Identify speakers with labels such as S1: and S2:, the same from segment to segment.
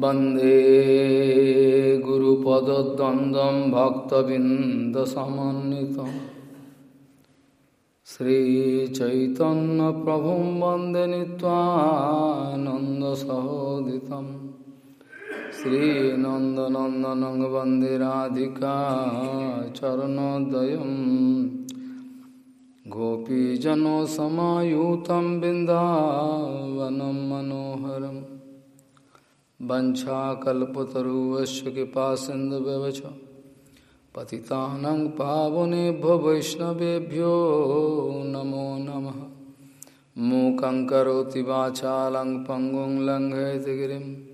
S1: वंदे गुरुपदद्वन्द्वं भक्तबिन्दसमन्वितम्। श्रीचैतन्यप्रभुं वंदे नीत्वानन्दसहोदितं श्रीनन्दनन्दनं वंदे राधिका चरणोदयं गोपीजनसमायुतं बिन्दावनं मनोहरम्। वंशाकल्पतरुवश कृपा सिंधु व्यवच। पतितानं पावनेभ्यो वैष्णवेभ्यो नमो नमः। मूकं करोति वाचालं पङ्गुं लङ्घयति गिरिं।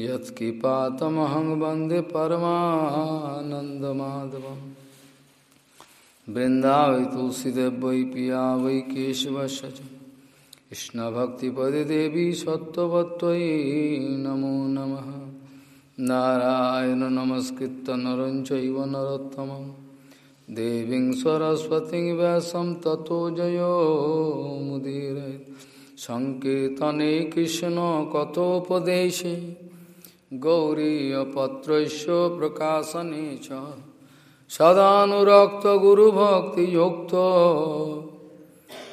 S1: यत्किपातमहं तुलसीदेव वै पिया वै केशवश कृष्णभक्तिपदे देवी सत्त्ववत्त्वयि नमो नमः। नारायण नमस्कृत नरं चैव नरोत्तमं देवीं सरस्वतीं व्यासं ततो जयो मुदीरयेत्। सङ्कीर्तने कृष्णकथोपदेशे गौरीयपत्रस्य प्रकाशने च। सदानुरक्तगुरुभक्तियुक्तो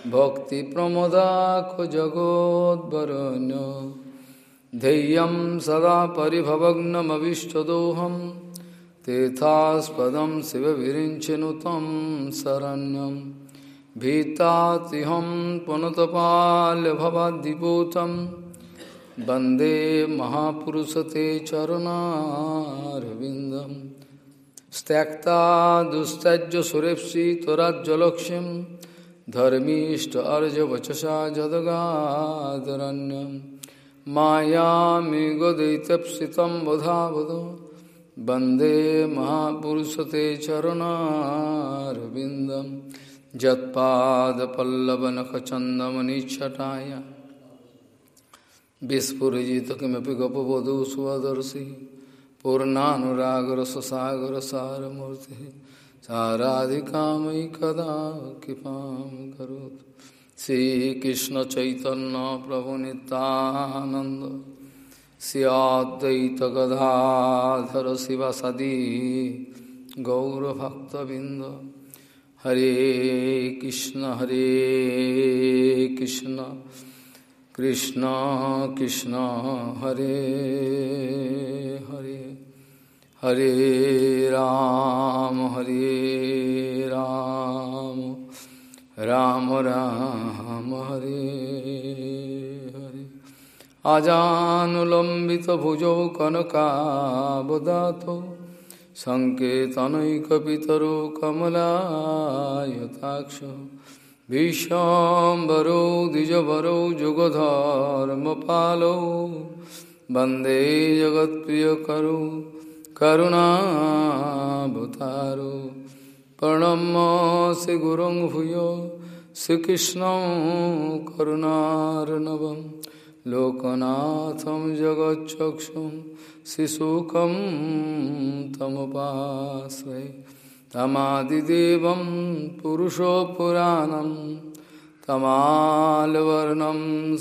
S1: भक्तिप्रमोदाख जगोद्वरण्य धैर्यं सदा परिभवग्नमविष्टदोहं। तीर्थास्पदं शिवविरिञ्चिनु तं शरण्यं। भीतातिहं पुनतपाल्यभवाद्दिपूतं। वंदे महापुरुषते चरणारविन्दं। त्यक्ता दुस्तज्य सुरेप्सि त्वराज्जलक्ष्यम् धर्मीष्ट अर्ज़ वचसा जदगादरण्यं मायामेघदैतप्सितं वधावद वंदे महापुरुषते चरणारविन्दं। जत्पादपल्लवनखचन्दमनिच्छटाय। विस्फुरिजित किमपि गपवधू स्वदर्शि पूर्णानुरागरससागरसारमूर्तिः। साराधिकामयि कदा कृपां करोतु। श्रीकृष्णचैतन्य प्रभुनितानन्द स्याद्वैतगदाधर शिवसदी गौरभक्तबिन्द हरे कृष्ण हरे कृष्ण। कृष्ण कृष्ण, हरे हरे। हरे राम हरे राम राम राम, हरे हरे। आजानुलम्बितभुजौ कनकावदातो सङ्केतनैकपितरो कमलायताक्ष, विश्वाम्बरो द्विजवरौ जुगधर्मपालौ, वंदे जगत्प्रियकरो करुणावतारो। प्रणम्य श्रीगुरुं भूयो श्रीकृष्णं करुणार्णवं। लोकनाथं जगच्चक्षुं शिशुकं तमुपाश्रये। तमादिदेवं पुरुषो पुराणं तमालवर्णं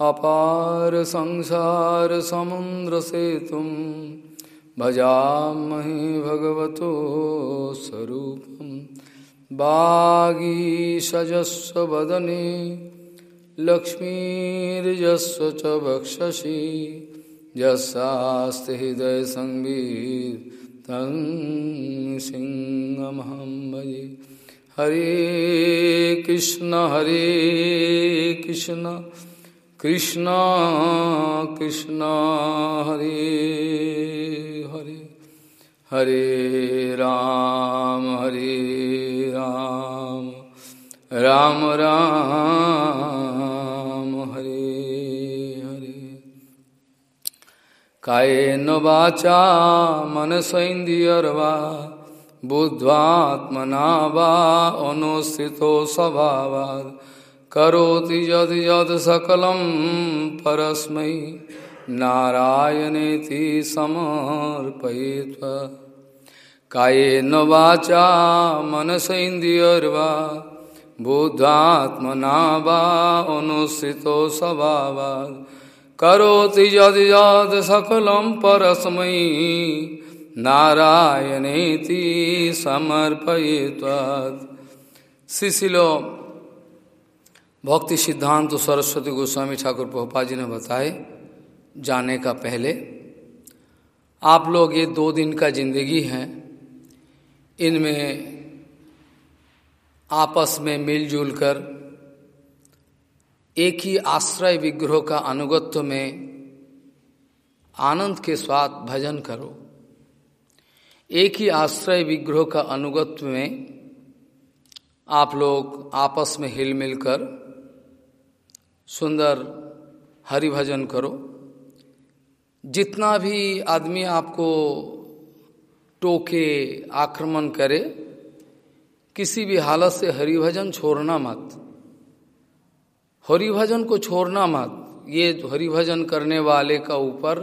S1: अपार संसार समुद्र से तुम भजामहे भगवतो स्वरूपम बागीशजस्व वदने लक्ष्मीर्जस्व च वक्षसि यस्यास्ति हृदय संवीर तं सिंहमहं भजे हरे कृष्ण हरे कृष्ण। कृष्ण कृष्ण, हरे हरे। हरे राम हरे राम। राम राम, हरे हरे। कायेन वाचा मनसैन्द्रियर्वा बुद्ध्वात्मना वा, अनुस्थितो स्वभावात् करोति यद यद सकलं परस्मै नारायणेति समर्पयित्वा। कायेन वाचा मनसेन्द्रियर्वा बुद्धात्मना वा अनुसृतो स्वभावात् करोति यदि यद सकलं परस्मै नारायणेति समर्पयित्वात्। शिशिलो भक्ति सिद्धांत तो सरस्वती गोस्वामी ठाकुर पोपा जी ने बताए जाने का पहले। आप लोग ये दो दिन का ज़िंदगी है। इनमें आपस में मिलजुल कर, एक ही आश्रय विग्रह का अनुगत्व में आनंद के साथ भजन करो। एक ही आश्रय विग्रह का अनुगत्व में आप लोग आपस में हिल मिलकर सुंदर हरि भजन करो। जितना भी आदमी आपको टोके, आक्रमण करे, किसी भी हालत से हरिभजन छोड़ना मत। हरिभजन को छोड़ना मत। ये हरिभजन करने वाले का ऊपर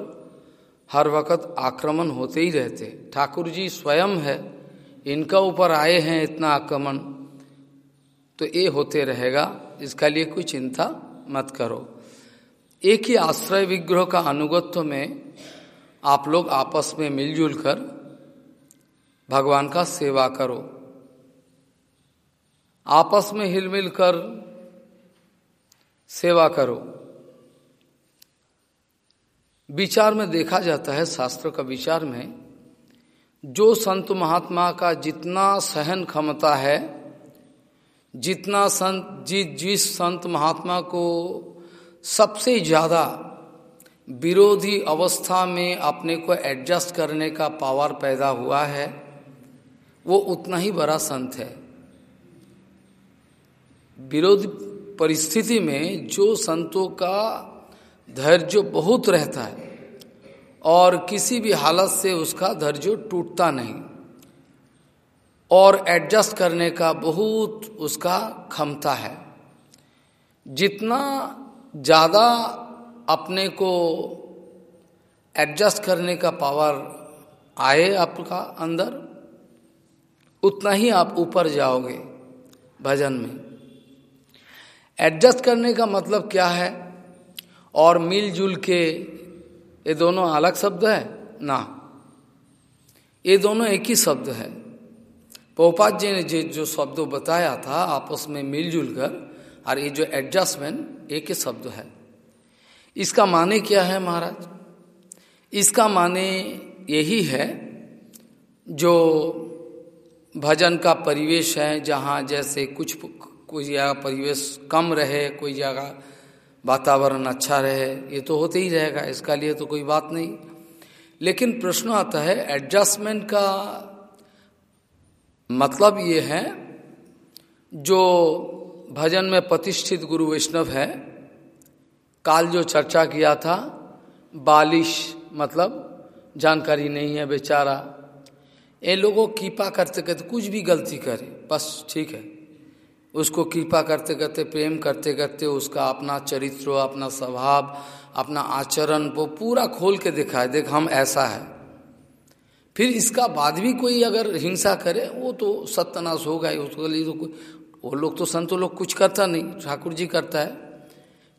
S1: हर वक्त आक्रमण होते ही रहते ठाकुर जी स्वयं है, इनका ऊपर आए हैं इतना आक्रमण तो ये होते रहेगा। इसका लिए कोई चिंता मत करो। एक ही आश्रय विग्रह का अनुगत्व में आप लोग आपस में मिलजुल कर भगवान का सेवा करो। आपस में हिलमिल कर सेवा करो। विचार में देखा जाता है, शास्त्र का विचार में, जो संत महात्मा का जितना सहन क्षमता है जितना संत जि, जिस संत महात्मा को सबसे ज़्यादा विरोधी अवस्था में अपने को एडजस्ट करने का पावर पैदा हुआ है वो उतना ही बड़ा संत है। विरोध परिस्थिति में जो संतों का धैर्य बहुत रहता है और किसी भी हालत से उसका धैर्य टूटता नहीं। और एडजस्ट करने का बहुत उसका क्षमता है। जितना ज़्यादा अपने को एडजस्ट करने का पावर आए आपका अंदर, उतना ही आप ऊपर जाओगे भजन में। एडजस्ट करने का मतलब क्या है? और मिलजुल के ये दोनों अलग शब्द है? ना। ये दोनों एक ही शब्द है। पोपात जी ने जो जो शब्द बताया था आपस में मिलजुल कर और ये जो एडजस्टमेंट एक ही शब्द है। इसका माने क्या है महाराज? इसका माने यही है, जो भजन का परिवेश है, जहाँ जैसे कुछ कोई जगह परिवेश कम रहे, कोई जगह वातावरण अच्छा रहे, ये तो होते ही रहेगा, इसका लिए तो कोई बात नहीं। लेकिन प्रश्न आता है एडजस्टमेंट का मतलब ये है, जो भजन में प्रतिष्ठित गुरु वैष्णव है, काल जो चर्चा किया था, बालिश मतलब जानकारी नहीं है बेचारा। ये लोगों कृपा करते करते कुछ भी गलती करे, बस ठीक है। उसको कृपा करते करते, प्रेम करते करते उसका अपना चरित्र, अपना स्वभाव, अपना आचरण, वो पूरा खोल के दिखाए। देख, हम ऐसा है। फिर इसका बाद भी कोई अगर हिंसा करे, वो तो सत्यनाश होगा ही, उसके लिए तो कोई, वो लोग तो संत लोग कुछ करता नहीं, ठाकुर जी करता है।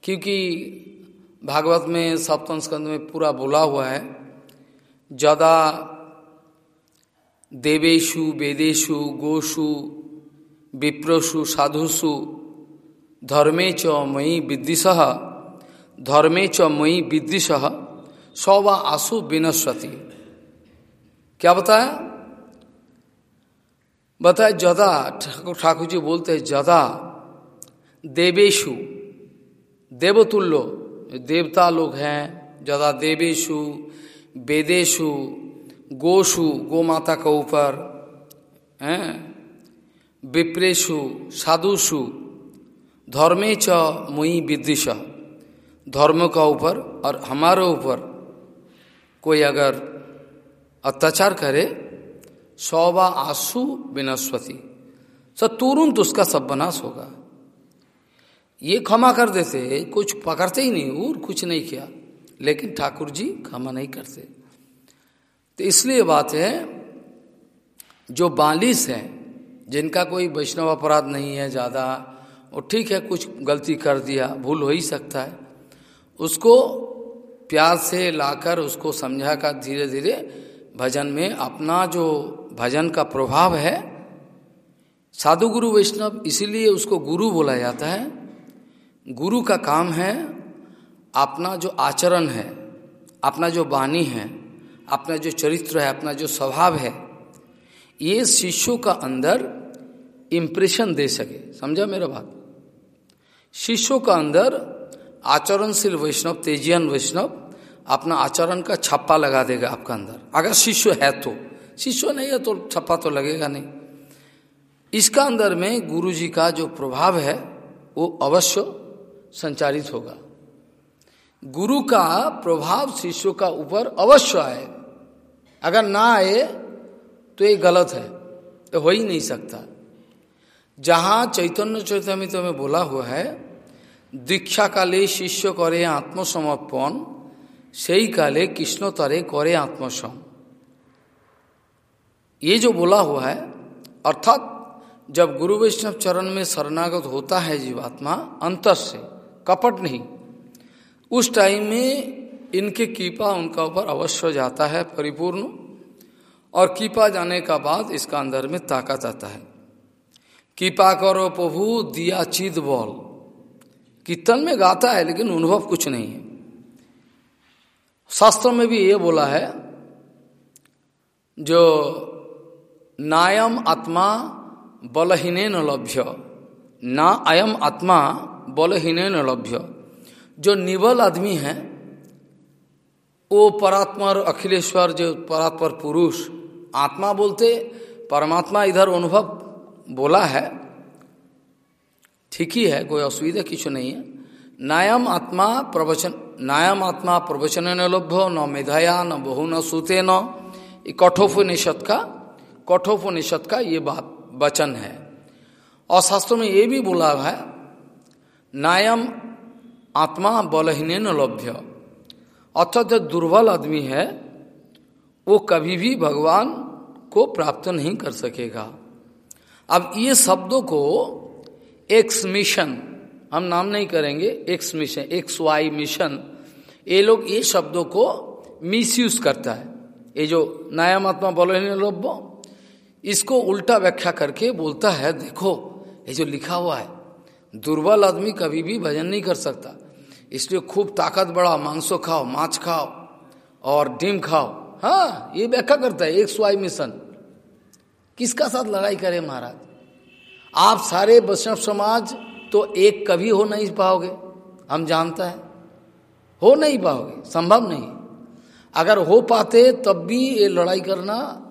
S1: क्योंकि भागवत में, सप्तम स्कंद में पूरा बोला हुआ है ज़्यादा देवेशु वेदेशु गोशु विप्रसु साधुषु, धर्मे च मयि विद्विष, धर्मे च मयि विद्विष व आसु विनस्वती क्या बताया? बताया, जदा ठाकुर ठाकुर जी बोलते हैं, जदा देवेशु देवतुल्य देवता लोग हैं, जदा देवेशु, वेदेशु, गोशु गो माता के ऊपर, हैं, विप्रेशु, साधुषु, धर्मे च मुई विदिश धर्म का ऊपर और हमारे ऊपर कोई अगर अत्याचार करे सौवा आँसू विनस्वती सब तुरंत उसका सब बनास होगा ये क्षमा कर देते, कुछ पकड़ते ही नहीं, और कुछ नहीं किया। लेकिन ठाकुर जी क्षमा नहीं करते। तो इसलिए बात है, जो बालिश है, जिनका कोई वैष्णव अपराध नहीं है ज़्यादा वो ठीक है, कुछ गलती कर दिया, भूल हो ही सकता है, उसको प्यार से लाकर उसको समझा कर धीरे धीरे भजन में अपना जो भजन का प्रभाव है, साधु गुरु वैष्णव इसीलिए उसको गुरु बोला जाता है। गुरु का काम है अपना जो आचरण है, अपना जो वाणी है, अपना जो चरित्र है, अपना जो स्वभाव है, ये शिष्यों का अंदर इम्प्रेशन दे सके। समझा मेरा बात? शिष्यों का अंदर आचरणशील वैष्णव, तेजियन वैष्णव अपना आचरण का छप्पा लगा देगा आपका अंदर। अगर शिष्य है तो। शिष्य नहीं है तो छप्पा तो लगेगा नहीं। इसका अंदर में गुरु जी का जो प्रभाव है, वो अवश्य संचारित होगा। गुरु का प्रभाव शिष्यों का ऊपर अवश्य आए। अगर ना आए तो ये गलत है। तो हो ही नहीं सकता। जहाँ चैतन्य चैतन्य तो में बोला हुआ है, दीक्षा काले शिष्य करे आत्मसमर्पण সেই काले कृष्ण तरे करे आत्मसम ये जो बोला हुआ है अर्थात जब गुरु वैष्णव चरण में शरणागत होता है जीवात्मा अंतर से कपट नहीं उस टाइम में इनके कीपा उनका ऊपर अवश्य जाता है परिपूर्ण और कीपा जाने का बाद इसका अंदर में ताकत आता है कीपा करो प्रभु दिया चिद बॉल कीर्तन में गाता है लेकिन अनुभव कुछ नहीं है शास्त्र में भी ये बोला है, जो नायम आत्मा बलहीने न लभ्य। ना अयम आत्मा बलहीने न लभ्य। जो निबल आदमी है, वो परात्पर अखिलेश्वर जो परात्पर पुरुष, आत्मा बोलते, परमात्मा इधर अनुभव बोला है, ठीक ही है, कोई असुविधा किस नहीं है। नायम आत्मा प्रवचन नायम आत्मा प्रवचन न लभ्य न मेधाया, न बहु न सूते न कठोपनिषद का कठोपनिषद का ये बात वचन है। और शास्त्रों में ये भी बोला है नायम आत्मा बलहीन न लभ्य अर्थात जो दुर्बल आदमी है, वो कभी भी भगवान को प्राप्त नहीं कर सकेगा। अब ये शब्दों को एक्स मिशन हम नाम नहीं करेंगे X mission X Y mission ये लोग ये शब्दों को मिसयूज करता है। ये जो नया महात्मा बोले लोब्बो इसको उल्टा व्याख्या करके बोलता है, देखो, ये जो लिखा हुआ है, दुर्बल आदमी कभी भी भजन नहीं कर सकता। इसलिए खूब ताकत बढ़ाओ, मांसो खाओ माछ खाओ और डिम खाओ। हाँ ये व्याख्या करता है एक स्वाई मिशन किसका साथ लड़ाई करे महाराज? आप सारे वैष्णव समाज तो एक कभी हो नहीं पाओगे। हम जानता है। हो नहीं पाओगे। संभव नहीं। अगर हो पाते, तब भी ये लड़ाई करना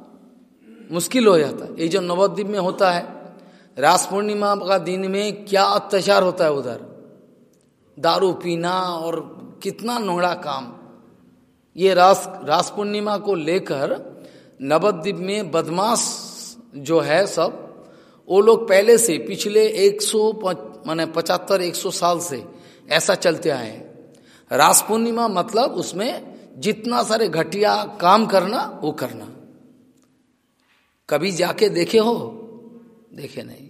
S1: मुश्किल हो जाता ये जो नवद्वीप में होता है, रास पूर्णिमा का दिन में क्या अत्याचार होता है उधर? दारू पीना और कितना नोड़ा काम। ये रास रास पूर्णिमा को लेकर नवद्वीप में बदमाश जो है सब, वो लोग पहले से पिछले 100 माने पचहत्तर, एक सौ साल से ऐसा चलते आए हैं। रास पूर्णिमा मतलब उसमें जितना सारे घटिया काम करना, वो करना। कभी जाके देखे हो? देखे नहीं।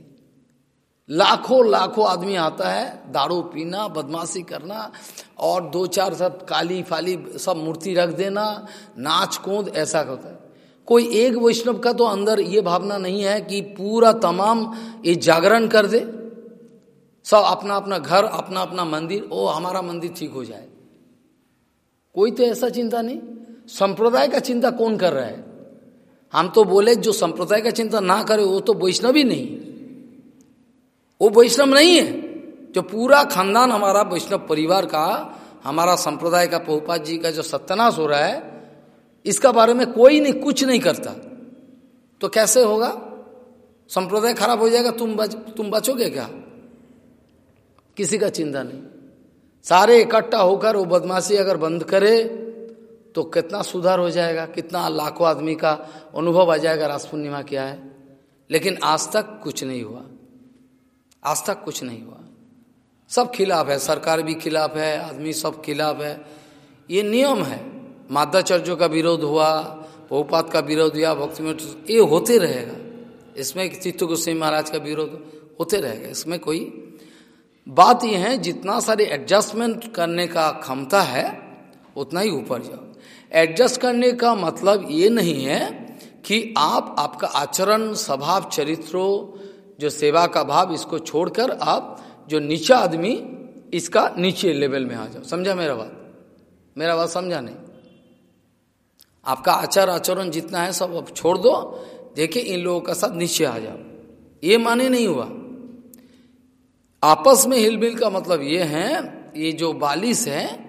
S1: लाखों लाखों आदमी आता है, दारू पीना, बदमाशी करना, और दो चार सब काली फाली सब मूर्ति रख देना, नाच कूद, ऐसा होता है। कोई एक वैष्णव का तो अंदर ये भावना नहीं है कि पूरा तमाम ये जागरण कर दे। सब अपना अपना घर, अपना अपना मंदिर, ओ, हमारा मंदिर ठीक हो जाए। कोई तो ऐसा चिंता नहीं। संप्रदाय का चिंता कौन कर रहा है? हम तो बोले, जो संप्रदाय का चिंता ना करे, वो तो वैष्णव ही नहीं। वो वैष्णव नहीं है। जो पूरा खानदान हमारा वैष्णव परिवार का, हमारा संप्रदाय का पहुपात जी का जो सत्यानाश हो रहा है, इसका बारे में कोई नहीं, कुछ नहीं करता। तो कैसे होगा? संप्रदाय खराब हो जाएगा, तुम बच, तुम बचोगे क्या? किसी का चिंता नहीं। सारे इकट्ठा होकर वो बदमाशी अगर बंद करे तो कितना सुधार हो जाएगा, कितना लाखों आदमी का अनुभव आ जाएगा रास पूर्णिमा क्या है लेकिन आज तक कुछ नहीं हुआ। आज तक कुछ नहीं हुआ। सब खिलाफ है, सरकार भी खिलाफ है, आदमी सब खिलाफ है। ये नियम है। मादाचर्यों का विरोध हुआ, बहुपात का विरोध हुआ, भक्ति में ये होते रहेगा। इसमें चित्त गोस्वामी महाराज का विरोध होते रहेगा। इसमें कोई बात यह है, जितना सारे एडजस्टमेंट करने का क्षमता है, उतना ही ऊपर जाओ। एडजस्ट करने का मतलब ये नहीं है कि आप, आपका आचरण, स्वभाव, चरित्रों, जो सेवा का भाव, इसको छोड़कर आप जो नीचा आदमी, इसका नीचे लेवल में आ जाओ। समझा मेरा बात? मेरा बात समझा नहीं? आपका आचार, आचरण जितना है, सब अब छोड़ दो। देखिए इन लोगों का साथ नीचे आ जाओ। ये माने नहीं हुआ। आपस में हिलबिल का मतलब ये है, ये जो बालिश है,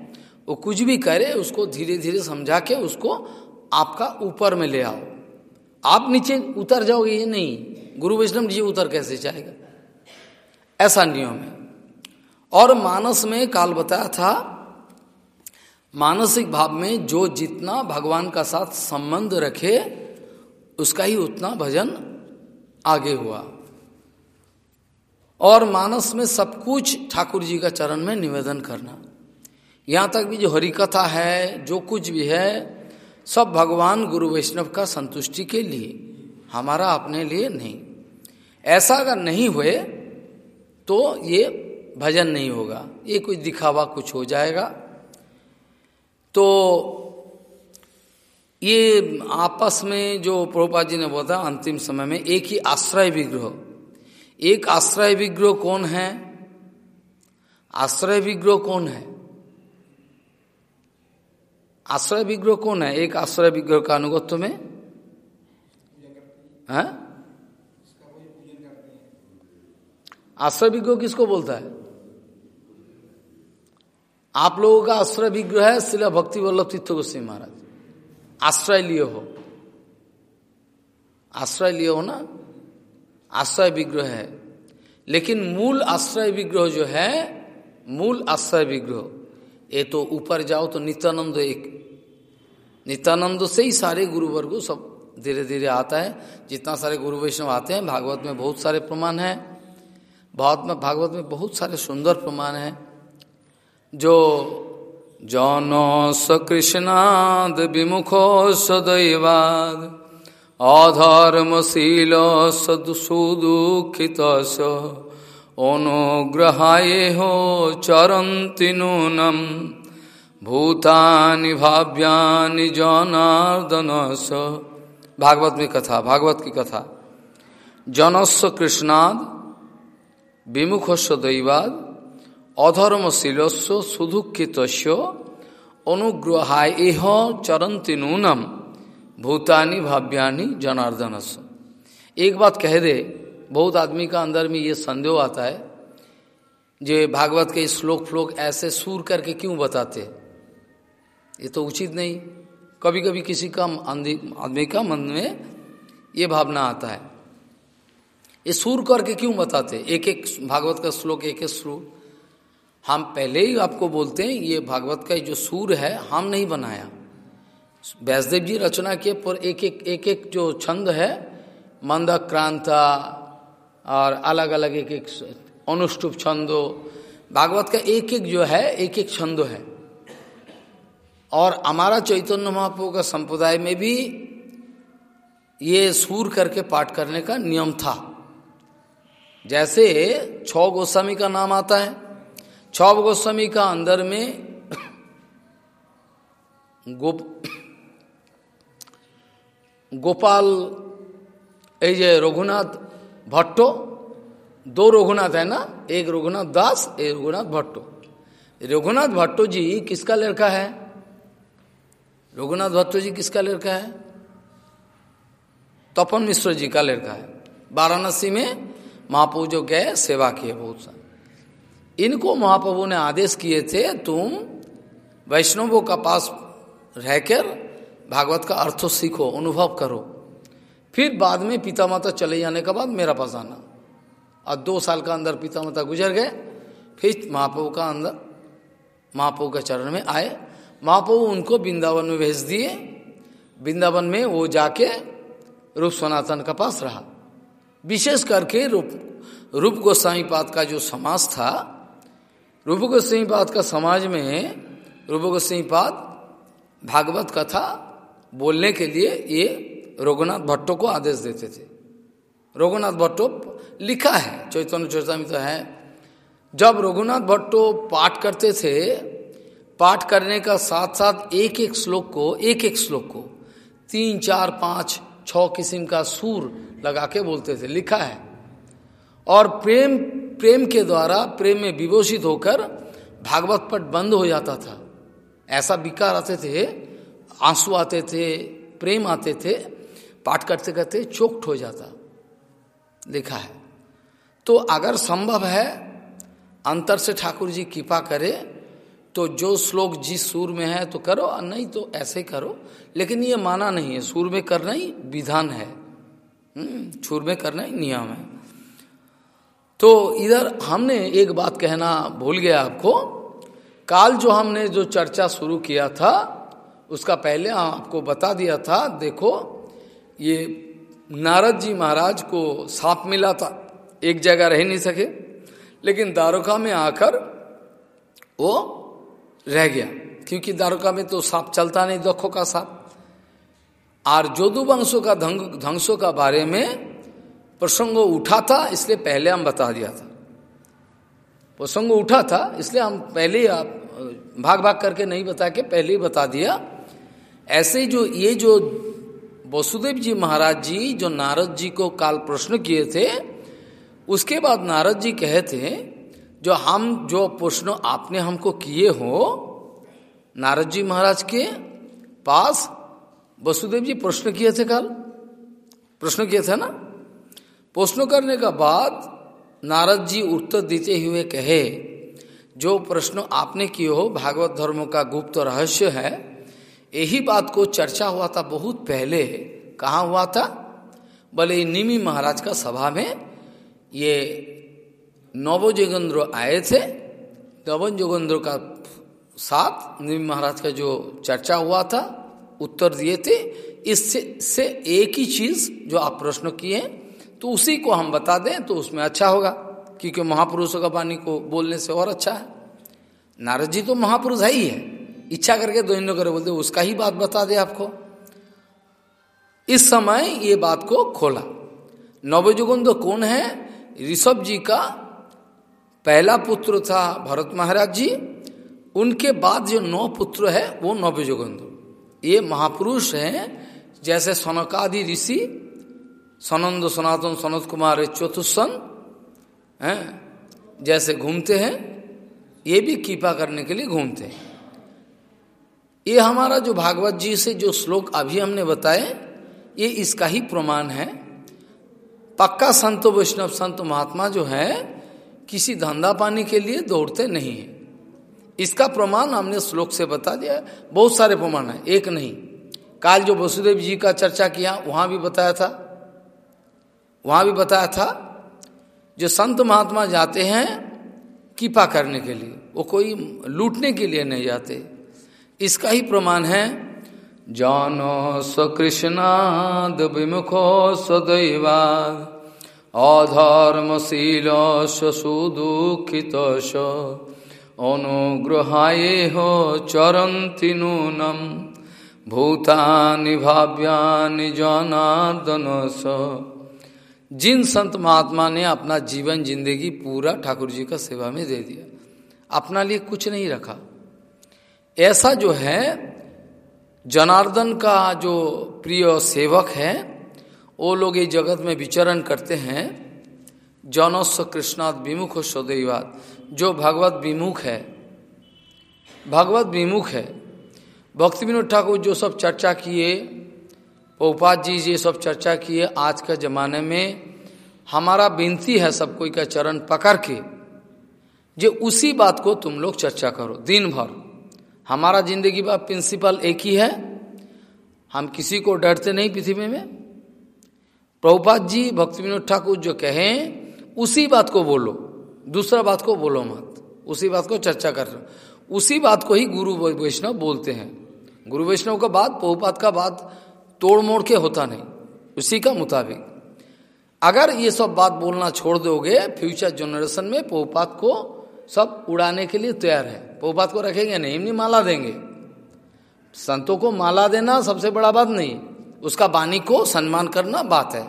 S1: वो कुछ भी करे, उसको धीरे धीरे समझा के उसको आपका ऊपर में ले आओ। आप नीचे उतर जाओगे ये नहीं? गुरु वैष्णव जी उतर कैसे जाएगा? ऐसा नियम है। और मानस में काल बताया था, मानसिक भाव में जो जितना भगवान का साथ संबंध रखे, उसका ही उतना भजन आगे हुआ। और मानस में सब कुछ ठाकुर जी का चरण में निवेदन करना। यहाँ तक भी जो हरिकथा है, जो कुछ भी है, सब भगवान गुरु वैष्णव का संतुष्टि के लिए, हमारा अपने लिए नहीं। ऐसा अगर नहीं हुए तो ये भजन नहीं होगा। ये कुछ दिखावा कुछ हो जाएगा। तो ये आपस में जो प्रभुपा जी ने बोला अंतिम समय में एक ही आश्रय विग्रह। एक आश्रय विग्रह कौन है? आश्रय विग्रह कौन है? आश्रय विग्रह कौन है? एक आश्रय विग्रह का अनुगत्व में है? आश्रय विग्रह किसको बोलता है? आप लोगों का आश्रय विग्रह है शिला भक्ति वल्लभ तीर्थ गोस्वी महाराज। आश्रय लिए हो। आश्रय लिए हो ना? आश्रय विग्रह है। लेकिन मूल आश्रय विग्रह जो है, मूल आश्रय विग्रह, ये तो ऊपर जाओ तो नित्यानंद एक। नित्यानंद से ही सारे गुरुवर्ग सब धीरे धीरे आता है। जितना सारे गुरु वैष्णव आते हैं, भागवत में बहुत सारे प्रमाण हैं। भागवत में भागवत में बहुत सारे सुंदर प्रमाण हैं। जो जौन स कृष्णाद विमुखो सदैवाद। अधर्मशील सुदुखित अनुग्रहाय हो चरंति नूनम भूतानि भाव्यानि जनार्दन भागवत में कथा, भागवत की कथा। जनस्व कृष्णाद विमुखस्व दैवाद अधर्मशीलस्व सुदुखित अनुग्रहाय चरंति नूनम भूतानी भाव्यानी जनार्दन एक बात कह दे, बहुत आदमी का अंदर में ये संदेह आता है, जो भागवत के श्लोक फ्लोक ऐसे सूर करके क्यों बताते? ये तो उचित नहीं। कभी कभी किसी का आदमी का मन में ये भावना आता है। ये सूर करके क्यों बताते? एक एक भागवत का श्लोक एक एक श्लोक हम पहले ही आपको बोलते हैं, ये भागवत का जो सूर है, हम नहीं बनाया। व्यासदेव जी रचना के पर एक एक एक एक जो छंद है मंद क्रांता और अलग अलग एक एक अनुष्टुप छंदो, भागवत का एक एक जो है, एक एक छंदो है। और हमारा चैतन्य महाप्रभु का संप्रदाय में भी ये सूर करके पाठ करने का नियम था। जैसे छौ गोस्वामी का नाम आता है, छौ गोस्वामी का अंदर में गोप गोपाल ये रघुनाथ भट्टो, दो रघुनाथ है ना? एक रघुनाथ दास, एक रघुनाथ भट्टो। रघुनाथ भट्टो जी किसका लड़का है? रघुनाथ भट्टो जी किसका लड़का है? तपन मिश्र जी का लड़का है। वाराणसी में महाप्रभु जो गए सेवा किए बहुत सारे। इनको महाप्रभु ने आदेश किए थे, तुम वैष्णवों का पास रहकर भागवत का अर्थ सीखो, अनुभव करो। फिर बाद में पिता माता चले जाने के बाद मेरा पास आना। और दो साल का अंदर पिता माता गुजर गए, फिर महाप्रभु का अंदर महाप्रभु के चरण में आए। महाप्रभु उनको वृंदावन में भेज दिए। वृंदावन में वो जाके रूप सनातन का पास रहा। विशेष करके रूप रूप गोस्वामी पाद का जो समाज था, रूप गोस्वामी पाद का समाज में, रूप गोस्वामी पाद भागवत कथा बोलने के लिए ये रघुनाथ भट्टो को आदेश देते थे। रघुनाथ भट्टो लिखा है, चैतन्य चर्चा में तो है। जब रघुनाथ भट्टो पाठ करते थे, पाठ करने का साथ साथ एक एक श्लोक को एक एक श्लोक को तीन, चार, पाँच छ किस्म का सूर लगा के बोलते थे, लिखा है। और प्रेम प्रेम के द्वारा, प्रेम में विभूषित होकर भागवत पट बंद हो जाता था। ऐसा विकार आते थे आँसू आते थे प्रेम आते थे पाठ करते करते चोक्ट हो जाता लिखा है। तो अगर संभव है अंतर से ठाकुर जी कृपा करे तो जो श्लोक जिस सुर में है तो करो और नहीं तो ऐसे करो। लेकिन ये माना नहीं है सुर में करना ही विधान है। हम्म, सुर में करना ही नियम है। तो इधर हमने एक बात कहना भूल गया आपको। काल जो हमने जो चर्चा शुरू किया था उसका पहले आपको बता दिया था, देखो, ये नारद जी महाराज को सांप मिला था, एक जगह रह नहीं सके, लेकिन दारोका में आकर वो रह गया, क्योंकि दारोका में तो सांप चलता नहीं, दखों का सांप। और जोदु वंशों का ध्वंसों का बारे में प्रसंग उठा था, इसलिए पहले हम बता दिया था। प्रसंग उठा था, इसलिए हम पहले आप भाग भाग करके नहीं बता के पहले ही बता दिया। ऐसे जो ये जो वसुदेव जी महाराज जी, जो नारद जी को काल प्रश्न किए थे, उसके बाद नारद जी कहे थे, जो हम जो प्रश्न आपने हमको किए हो, नारद जी महाराज के पास वसुदेव जी प्रश्न किए थे कल? प्रश्न किए थे ना? प्रश्न करने का बाद नारद जी उत्तर देते हुए कहे, जो प्रश्न आपने किए हो, भागवत धर्म का गुप्त रहस्य है यही बात को चर्चा हुआ था बहुत पहले। कहा हुआ था? बोले निमी महाराज का सभा में ये नवोजोगेंद्र आए थे। नवन जोगेंद्र का साथ निमी महाराज का जो चर्चा हुआ था, उत्तर दिए थे। इससे, से एक ही चीज़ जो आप प्रश्न किए तो उसी को हम बता दें तो उसमें अच्छा होगा, क्योंकि महापुरुषों का वाणी को बोलने से और अच्छा है। नारद जी तो महापुरुष है ही है। इच्छा करके दो हिंदू करे बोलते, उसका ही बात बता दे आपको। इस समय ये बात को खोला। नवजुगंध कौन है? ऋषभ जी का पहला पुत्र था भरत महाराज जी। उनके बाद जो नौ पुत्र है, वो नवजुगंध ये महापुरुष हैं, जैसे सनकादि ऋषि, सनंद सनातन सनत कुमार चतुसन हैं, जैसे घूमते हैं, ये भी कृपा करने के लिए घूमते हैं। ये हमारा जो भागवत जी से जो श्लोक अभी हमने बताए, ये इसका ही प्रमाण है। पक्का संत वैष्णव, संत महात्मा जो है, किसी धंधा पानी के लिए दौड़ते नहीं है। इसका प्रमाण हमने श्लोक से बता दिया। बहुत सारे प्रमाण है, एक नहीं। काल जो वसुदेव जी का चर्चा किया, वहाँ भी बताया था। वहाँ भी बताया था, जो संत महात्मा जाते हैं, कृपा करने के लिए। वो कोई लूटने के लिए नहीं जाते। इसका ही प्रमाण है, जानो स्वकृष्णाद विमुखो सदैवाद अधर्मशील सुदुखित अनुग्रहाय हो चरंति नूनम भूतानि भाव्यानि जनार्दन स जिन संत महात्मा ने अपना जीवन ज़िंदगी पूरा ठाकुर जी का सेवा में दे दिया, अपना लिए कुछ नहीं रखा। ऐसा जो है, जनार्दन का जो प्रिय सेवक है, वो लोग इस जगत में विचरण करते हैं। जनस्व कृष्णाद विमुख हो सदैवाद जो भगवत विमुख है, भगवत विमुख है। भक्ति विनोद ठाकुर जो सब चर्चा किए उपाध जी ये सब चर्चा किए आज के जमाने में, हमारा विनती है सब कोई का चरण पकड़ के, जो उसी बात को तुम लोग चर्चा करो, दिन भर। हमारा ज़िंदगी का प्रिंसिपल एक ही है। हम किसी को डरते नहीं पृथ्वी में। प्रभुपाद जी भक्ति विनोद ठाकुर जो कहें, उसी बात को बोलो। दूसरा बात को बोलो मत। उसी बात को चर्चा कर। रहे उसी बात को ही गुरु वैष्णव बोलते हैं। गुरु वैष्णव का बात, प्रभुपाद का बात तोड़ मोड़ के होता नहीं। उसी का मुताबिक। अगर ये सब बात बोलना छोड़ दोगे फ्यूचर जनरेशन में पोपात को सब उड़ाने के लिए तैयार है। पोपात को रखेंगे, नहीं नहीं माला देंगे। संतों को माला देना सबसे बड़ा बात नहीं, उसका वाणी को सम्मान करना बात है।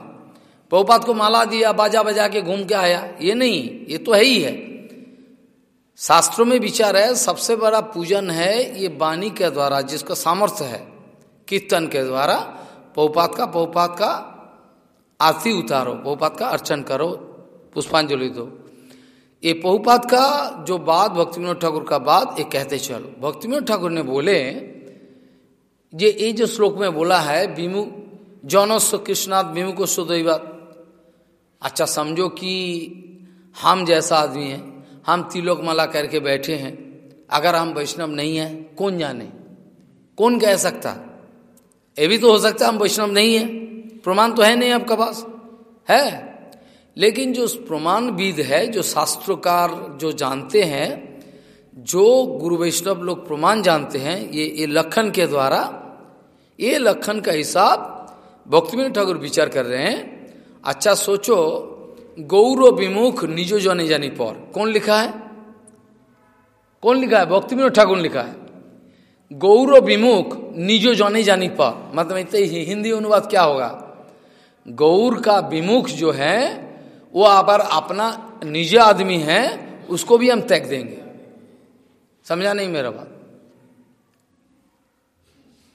S1: पहुपात को माला दिया, बाजा बजा के घूम के आया, ये नहीं, ये तो है ही है। शास्त्रों में विचार है, सबसे बड़ा पूजन है ये वाणी के द्वारा, जिसका सामर्थ्य है, कीर्तन के द्वारा। पहुपात का पहुपात का आरती उतारो पहुपात का अर्चन करो, पुष्पांजलि दो। ये पहुपात का, जो बात भक्ति विनोद ठाकुर का बात ये कहते चलो। भक्ति विनोद ठाकुर ने बोले, ये ये जो श्लोक में बोला है, विमु, जौनस्व कृष्णाथ विमुख सुदैवत अच्छा समझो कि हम जैसा आदमी है, हम तिलोक माला करके बैठे हैं, अगर हम वैष्णव नहीं है, कौन जाने? कौन कह सकता? ये भी तो हो सकता हम वैष्णव नहीं है। प्रमाण तो है नहीं आपका पास। है? लेकिन जो प्रमाण विद है, जो शास्त्रकार जो जानते हैं, जो गुरु वैष्णव लोग प्रमाण जानते हैं, ये ये लखन के द्वारा, ये लखन का हिसाब भक्तिविन ठाकुर विचार कर रहे हैं। अच्छा सोचो गौरव विमुख निजो जाने जानी पर, कौन लिखा है? कौन लिखा है? भक्ति विनोद ठाकुर लिखा है। गौरव विमुख निजो जाने जानी पर मतलब इतने हिंदी अनुवाद क्या होगा? गौर का विमुख जो है वो अगर अपना निजी आदमी है उसको भी हम त्याग देंगे। समझा नहीं मेरा बात?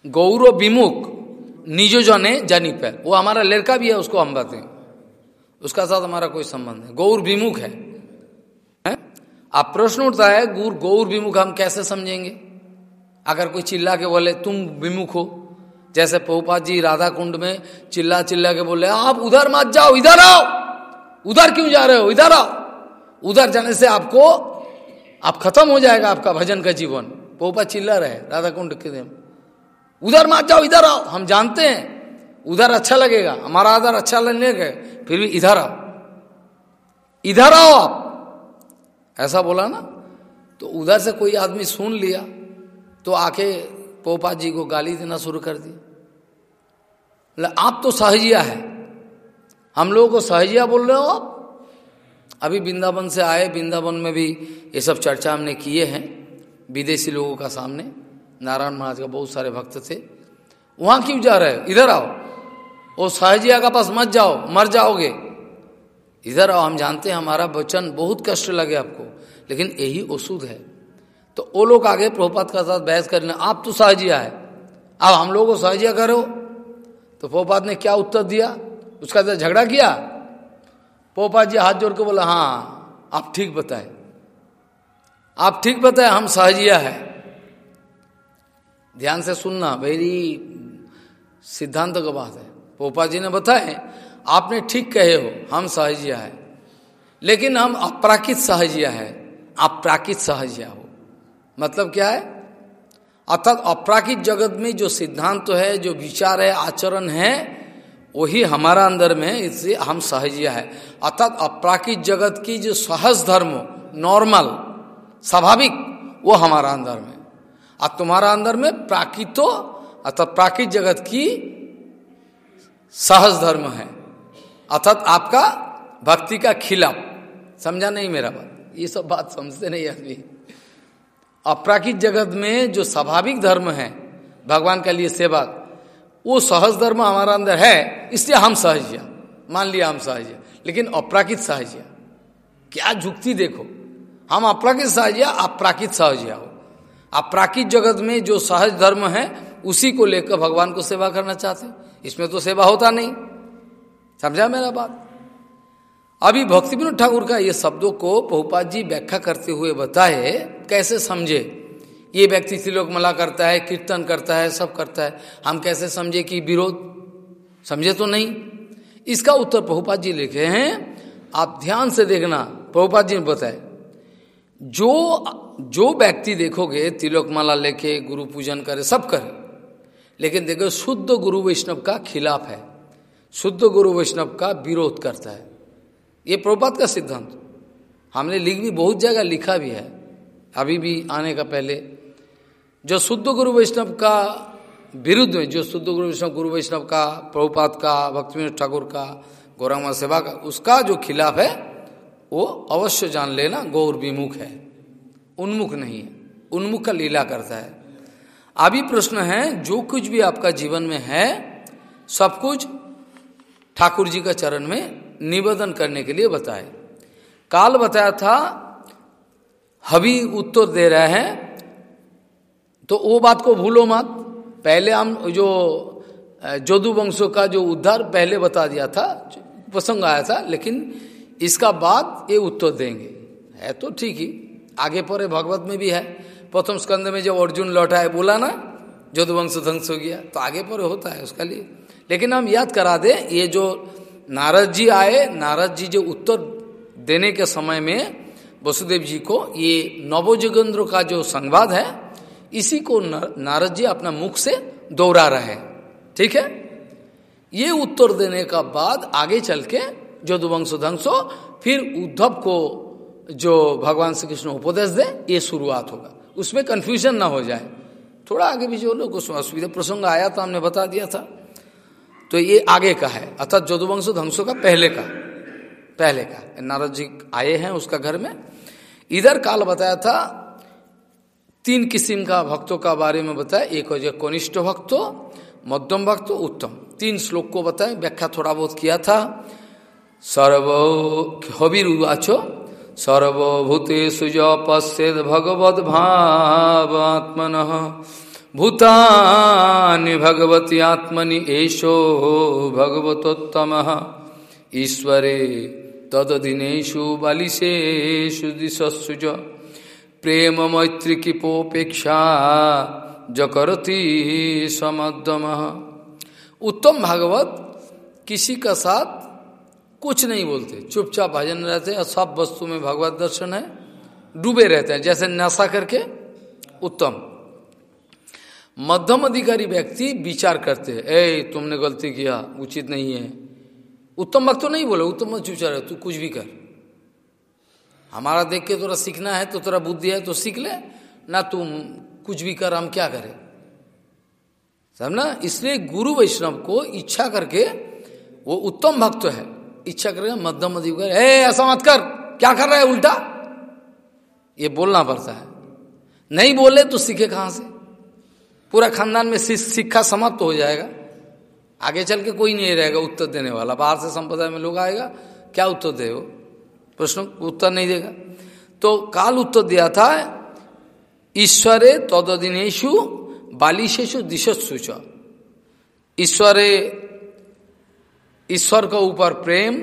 S1: गौरव विमुख निजो जने जानी पर वो हमारा लड़का भी है उसको हम बताएँगे उसका साथ हमारा कोई संबंध है गौर विमुख है, है? आप प्रश्न उठता है गुर गौर विमुख हम कैसे समझेंगे? अगर कोई चिल्ला के बोले तुम विमुख हो। जैसे पहुपात जी राधा कुंड में चिल्ला चिल्ला के बोले आप उधर मत जाओ इधर आओ। उधर क्यों जा रहे हो? इधर आओ। उधर जाने से आपको, आप खत्म हो जाएगा आपका भजन का जीवन। पोपा चिल्ला रहे राधा कुंड के दिन उधर मत जाओ, इधर आओ। हम जानते हैं, उधर अच्छा लगेगा। हमारा आदर अच्छा लगने गए फिर भी इधर आओ। इधर आओ आप। ऐसा बोला ना? तो उधर से कोई आदमी सुन लिया तो आके पोपा जी को गाली देना शुरू कर दी। आप तो सहजिया है। हम लोगों को सहजिया बोल रहे हो आप? अभी वृंदावन से आए, वृंदावन में भी ये सब चर्चा हमने किए हैं, विदेशी लोगों का सामने। नारायण महाराज का बहुत सारे भक्त थे। वहाँ क्यों जा रहे हो? इधर आओ। वो सहजिया का पास मत जाओ, मर जाओगे। इधर आओ, हम जानते हैं हमारा वचन बहुत कष्ट लगे आपको, लेकिन यही ओसूद है। तो वो लोग आगे प्रोपात का साथ बहस करने आप तो सहजिया है। अब हम लोगों को सहजिया करो। तो पोपात ने क्या उत्तर दिया? उसका साथ झगड़ा किया? पोपात जी हाथ जोड़ के बोला हाँ आप ठीक बताए। आप ठीक बताए, हम सहजिया है। ध्यान से सुनना, मेरी सिद्धांत का बात है। पोपा जी ने बताए आपने ठीक कहे हो, हम सहजिया है। लेकिन हम अपराकित सहजिया है। आप सहजिया हो। मतलब क्या है? अर्थात अपराकित जगत में जो सिद्धांत तो है, जो विचार है, आचरण है वही हमारा अंदर में इससे हम सहजिया है। अर्थात अपराकित जगत की जो सहज धर्म, नॉर्मल, स्वाभाविक, वो हमारा अंदर में। और तुम्हारा अंदर में प्राकृतो, अर्थात प्राकृत जगत की सहज धर्म है। अर्थात आपका भक्ति का खिलाफ समझा नहीं मेरा बात? ये सब बात समझते नहीं आदमी अपराकित जगत में जो स्वाभाविक धर्म है, भगवान के लिए सेवा वो सहज धर्म हमारा अंदर है, इसलिए हम सहजिया मान लिया हम सहजिया लेकिन अपराकित सहजिया क्या झुकती देखो। हम अपराकित सहजिया अपराकित सहजिया हो। अपराकित जगत में जो सहज धर्म है, उसी को लेकर भगवान को सेवा करना चाहते इसमें तो सेवा होता नहीं। समझा मेरा बात? अभी भक्ति विनोद ठाकुर का ये शब्दों को बहुपात जी व्याख्या करते हुए बताए, कैसे समझे? ये व्यक्ति तिलोक मला करता है, कीर्तन करता है, सब करता है। हम कैसे समझे कि विरोध? समझे तो नहीं। इसका उत्तर बहुपात जी लिखे हैं। आप ध्यान से देखना बहुपात जी ने बताए जो जो व्यक्ति देखोगे तिलोक माला लेके गुरु पूजन करे, सब करे। लेकिन देखो, शुद्ध गुरु वैष्णव का खिलाफ है। शुद्ध गुरु वैष्णव का विरोध करता है। ये प्रपात का सिद्धांत। हमने लिख भी, बहुत जगह लिखा भी है। अभी भी आने का पहले जो शुद्ध गुरु वैष्णव का विरुद्ध में, जो शुद्ध गुरु वैष्णव गुरु वैष्णव का प्रभुपात का भक्ति ठाकुर का, गौरंग सेवा का, उसका जो खिलाफ है, वो अवश्य जान लेना, गौर विमुख है। उन्मुख नहीं है। उन्मुख का लीला करता है। अभी प्रश्न है, जो कुछ भी आपका जीवन में है, सब कुछ ठाकुर जी का चरण में निवेदन करने के लिए बताए। काल बताया था हबी उत्तर दे रहे हैं तो वो बात को भूलो मत। पहले हम जो जोदू वंशों का जो उद्धार पहले बता दिया था, प्रसंग आया था, लेकिन इसका बाद ये उत्तर देंगे। है तो ठीक ही। आगे पर भगवत में भी है। प्रथम स्कंद में जब अर्जुन लौटा है, बोला ना जोदवंश ध्वंस हो गया तो आगे पर होता है उसका लिए। लेकिन हम याद करा दे, ये जो नारद जी आए, नारद जी जो उत्तर देने के समय में, वसुदेव जी को ये नवोजगेंद्र का जो संवाद है इसी को नारद जी अपना मुख से दोहरा रहे ठीक है? ये उत्तर देने का बाद आगे चल के जो दुवंशो ध्वंसो फिर उद्धव को जो भगवान श्री कृष्ण उपदेश दे, ये शुरुआत होगा। उसमें कंफ्यूजन ना हो जाए। थोड़ा आगे भी जो लोग असुविधा प्रसंग आया था, हमने बता दिया था। तो ये आगे का है। अर्थात जदुवंश ध्वंसों का पहले का। पहले का। नारद जी आए हैं उसका घर में। इधर काल बताया था तीन किस्म का भक्तों का बारे में बताया एक हो जाए कनिष्ठ भक्तो, मध्यम भक्त, उत्तम। तीन श्लोक को बताए। व्याख्या थोड़ा बहुत किया था। सर्व हबीर उवाचो सर्वभूतेषु ज पश्येद भगवद भावात्मन। भूतानि भगवती आत्मनि एषो भगवतोत्तम। ईश्वरे, तदधीनेषु बालिशेषु दिशस्सु च। प्रेम मैत्री किपोपेक्षा जकरती समदम उत्तम भागवत किसी का साथ कुछ नहीं बोलते। चुपचाप भजन रहते हैं, सब वस्तु में भगवत दर्शन है, डूबे रहते हैं, जैसे नशा करके उत्तम। मध्यम अधिकारी व्यक्ति विचार करते हैं ए तुमने गलती किया, उचित नहीं है। उत्तम वक्त तो नहीं बोले, उत्तम चुपचाप तू कुछ भी कर। हमारा देख के तोरा सीखना है तो तोरा बुद्धि है तो सीख ले। ना तुम कुछ भी कर, हम क्या करें? समझना? इसलिए गुरु वैष्णव को इच्छा करके, वो उत्तम भक्त है। इच्छा करके मध्यम अधिकार ए, ऐसा मत कर, क्या कर रहा है, उल्टा? ये बोलना पड़ता है। नहीं बोले तो सीखे कहाँ से? पूरा खानदान में शिक्षा समाप्त तो हो जाएगा। आगे चल के कोई नहीं रहेगा उत्तर देने वाला। बाहर से संप्रदाय में लोग आएगा, क्या उत्तर दे वो? प्रश्न उत्तर नहीं देगा। तो काल उत्तर दिया था, ईश्वरे तदिनेशु बालिशेषु दिशस्सु ईश्वरे, ईश्वर के ऊपर प्रेम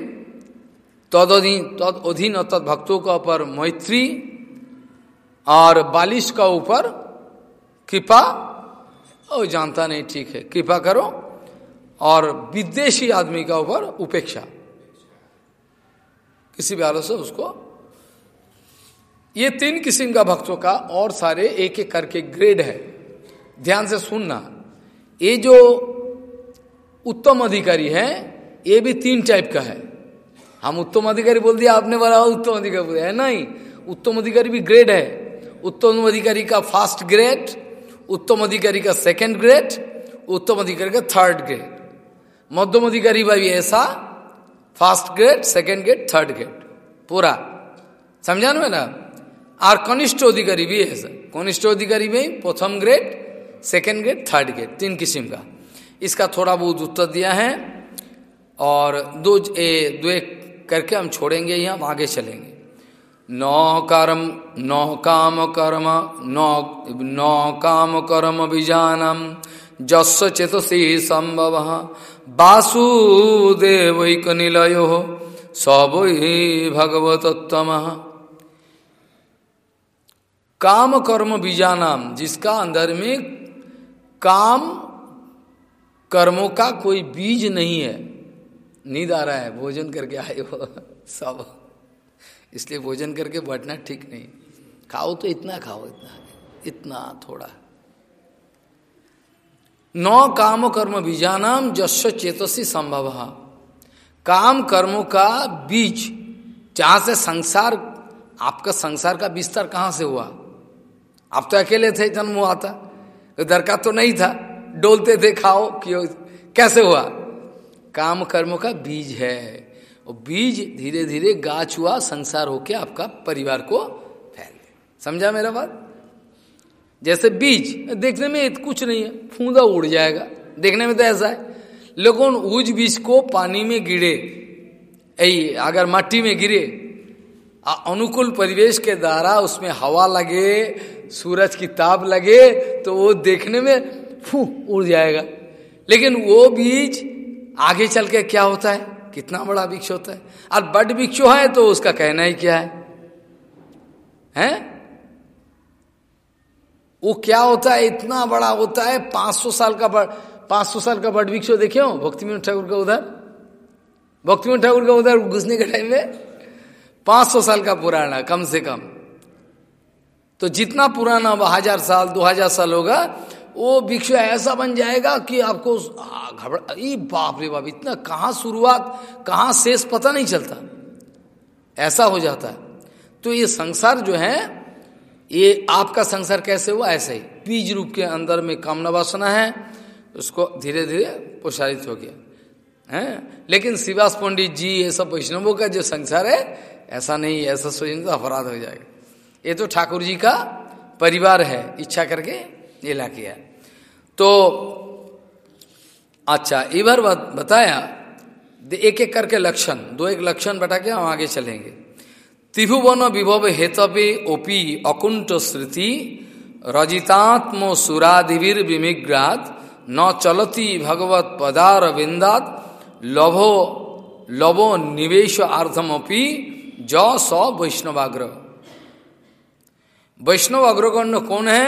S1: तदधीन तद अधीन अर्थात भक्तों का ऊपर मैत्री, और बालिश का ऊपर कृपा, ओ, जानता नहीं, ठीक है, कृपा करो, और विदेशी आदमी का ऊपर उपेक्षा। भी हालत से उसको। ये तीन किस्म का भक्तों का और सारे एक एक करके ग्रेड है। ध्यान से सुनना। ये जो उत्तम अधिकारी है, ये भी तीन टाइप का है। हम उत्तम अधिकारी बोल दिया, आपने बोला उत्तम अधिकारी बोल है नहीं। उत्तम अधिकारी भी ग्रेड है। उत्तम अधिकारी का फ़र्स्ट ग्रेड उत्तम अधिकारी का सेकंड ग्रेड उत्तम अधिकारी का थर्ड ग्रेड मध्यम अधिकारी भाई ऐसा first grade, second grade, third grade, पूरा। समझा ना? और कनिष्ठ अधिकारी भी है, सर। कनिष्ठ अधिकारी में प्रथम grade, second grade, third grade, तीन किस्म का। इसका थोड़ा बहुत उत्तर दिया है, और दो ए, दो एक करके हम छोड़ेंगे ही हम आगे चलेंगे। नौ कर्म, नौ काम कर्म, नौ नौ काम कर्म बीजानम जस चेतसी संभव। वासुदेवक निलयो सब ही काम कर्म बीजा नाम जिसका अंदर में काम कर्मों का कोई बीज नहीं है। नींद आ रहा है, भोजन करके आए हो सब। इसलिए भोजन करके बैठना ठीक नहीं। खाओ तो इतना खाओ, इतना इतना थोड़ा। नौ काम कर्म बीजानाम जस्व चेतसी संभव। काम कर्मों का बीज, जहाँ से संसार, आपका संसार का विस्तार कहाँ से हुआ? आप तो अकेले थे जन्म हुआ था। इधर का तो नहीं था। डोलते थे, खाओ क्यों कैसे हुआ? काम कर्मों का बीज है। और बीज धीरे धीरे गाछ हुआ, संसार होके आपका परिवार को फैल समझा मेरा बात? जैसे बीज, देखने में कुछ नहीं है, फूंदा उड़ जाएगा। देखने में तो ऐसा है। लेकिन उज बीज को पानी में गिरे यही अगर मट्टी में गिरे अनुकूल परिवेश के द्वारा उसमें हवा लगे, सूरज की ताप लगे तो वो देखने में, फू, उड़ जाएगा। लेकिन वो बीज आगे चल के क्या होता है? कितना बड़ा वृक्ष होता है। और बड वृक्ष है तो उसका कहना ही क्या है? हैं? वो क्या होता है? इतना बड़ा होता है? 500 साल का बड़ 500 साल का बड वृक्ष देखे हो? भक्ति ठाकुर का उधर? भक्ति ठाकुर का उधर घुसने के टाइम में? 500 साल का पुराना, कम से कम। तो जितना पुराना वह हज़ार साल, दो हज़ार साल होगा, वो वृक्ष ऐसा बन जाएगा कि आपको घबरा बाप रे बाप, इतना कहाँ शुरुआत, कहाँ शेष पता नहीं चलता। ऐसा हो जाता है। तो ये संसार जो है ये आपका संसार कैसे हुआ? ऐसे ही। बीज रूप के अंदर में कामना वासना है, उसको धीरे धीरे प्रसारित हो गया। है? लेकिन शिवास पंडित जी, ये सब वैष्णवों का जो संसार है, ऐसा नहीं, ऐसा सोचेंगे तो अपराध हो जाएगा। ये तो ठाकुर जी का परिवार है, इच्छा करके ये ला किया। तो अच्छा इधर बताया एक एक करके लक्षण दो एक लक्षण बता के हम आगे चलेंगे। त्रिभुवन विभव हेतवे ओपी अकुंठ स्मृति रजितात्म सुरादिवीर विमिग्रात न चलती भगवत पदार विंदात लभो लभो निवेश आर्धमपी ज स वैष्णवाग्र वैष्णव अग्रगण्य कौन है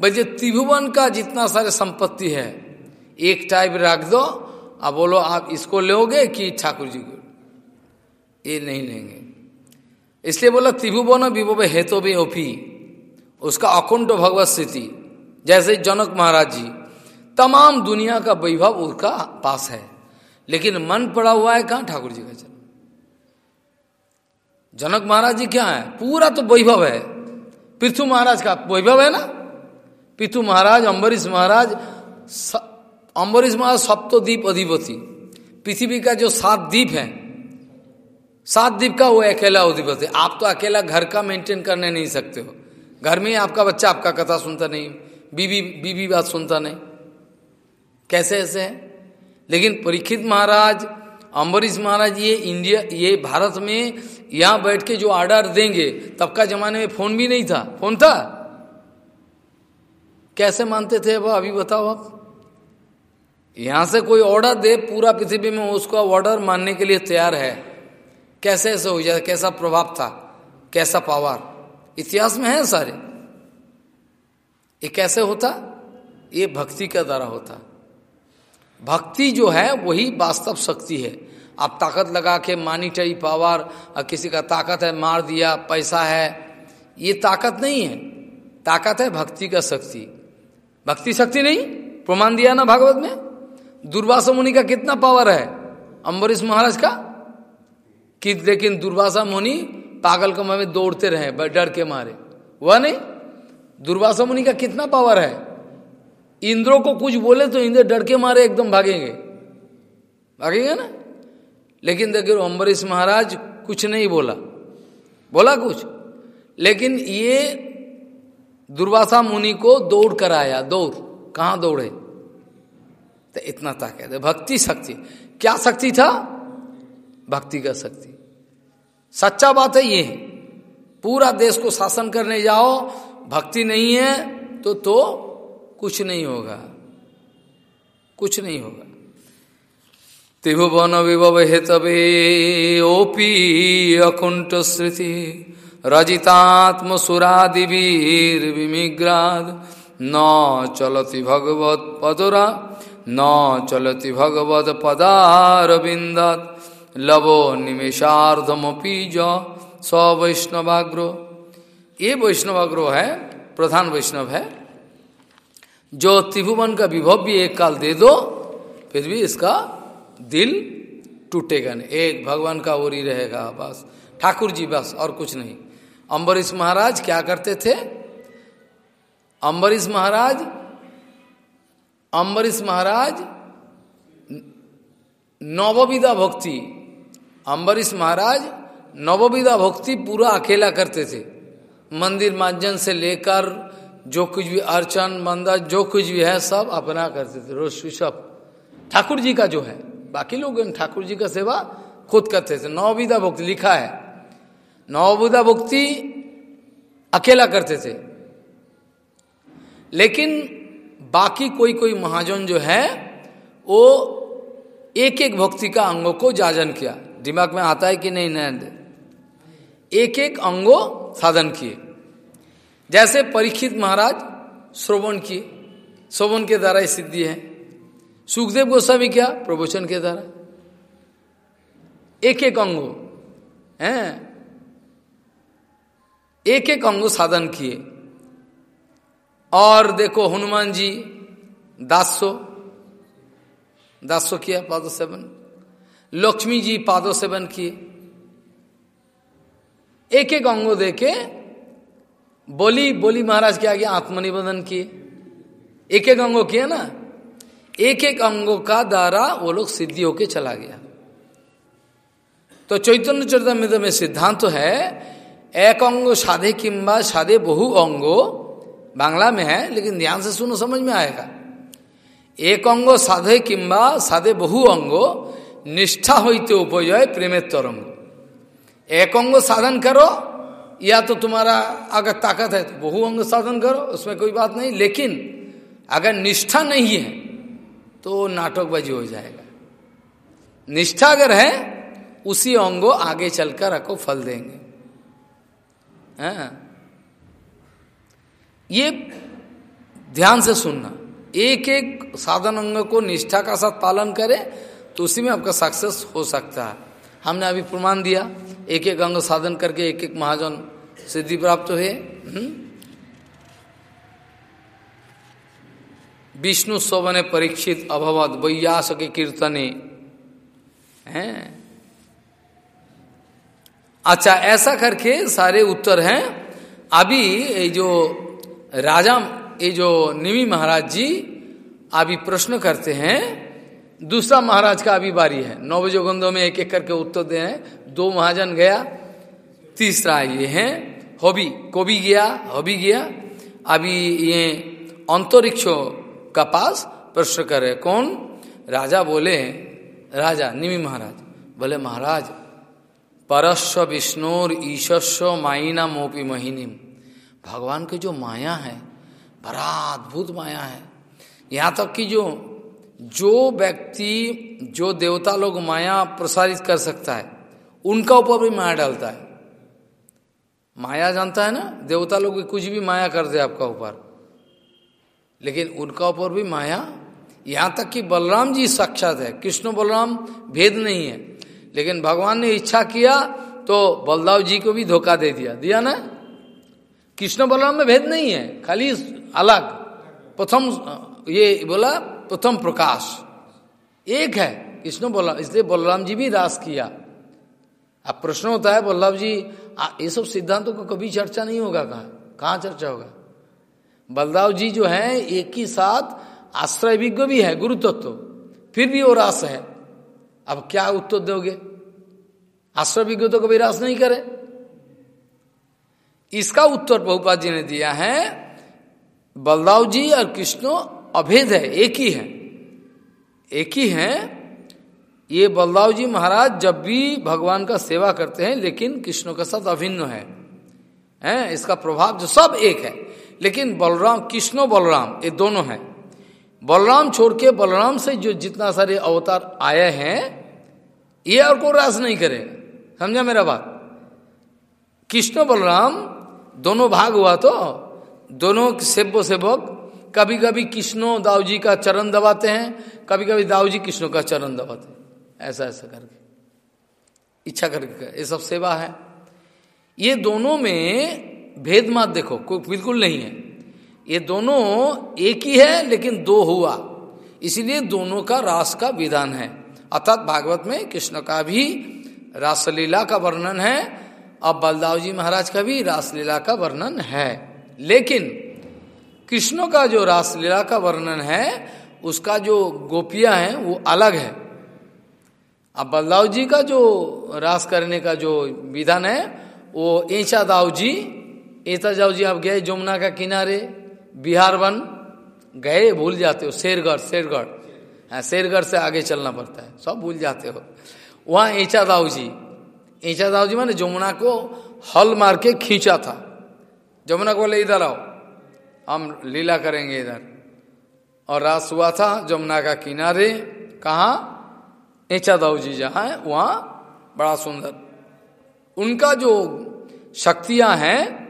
S1: भाई त्रिभुवन का जितना सारे संपत्ति है एक टाइप रख दो अब बोलो आप इसको लोगे कि ठाकुर जी को ये नहीं लेंगे इसलिए बोला, त्रिभुवन विभव हेतु भी ओपी। उसका अकुंठ भगवत स्थिति। जैसे जनक महाराज जी, तमाम दुनिया का वैभव उसका पास है। लेकिन मन पड़ा हुआ है कहा ठाकुर जी का जन्म? जनक महाराज जी क्या है? पूरा तो वैभव है। पृथु महाराज का वैभव है ना? पृथु महाराज अम्बरीश महाराज अम्बरीश महाराज सप्तद्वीप अधिपति। पृथ्वी का जो सात द्वीप है सात द्वीप का वो अकेला अधिपति आप तो अकेला घर का मेंटेन करने नहीं सकते हो। घर में आपका बच्चा आपका कथा सुनता नहीं बीबी बीबी बात सुनता नहीं। कैसे ऐसे है? लेकिन परीक्षित महाराज, अम्बरीश महाराज, ये इंडिया, ये भारत में यहाँ बैठ के जो ऑर्डर देंगे, तब का जमाने में फ़ोन भी नहीं था। फ़ोन था? कैसे मानते थे वो अभी बताओ आप। यहाँ से कोई ऑर्डर दे, पूरा पृथ्वी में उसका ऑर्डर मानने के लिए तैयार है। कैसे ऐसे हो जाए कैसा प्रभाव था, कैसा पावर। इतिहास में है सारे। ये कैसे होता? ये भक्ति का द्वारा होता। भक्ति जो है, वही वास्तव शक्ति है। आप ताकत लगा के मानिटरी पावर किसी का ताकत है, मार दिया, पैसा है, ये ताकत नहीं है। ताकत है भक्ति का शक्ति। भक्ति शक्ति नहीं? प्रमाण दिया ना भागवत में? दुर्वासा मुनि का कितना पावर है? अम्बरीश महाराज का कि लेकिन दुर्वासा मुनि पागल कमा में दौड़ते रहे डर के मारे। वह नहीं? दुर्वासा मुनि का कितना पावर है? इंद्रों को कुछ बोले तो इंद्र डर के मारे, एकदम भागेंगे। भागेंगे ना? लेकिन देखिए, अम्बरीश महाराज कुछ नहीं बोला। बोला कुछ? लेकिन ये दुर्वासा मुनि को दौड़ कर आया। दौड़। कहाँ दौड़े? तो इतना ताकत है। भक्ति शक्ति। क्या शक्ति था? भक्ति का शक्ति सच्चा बात है ये, पूरा देश को शासन करने जाओ, भक्ति नहीं है तो तो कुछ नहीं होगा। कुछ नहीं होगा। त्रिभुवन विभव हेतवे ओपी अकुंठ स्मृति रजितात्म सुरादिवीर विमिग्राद। न चलति भगवत पदुरा न चलति भगवत पदार पदारविंदत लवो निमेशार्धमपी ज स वैष्णवाग्रो। ये वैष्णवाग्रो है, प्रधान वैष्णव है। जो त्रिभुवन का विभव भी एक काल दे दो, फिर भी इसका दिल टूटेगा नहीं। एक भगवान का ओरी रहेगा, बस। ठाकुर जी बस, और कुछ नहीं। अम्बरीश महाराज क्या करते थे? अम्बरीश महाराज अम्बरीश महाराज नवविदा भक्ति अम्बरीश महाराज नवविदा भक्ति पूरा अकेला करते थे। मंदिर मार्जन से लेकर जो कुछ भी अर्चन, मंदा, जो कुछ भी है, सब अपना करते थे। रोज सब। ठाकुर जी का जो है, बाकी लोग ठाकुर जी का सेवा खुद करते थे। नवविधा भक्ति लिखा है। नवविधा भक्ति अकेला करते थे। लेकिन बाकी कोई कोई महाजन जो है, वो एक एक भक्ति का अंगों को जाजन किया। दिमाग में आता है कि नहीं नैंद एक एक अंगो साधन किए। जैसे परीक्षित महाराज श्रवण किए। श्रवण के द्वारा सिद्धि है। सुखदेव गोस्वामी क्या? प्रवचन के द्वारा। एक एक अंगो। हैं? एक एक अंगो साधन किए। और देखो हनुमान जी, दासो। दासो किया, पादो सेवन। लक्ष्मी जी पादो सेवन किए। एक एक अंगो देके बोली बोली महाराज के आगे आत्मनिवेदन किए। एक एक अंगो किया ना एक एक अंगों का द्वारा वो लोग सिद्धि होके चला गया। तो चैतन्य चरितमृत में सिद्धांत तो है, एक अंगो साधे किंबा, साधे बहु अंगो बांग्ला में है, लेकिन ध्यान से सुनो, समझ में आएगा। एक अंगो साधे किम्बा साधे बहु अंगो निष्ठा होते उपजय प्रेमेत तरंग। एक अंग साधन करो, या तो तुम्हारा अगर ताकत है तो बहु अंग साधन करो, उसमें कोई बात नहीं, लेकिन अगर निष्ठा नहीं है तो नाटकबाजी हो जाएगा। निष्ठा अगर है, उसी अंगो आगे चलकर आपको फल देंगे। हाँ। ये ध्यान से सुनना। एक एक साधन अंग को निष्ठा का साथ पालन करे तो उसी में आपका सक्सेस हो सकता है। हमने अभी प्रमाण दिया एक एक अंग साधन करके एक एक महाजन सिद्धि प्राप्त हुए। हम्म? विष्णु शोभने परीक्षित अभवत वैयास के कीर्तने। हैं? अच्छा ऐसा करके सारे उत्तर हैं। अभी ये जो राजा, ये जो निमी महाराज जी अभी प्रश्न करते हैं दूसरा महाराज का अभी बारी है। नवजोगंधों में एक एक करके उत्तर दे हैं। दो महाजन गया, तीसरा ये है। हॉबी को भी गया, हॉबी गया। अभी ये अंतरिक्षो का पास प्रश्न करे कौन? राजा बोले, राजा, निमी महाराज। बोले, महाराज परस्व विष्णुर ईशस्व माइना मोपी महिनीम। भगवान की जो माया है, बड़ा अद्भुत माया है। यहाँ तक कि जो जो व्यक्ति, जो देवता लोग माया प्रसारित कर सकता है, उनका ऊपर भी माया डालता है। माया जानता है ना? देवता लोग कुछ भी माया कर दे आपका ऊपर। लेकिन उनका ऊपर भी माया। यहाँ तक कि बलराम जी साक्षात है। कृष्ण बलराम भेद नहीं है। लेकिन भगवान ने इच्छा किया तो बलदाव जी को भी धोखा दे दिया। दिया ना? कृष्ण बलराम में भेद नहीं है। खाली अलग। प्रथम, ये बोला प्रथम प्रकाश। एक है कृष्ण बलराम इसलिए बलराम जी भी रास किया। अब प्रश्न होता है बल्लभ जी ये सब सिद्धांतों को कभी चर्चा नहीं होगा कहा? कहाँ चर्चा होगा? बलदाव जी जो है एक ही साथ आश्रय विज्ञ भी है गुरु तत्व तो, फिर भी वो रास है। अब क्या उत्तर दोगे? आश्रय विज्ञ तो कभी रास नहीं करे। इसका उत्तर बहुपात जी ने दिया है बलदाव जी और कृष्ण अभेद है, एक ही है। एक ही है, ये बलदाव जी महाराज जब भी भगवान का सेवा करते हैं, लेकिन कृष्ण के साथ अभिन्न है। हैं, इसका प्रभाव जो सब एक है। लेकिन बलराम, कृष्णो बलराम, ये दोनों हैं। बलराम छोड़ के बलराम से जो जितना सारे अवतार आए हैं, ये और को रास नहीं करे। समझा मेरा बात? कृष्ण बलराम, दोनों भाग हुआ तो दोनों सेवो सेवक कभी कभी कृष्णो दाऊ जी का चरण दबाते हैं कभी कभी दाऊ जी कृष्णों का चरण दबाते हैं। ऐसा ऐसा करके इच्छा करके कर, ये सब सेवा है। ये दोनों में भेद मत देखो कोई बिल्कुल नहीं है। ये दोनों एक ही है लेकिन दो हुआ। इसलिए दोनों का रास का विधान है। अर्थात भागवत में कृष्ण का भी रासलीला का वर्णन है और बलदाव जी महाराज का भी रासलीला का वर्णन है। लेकिन कृष्ण का जो रासलीला का वर्णन है, उसका जो गोपिया है, वो अलग है। अब बलदाव जी का जो रास करने का जो विधान है, वो ऐसा दाव जी ऐसा जाओ जी आप गए जमुना का किनारे, बिहार वन, गए, भूल जाते हो, शेरगढ़ शेरगढ़। हाँ शेरगढ़ से आगे चलना पड़ता है, सब भूल जाते हो। वहाँ ईचा दाऊ जी ईचा दाऊ जी मैंने जमुना को हल मार के खींचा था। जमुना को बोले, इधर आओ। हम लीला करेंगे इधर। और रात हुआ था, जमुना का किनारे, कहा? ईचा दाऊ जी जहाँ है, वहाँ बड़ा सुंदर। उनका जो शक्तियाँ हैं,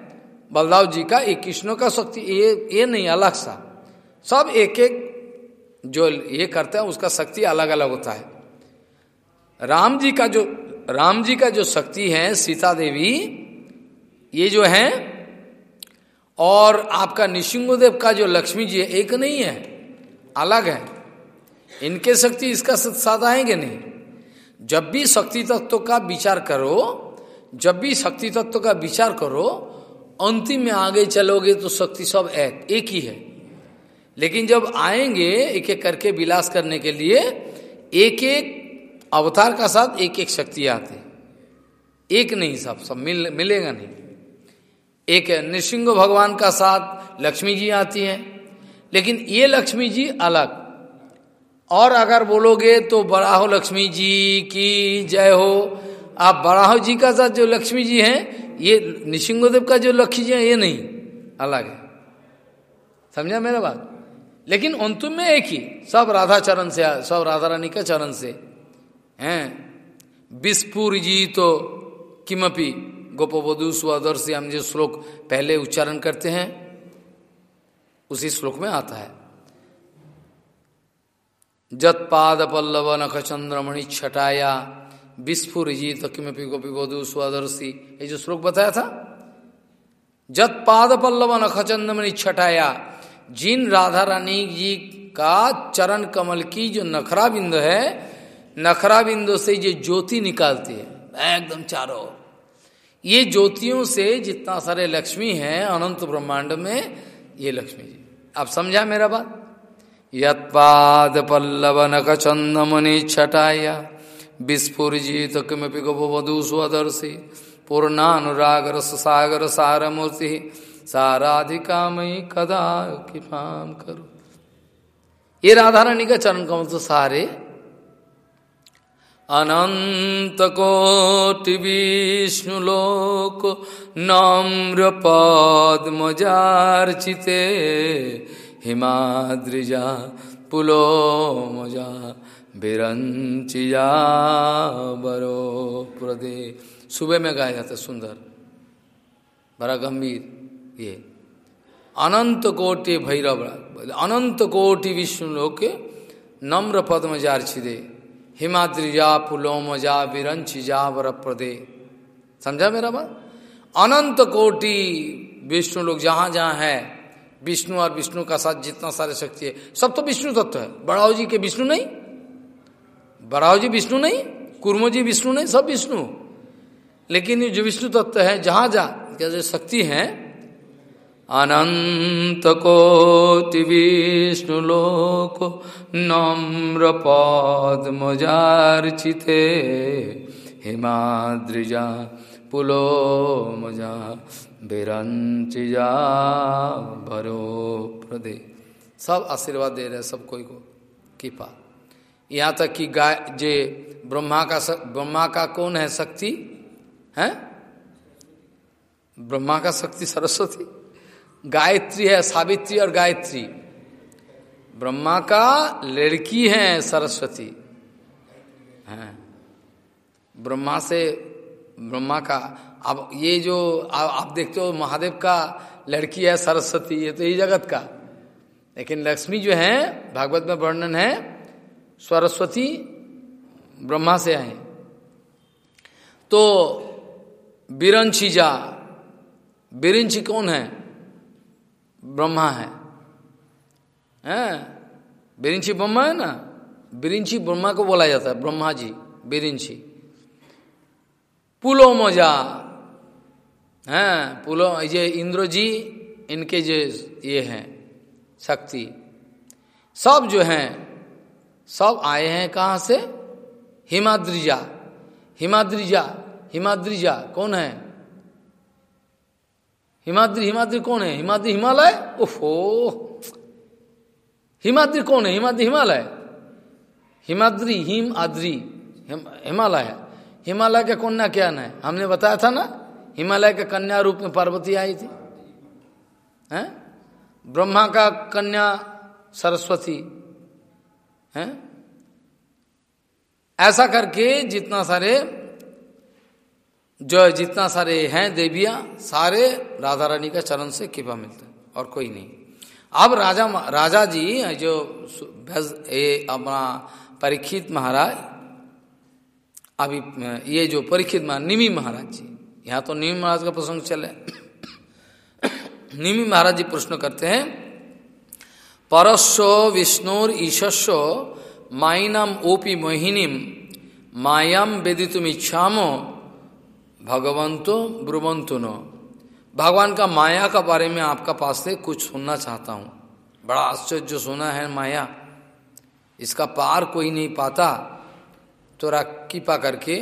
S1: बलदाव जी का एक कृष्णों का शक्ति, ये ये नहीं, अलग सा। सब एक एक जो ये करते हैं, उसका शक्ति अलग अलग होता है। राम जी का जो, राम जी का जो शक्ति है, सीता देवी, ये जो है और आपका निशिंगदेव का जो लक्ष्मी जी है, एक नहीं है, अलग है। इनके शक्ति इसका साथ आएँगे नहीं। जब भी शक्ति तत्व का विचार करो, जब भी शक्ति तत्व का विचार करो, अंतिम में आगे चलोगे तो शक्ति सब एक एक ही है। लेकिन जब आएँगे एक एक करके विलास करने के लिए एक एक अवतार का साथ एक एक शक्ति आते। एक नहीं सब सब मिल, मिलेगा नहीं। एक नृसिंह भगवान का साथ लक्ष्मी जी आती हैं। लेकिन ये लक्ष्मी जी अलग। और अगर बोलोगे तो बड़ाहो लक्ष्मी जी की जय हो। आप बड़ाहो जी का साथ जो लक्ष्मी जी हैं, ये निशिंगोदेव का जो लक्ष्मी जी है, ये नहीं। अलग है। समझा मेरा बात? लेकिन अंतुम में एक ही, सब राधा चरण से सब राधा रानी का चरण से। हैं। बिस्पुर जी तो किमपी गोपवधु स्वदर्शी हम जो श्लोक पहले उच्चारण करते हैं, उसी श्लोक में आता है। जत्पाद पल्लव नख चंद्रमणि छटाया विस्फुर जी तो किमपी गोपी वधु स्वदर्शी ये जो श्लोक बताया था। जत पाद पल्लव नख चंद्रमणि छटाया, जिन राधा रानी जी का चरण कमल की जो नखरा बिंद है नखरा बिंदु से जो ज्योति निकालती है, एकदम चारों ये ज्योतियों से जितना सारे लक्ष्मी हैं, अनंत ब्रह्मांड में ये लक्ष्मी जी। आप समझा मेरा बात? यद पल्लव नक चंदमणि छटाया विस्फुजित किमपि गोपवधु स्वदर्शी पूर्णानुराग रस सागर सार मूर्ति साराधिका मई कदा कृपाम करो। ये राधा रानी का चरण कमल तो सारे अनंत कोटि विष्णुलोक नम्र पद्मजार्चिते हिमाद्रिजा पुलो मज़ा बिरंचिया बरो प्रदे। सुबह में गाया जाता सुंदर। बड़ा गंभीर ये। अनंत कोटि भैरव अनंत कोटि विष्णु लोक नम्र पद्मजार्चिदे हिमाद्रिजा पुलोमजा विरंचिजा वर प्रदे। समझा मेरा बात? अनंत कोटि विष्णु लोग जहाँ जहाँ है, विष्णु और विष्णु का साथ जितना सारे शक्ति है, सब तो विष्णु तत्व है। बड़ाओ जी के विष्णु नहीं बड़ाओ जी विष्णु नहीं, कुर्मो जी विष्णु नहीं, सब विष्णु। लेकिन जो विष्णु तत्व है, जहाँ जहाँ जो शक्ति है अनंत कोटि विष्णु लोक नम्र पद्मजार्चिते हिमाद्रिजा पुलो मज़ा बिरंचिजा भरो प्रदे सब आशीर्वाद दे रहे सब कोई को। कृपा। यहाँ तक कि गाय, जे ब्रह्मा का ब्रह्मा का कौन है शक्ति? है? ब्रह्मा का शक्ति सरस्वती। गायत्री है सावित्री और गायत्री। ब्रह्मा का लड़की है सरस्वती। है। ब्रह्मा से ब्रह्मा का अब ये जो आ, आप देखते हो महादेव का लड़की है सरस्वती ये तो ये जगत का। लेकिन लक्ष्मी जो है भागवत में वर्णन है सरस्वती ब्रह्मा से आए। तो बिरंची जा बिरंची कौन है? ब्रह्मा है। बिरिंची ब्रह्मा है ना? बिरिंची ब्रह्मा को बोला जाता है ब्रह्मा जी बिरिंची। पुलो मोजा। हैं? पुलो, ये इंद्र जी इनके जो ये हैं, शक्ति। सब जो हैं, सब आए हैं कहाँ से? हिमाद्रिजा। हिमाद्रिजा हिमाद्रिजा, कौन है? हिमाद्री हिमाद्री कौन है? हिमाद्री हिमालय? ओफो हिमाद्री कौन है? हिमाद्री हिमालय? हिमाद्री हिम आद्री हिमालय है। हिमालय के कन्या क्या है। हमने बताया था ना, हिमालय के कन्या रूप में पार्वती आई थी। हैं? ब्रह्मा का कन्या सरस्वती। हैं? ऐसा करके जितना सारे जो जितना सारे हैं देवियाँ, सारे राधा रानी का चरण से कृपा मिलते और कोई नहीं। अब राजा राजा जी, जो ये अपना परीक्षित महाराज, अभी, ये जो परीक्षित महाराज निमी महाराज जी, यहाँ तो निमी महाराज का प्रसंग चले निमी महाराज जी प्रश्न करते हैं परस्व विष्णुर ईशस्व माइनम ओपी मोहिनीम, मायाम वेदितुम इच्छामो भगवंतो ब्रुवंतो नो। भगवान का माया का बारे में आपका पास से कुछ सुनना चाहता हूँ। बड़ा आश्चर्य सुना है माया। इसका पार कोई नहीं पाता। थोड़ा कृपा करके,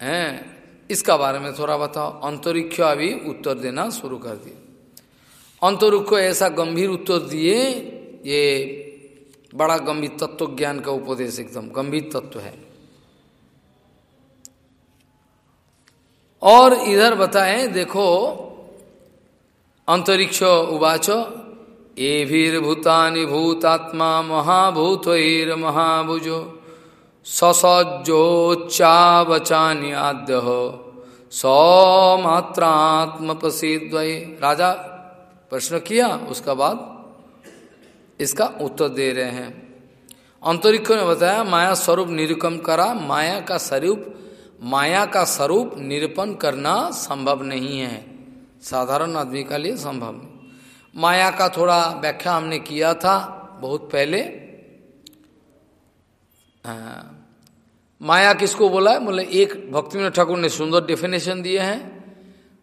S1: हैं, इसका बारे में थोड़ा बताओ। अंतरिक्ष अभी उत्तर देना शुरू कर दिए। अंतरिक्ष ऐसा गंभीर उत्तर दिए, ये बड़ा गंभीर तत्व ज्ञान का उपदेश एकदम गंभीर तत्व है। और इधर बताएँ, देखो, अंतरिक्ष उवाच भूतानि भूतात्मा महाभूत महाभुजो, ससज्जोच्चावचानि आद्य हो सौमात्रात्म प्रसिद्ध राजा, प्रश्न किया उसका बाद? इसका उत्तर दे रहे हैं। अंतरिक्ष ने बताया, माया स्वरूप निरूपम करा, माया का स्वरूप माया का स्वरूप निरूपण करना संभव नहीं है। साधारण आदमी का लिए संभव नहीं। माया का थोड़ा व्याख्या हमने किया था बहुत पहले। हाँ। माया किसको बोला है? बोले, एक भक्तिविनोद ठाकुर ने सुंदर डेफिनेशन दिए हैं।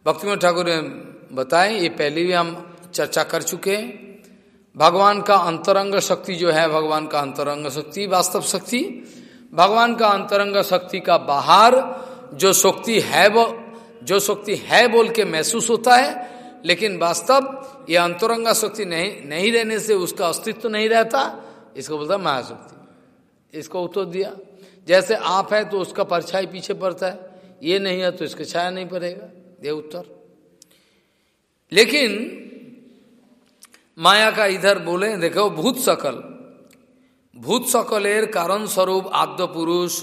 S1: भक्तिविनोद ठाकुर ने बताए, ये पहले भी हम चर्चा कर चुके हैं। भगवान का अंतरंग शक्ति जो है, भगवान का अंतरंग शक्ति, वास्तव शक्ति भगवान का अंतरंग शक्ति का बाहर जो शक्ति है वो, जो शक्ति है बोल के महसूस होता है, लेकिन वास्तव ये अंतरंगा शक्ति नहीं नहीं रहने से उसका अस्तित्व तो नहीं रहता, इसको बोलता महाशक्ति। इसको उत्तर दिया। जैसे आप है तो उसका परछाई पीछे पड़ता है, ये नहीं है तो इसका छाया नहीं पड़ेगा। ये उत्तर। लेकिन माया का इधर बोले, देखो, भूत सकल। भूत सकलेर कारण स्वरूप आद्य पुरुष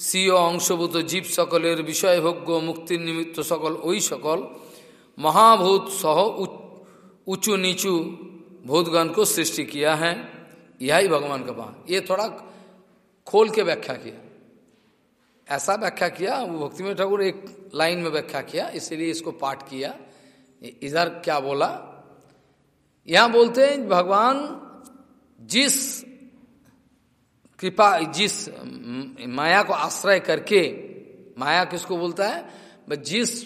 S1: सीओ अंशभूत जीव सकलेर বিষয় ভোগ্য মুক্তির নিমিত্ত সকল ওই সকল महाभूत सह ऊंचू नीचू भूतगण को सृष्टि किया है यही भगवान का बात ये थोड़ा खोल के व्याख्या किया ऐसा व्याख्या किया वो भक्ति में ठाकुर एक लाइन में व्याख्या किया इसीलिए इसको पाठ किया इधर क्या बोला यहां बोलते हैं भगवान जिस कृपा जिस माया को आश्रय करके, माया किसको बोलता है? जिस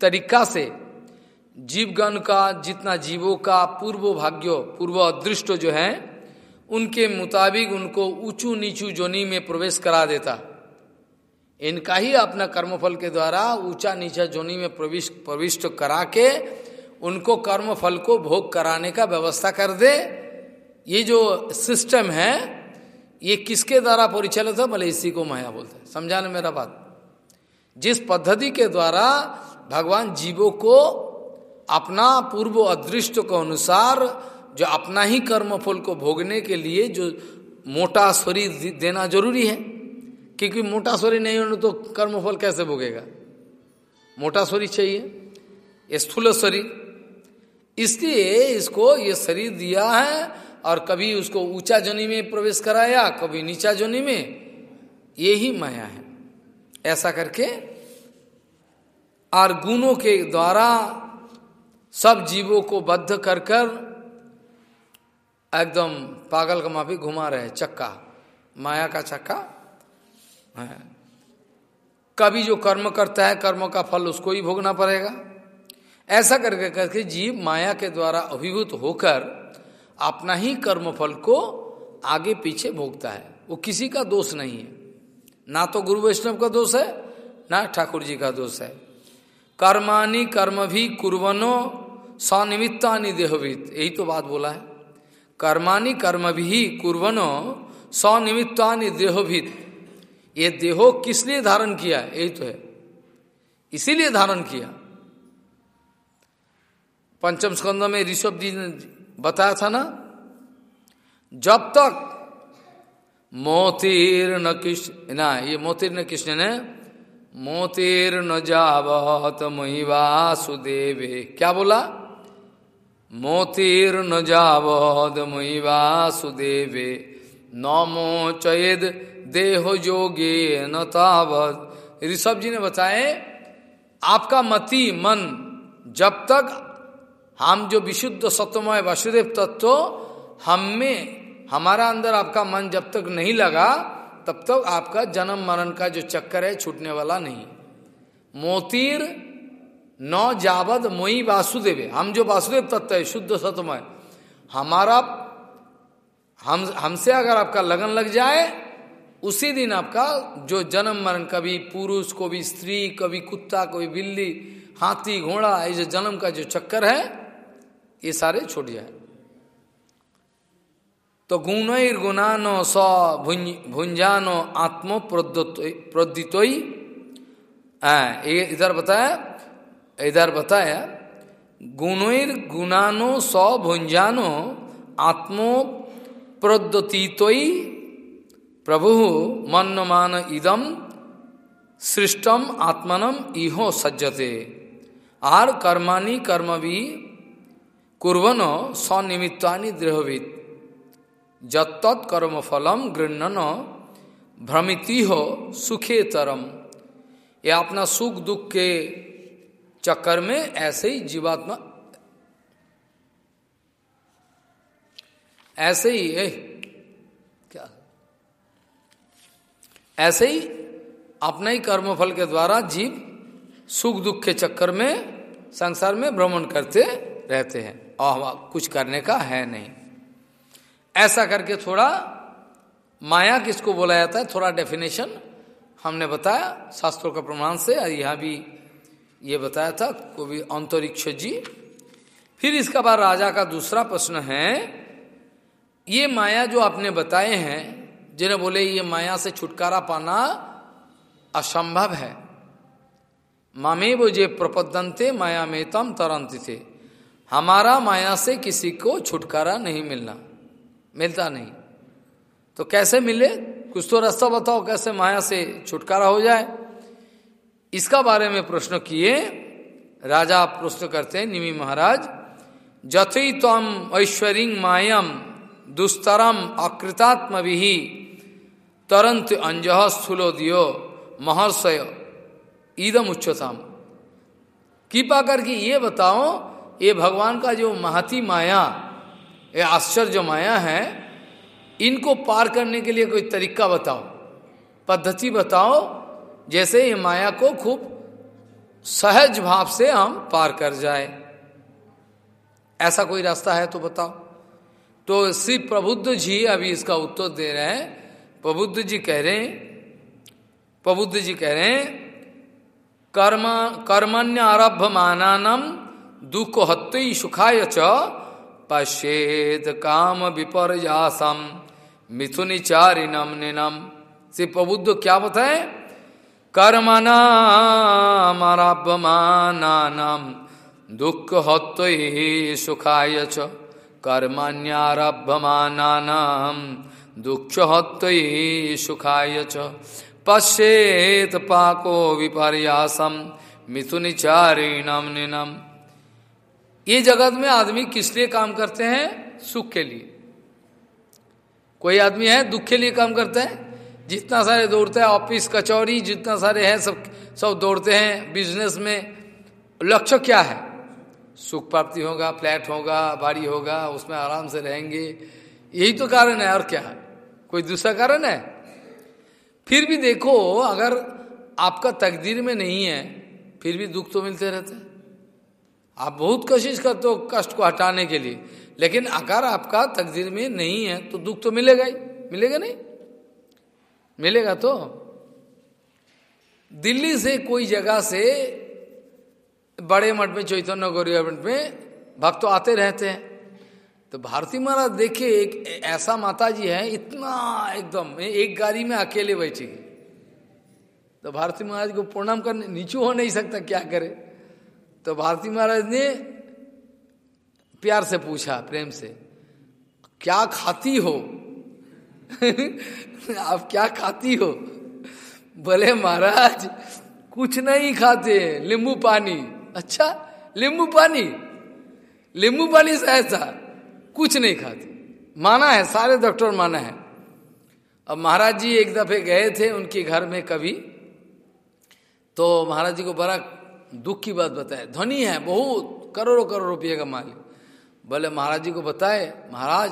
S1: तरीका से जीवगण का, जितना जीवों का पूर्व भाग्य, पूर्व अदृष्ट जो है, उनके मुताबिक उनको ऊंचू नीचू जोनी में प्रवेश करा देता। इनका ही अपना कर्मफल के द्वारा ऊँचा नीचा जोनी में प्रवेश, प्रविष्ट करा के उनको कर्मफल को भोग कराने का व्यवस्था कर दे। ये जो सिस्टम है ये किसके द्वारा परिचालित है? भले इसी को माया बोलते हैं। समझाने मेरा बात? जिस पद्धति के द्वारा भगवान जीवों को अपना पूर्व अदृष्ट के अनुसार जो अपना ही कर्मफल को भोगने के लिए जो मोटा शरीर देना ज़रूरी है। क्योंकि मोटा शरीर नहीं होने तो कर्मफल कैसे भोगेगा? मोटा शरीर चाहिए स्थूल शरीर। इसलिए इसको ये शरीर दिया है और कभी उसको ऊँचा जोनी में प्रवेश कराया, कभी नीचा जोनी में, ये ही माया है। ऐसा करके और गुणों के द्वारा सब जीवों को बद्ध कर कर एकदम पागल का माफ़ी घुमा रहे चक्का, माया का चक्का। है। कभी जो कर्म करता है, कर्म का फल उसको ही भोगना पड़ेगा। ऐसा करके करके जीव माया के द्वारा अभिभूत होकर अपना ही कर्म फल को आगे पीछे भोगता है। वो किसी का दोष नहीं है। ना तो गुरु वैष्णव का दोष है, ना ठाकुर जी का दोष है। कर्मानी कर्म भी कुर्वनो स्वनिमित्तानि देहवित। यही तो बात बोला है। कर्मानी कर्म भी कुर्वनो स्वनिमित्तानि देहोभित ये देहो किस लिए धारण किया यही तो है। इसीलिए धारण किया। पंचम स्कंद में ऋषभ जी ने बताया था ना? जब तक मोतीर न कृष्ण ना, ये मोतीर न कृष्ण ने? मोतीर न जावत मही वासुदेवे। क्या बोला? मोतीर न जावत मही वासुदेवे। नमो चेद देह जोगे न तावत। ऋषभ जी ने बताए, आपका मति मन जब तक हम जो विशुद्ध सत्यमय वासुदेव तत्व हम में हमारा अंदर आपका मन जब तक नहीं लगा, तब तक आपका जन्म मरण का जो चक्कर है, छूटने वाला नहीं। मोतीर नौ जावद मोई वासुदेव। हम जो वासुदेव तत्व है, शुद्ध सतमय हमारा, हम, हमसे अगर आपका लगन लग जाए, उसी दिन आपका जो जन्म मरण, कभी पुरुष को भी स्त्री, कभी कुत्ता, कभी बिल्ली, हाथी, घोड़ा, ये जो जन्म का जो चक्कर है ये सारे छूट जाए। तो गुणैर गुणानो स भुंजानो आत्मो प्रोदितोई। इधर बताया इधर बताया गुणैर गुणानो स भुंजानो आत्मो प्रोद्योतीतोई प्रभु मन मान इदम सृष्टम आत्मनम इहो सज्जते। आर कर्माणी कर्म भी कुर्वनो स्वनिमित्तानि दृढ़वित जत्त कर्म फलम भ्रमिति हो सुखे तरम ये अपना सुख दुख के चक्कर में ऐसे ही जीवात्मा ऐसे ही ए, क्या? ऐसे ही अपने ही कर्मफल के द्वारा जीव सुख दुख के चक्कर में संसार में भ्रमण करते रहते हैं। और कुछ करने का है नहीं। ऐसा करके थोड़ा माया किसको बोला जाता है? थोड़ा डेफिनेशन हमने बताया, शास्त्रों का प्रमाण से यहाँ भी ये बताया था, कवि अंतरिक्ष जी। फिर इसका बाद राजा का दूसरा प्रश्न है, ये माया जो आपने बताए हैं, जिन्हें बोले, ये माया से छुटकारा पाना असंभव है। मामे वो जे प्रपदंते माया में तम तरंत थे। हमारा माया से किसी को छुटकारा नहीं मिलना। मिलता नहीं। तो कैसे मिले? कुछ तो रास्ता बताओ कैसे माया से छुटकारा हो जाए। इसका बारे में प्रश्न किए। राजा प्रश्न करते हैं, निमी महाराज जथई तम ऐश्वरी मायम दुस्तरम अकृतात्म विही तरंत अंजह स्थूलो दियो महर्षय ईदम उच्चतम कृपा करके ये बताओ ये भगवान का जो महती माया, ये आश्चर्य माया है, इनको पार करने के लिए कोई तरीका बताओ, पद्धति बताओ, जैसे ये माया को खूब सहज भाव से हम पार कर जाए। ऐसा कोई रास्ता है तो बताओ। तो श्री प्रबुद्ध जी अभी इसका उत्तर दे रहे हैं। प्रबुद्ध जी कह रहे हैं, प्रबुद्ध जी कह रहे हैं, कर्म, कर्मण्य आरभ मानानम दुख हत्य सुखाय च पश्चेत काम विपर्यासम मिथुनिचारिणम निनम। से प्रबुद्ध क्या बताए? कर्मणामारभमानाम दुख हत्य सुखाय च कर्मण्यारभमानाम दुख हत्य सुखाय च पश्चेत पाको विपर्यासम मिथुनिचारिणम निनम। ये जगत में आदमी किस लिए काम करते हैं? सुख के लिए। कोई आदमी है, दुख के लिए काम करता है? जितना सारे दौड़ते हैं, ऑफ़िस, कचौरी, जितना सारे हैं, सब सब दौड़ते हैं बिज़नेस में। लक्ष्य क्या है? सुख प्राप्ति होगा, फ्लैट होगा, बाड़ी होगा, उसमें आराम से रहेंगे। यही तो कारण है, और क्या? कोई दूसरा कारण है? फिर भी देखो, अगर आपका तकदीर में नहीं है, फिर भी दुख तो मिलते रहते हैं। आप बहुत कोशिश करते हो कष्ट को हटाने के लिए, लेकिन अगर आपका तकदीर में नहीं है तो दुख तो मिलेगा ही। मिलेगा नहीं? मिलेगा तो? दिल्ली से कोई जगह से बड़े मठ में, चैतन्य गौरी मठ में भक्त तो आते रहते हैं। तो भारती महाराज देखे एक ऐसा माता जी है, इतना एकदम, एक गाड़ी में अकेले बैठेगी तो भारती महाराज को प्रणाम करने, नीचू हो नहीं सकता, क्या करे? तो भारती महाराज ने प्यार से पूछा, प्रेम से, क्या खाती हो? आप क्या खाती हो? बोले, महाराज, कुछ नहीं खाते नींबू पानी। अच्छा नींबू पानी? नींबू पानी से ऐसा, कुछ नहीं खाते। माना है, सारे डॉक्टर माना है। अब महाराज जी एक दफे गए थे उनके घर में कभी तो महाराज जी को बड़ा दुख की बात बताए। धनी है, बहुत, करोड़ों करोड़ रुपये का मालिक। बोले, महाराज जी को बताए, महाराज,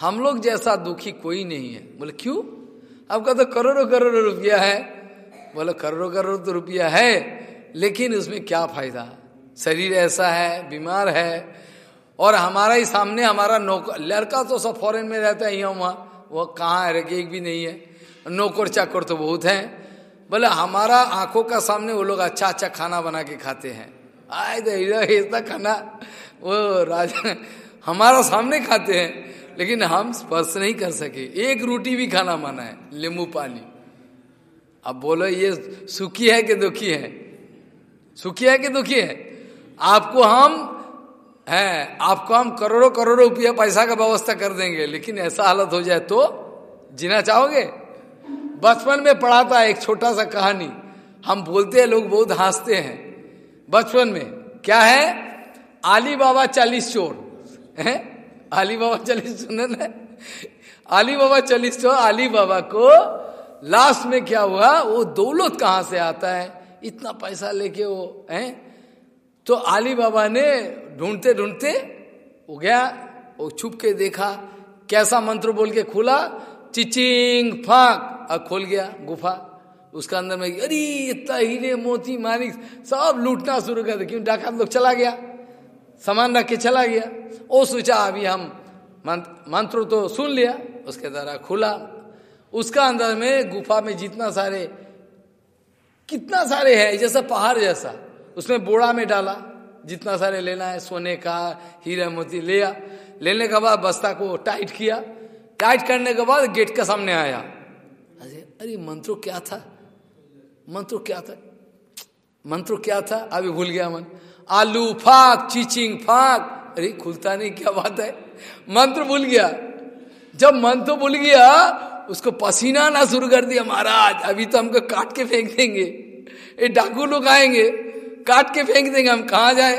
S1: हम लोग जैसा दुखी कोई नहीं है। बोले, क्यों? आपका तो करोड़ों करोड़ों रुपया है। बोले, करोड़ों करोड़ तो रुपया है, लेकिन उसमें क्या फ़ायदा? शरीर ऐसा है, बीमार है, और हमारा ही सामने हमारा नौकर लड़का तो सब फॉरेन में रहता है, यहाँ वहाँ। वह कहाँ है? एक भी नहीं है। नौकर चाकर तो बहुत है। बोले, हमारा आँखों का सामने वो लोग अच्छा अच्छा खाना बना के खाते हैं। आए तो ऐसा खाना, वो राजा हमारा सामने खाते हैं, लेकिन हम स्पर्श नहीं कर सके। एक रोटी भी खाना माना है नींबू पानी। अब बोलो, ये सुखी है कि दुखी है? सुखी है कि दुखी है? आपको हम, है, आपको हम करोड़ों करोड़ों रुपया पैसा का व्यवस्था कर देंगे, लेकिन ऐसा हालत हो जाए तो जीना चाहोगे? बचपन में पढ़ा था एक छोटा सा कहानी। हम बोलते हैं, लोग बहुत हँसते हैं। बचपन में क्या है? आली बाबा चालीस चोर। है? आली बाबा चालीस सुने ना आली बाबा चालीस चोर आली बाबा को लास्ट में क्या हुआ? वो दौलत कहाँ से आता है? इतना पैसा लेके वो, है? तो आली बाबा ने ढूंढते ढूंढते वो गया, वो छुप के देखा। कैसा मंत्र बोल के खुला? चिचिंग, फाक। और खोल गया, गुफा। उसका अंदर में, अरे, इतना हीरे मोती मानिक सब लूटना शुरू कर क्यों? डाकात लोग चला गया। सामान रख के चला गया। वो सोचा, अभी हम मंत्र तो सुन लिया। उसके द्वारा खुला। उसका अंदर में, गुफा में जितना सारे, कितना सारे है, जैसा पहाड़ जैसा। उसमें बोड़ा में डाला। जितना सारे लेना है, सोने का, हीरा मोती लिया। लेने के बाद बस्ता को टाइट किया। टाइट करने के बाद गेट के सामने आया। अरे, मंत्रो क्या था? मंत्रो क्या था? मंत्रो क्या था? अभी भूल गया मन। आलू फाक चीचिंग फाक अरे, खुलता नहीं, क्या बात है? मंत्र भूल गया। जब मंत्र भूल गया, उसको पसीना ना शुरू कर दिया, महाराज, अभी तो हमको काट के फेंक देंगे। ये डाकू लोग आएँगे, काट के फेंक देंगे, हम कहा जाए?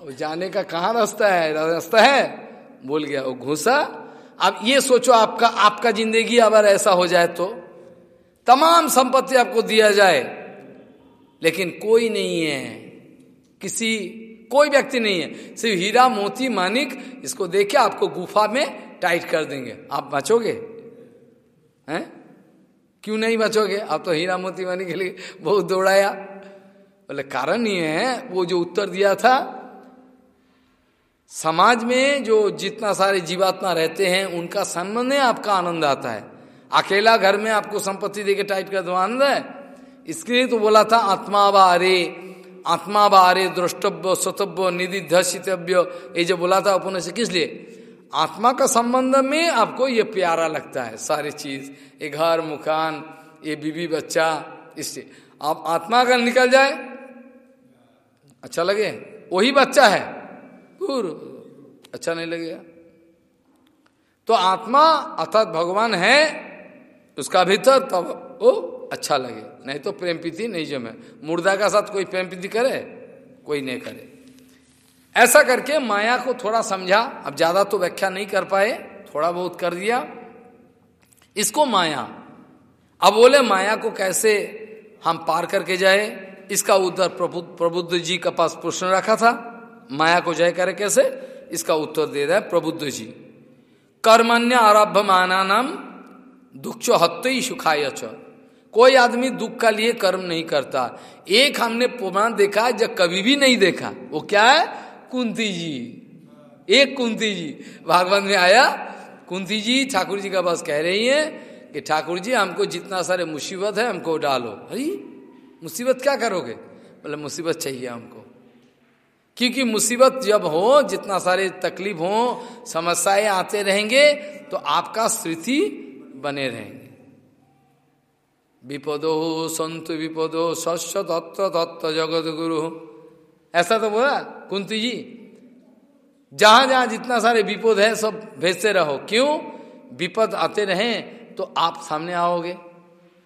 S1: और जाने का कहाँ रास्ता है? रास्ता है? बोल गया। वो घुसा, अब ये सोचो, आपका आपका ज़िंदगी अगर ऐसा हो जाए तो। तमाम संपत्ति आपको दिया जाए। लेकिन कोई नहीं है। किसी, कोई व्यक्ति नहीं है। सिर्फ़ हीरा, मोती, मानिक, इसको देखे आपको गुफा में टाइट कर देंगे। आप बचोगे? हैं? क्यों नहीं बचोगे? आप तो हीरा, मोती, मानिक के लिए बहुत दौड़ाया। बोले, कारण ये है, वो जो उत्तर दिया था, समाज में जो जितना सारे जीवात्मा रहते हैं, उनका सम्मान आपका आनंद आता है। अकेला घर में आपको संपत्ति देके टाइट कर दो, आनंद है? इसके लिए तो बोला था आत्मा बारे आत्मा बारे द्रष्टव्य स्वतव्य निधि धसितव्य ये जो बोला था अपने से किस लिए? आत्मा का संबंध में आपको ये प्यारा लगता है, सारी चीज़, ये घर, मुकान, ये बीबी बच्चा इससे आप आत्मा अगर निकल जाए। अच्छा लगे? वही बच्चा है। अच्छा नहीं लगेगा। तो आत्मा अर्थात भगवान है उसका भीतर तब वो अच्छा लगे। नहीं तो प्रेम प्रीति नहीं जमे। मुर्दा का साथ कोई प्रेम प्रीति करे? कोई नहीं करे। ऐसा करके माया को थोड़ा समझा। अब ज़्यादा तो व्याख्या नहीं कर पाए। थोड़ा बहुत कर दिया। इसको माया। अब बोले, माया को कैसे हम पार करके जाए? इसका उद्धर प्रबुद्ध जी का पास प्रश्न रखा था। माया को जय करे कैसे? इसका उत्तर दे रहा है प्रबुद्ध जी। कर्मण्य आरभ्य माना नाम दुख चो हत्ते ही सुखाय कोई आदमी दुख का लिए कर्म नहीं करता। एक हमने प्रमाण देखा जब कभी भी नहीं देखा। वो क्या है? कुंती जी। एक कुंती जी। भागवत में आया, कुंती जी ठाकुर जी का पास कह रही है कि ठाकुर जी, हमको जितना सारे मुसीबत है, हमको डालो। अरे, मुसीबत क्या करोगे? बोले, मुसीबत चाहिए हमको। क्योंकि मुसीबत जब हो, जितना सारे तकलीफ़ हो, समस्याएँ आते रहेंगे तो आपका स्थिति बने रहेंगे। विपदो संत विपदो सस्य तत्व तत्व जगत गुरु। ऐसा तो बोला, कुंती जी, जहाँ जहाँ जितना सारे विपद है, सब भेजते रहो। क्यों? विपद आते रहे तो आप सामने आओगे।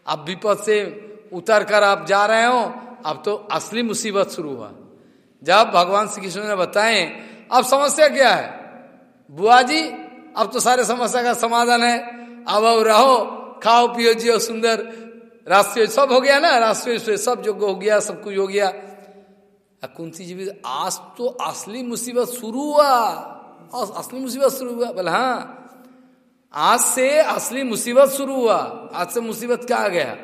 S1: अब विपद से उतर कर आप जा रहे हो, अब तो असली मुसीबत शुरू हुआ। जब भगवान श्री कृष्ण ने बताए, अब समस्या क्या है? बुआ जी, अब तो सारे समस्या का समाधान है। अब अब रहो, खाओ, पियो, जियो, सुंदर। राष्ट्रीय सब हो गया ना, राष्ट्रीय सब जो हो गया, सब कुछ हो गया। कुंती जी भी, आज तो असली मुसीबत शुरू हुआ। असली मुसीबत शुरू हुआ। बोले हाँ आज से असली मुसीबत शुरू हुआ। आज से मुसीबत क्या आ गया?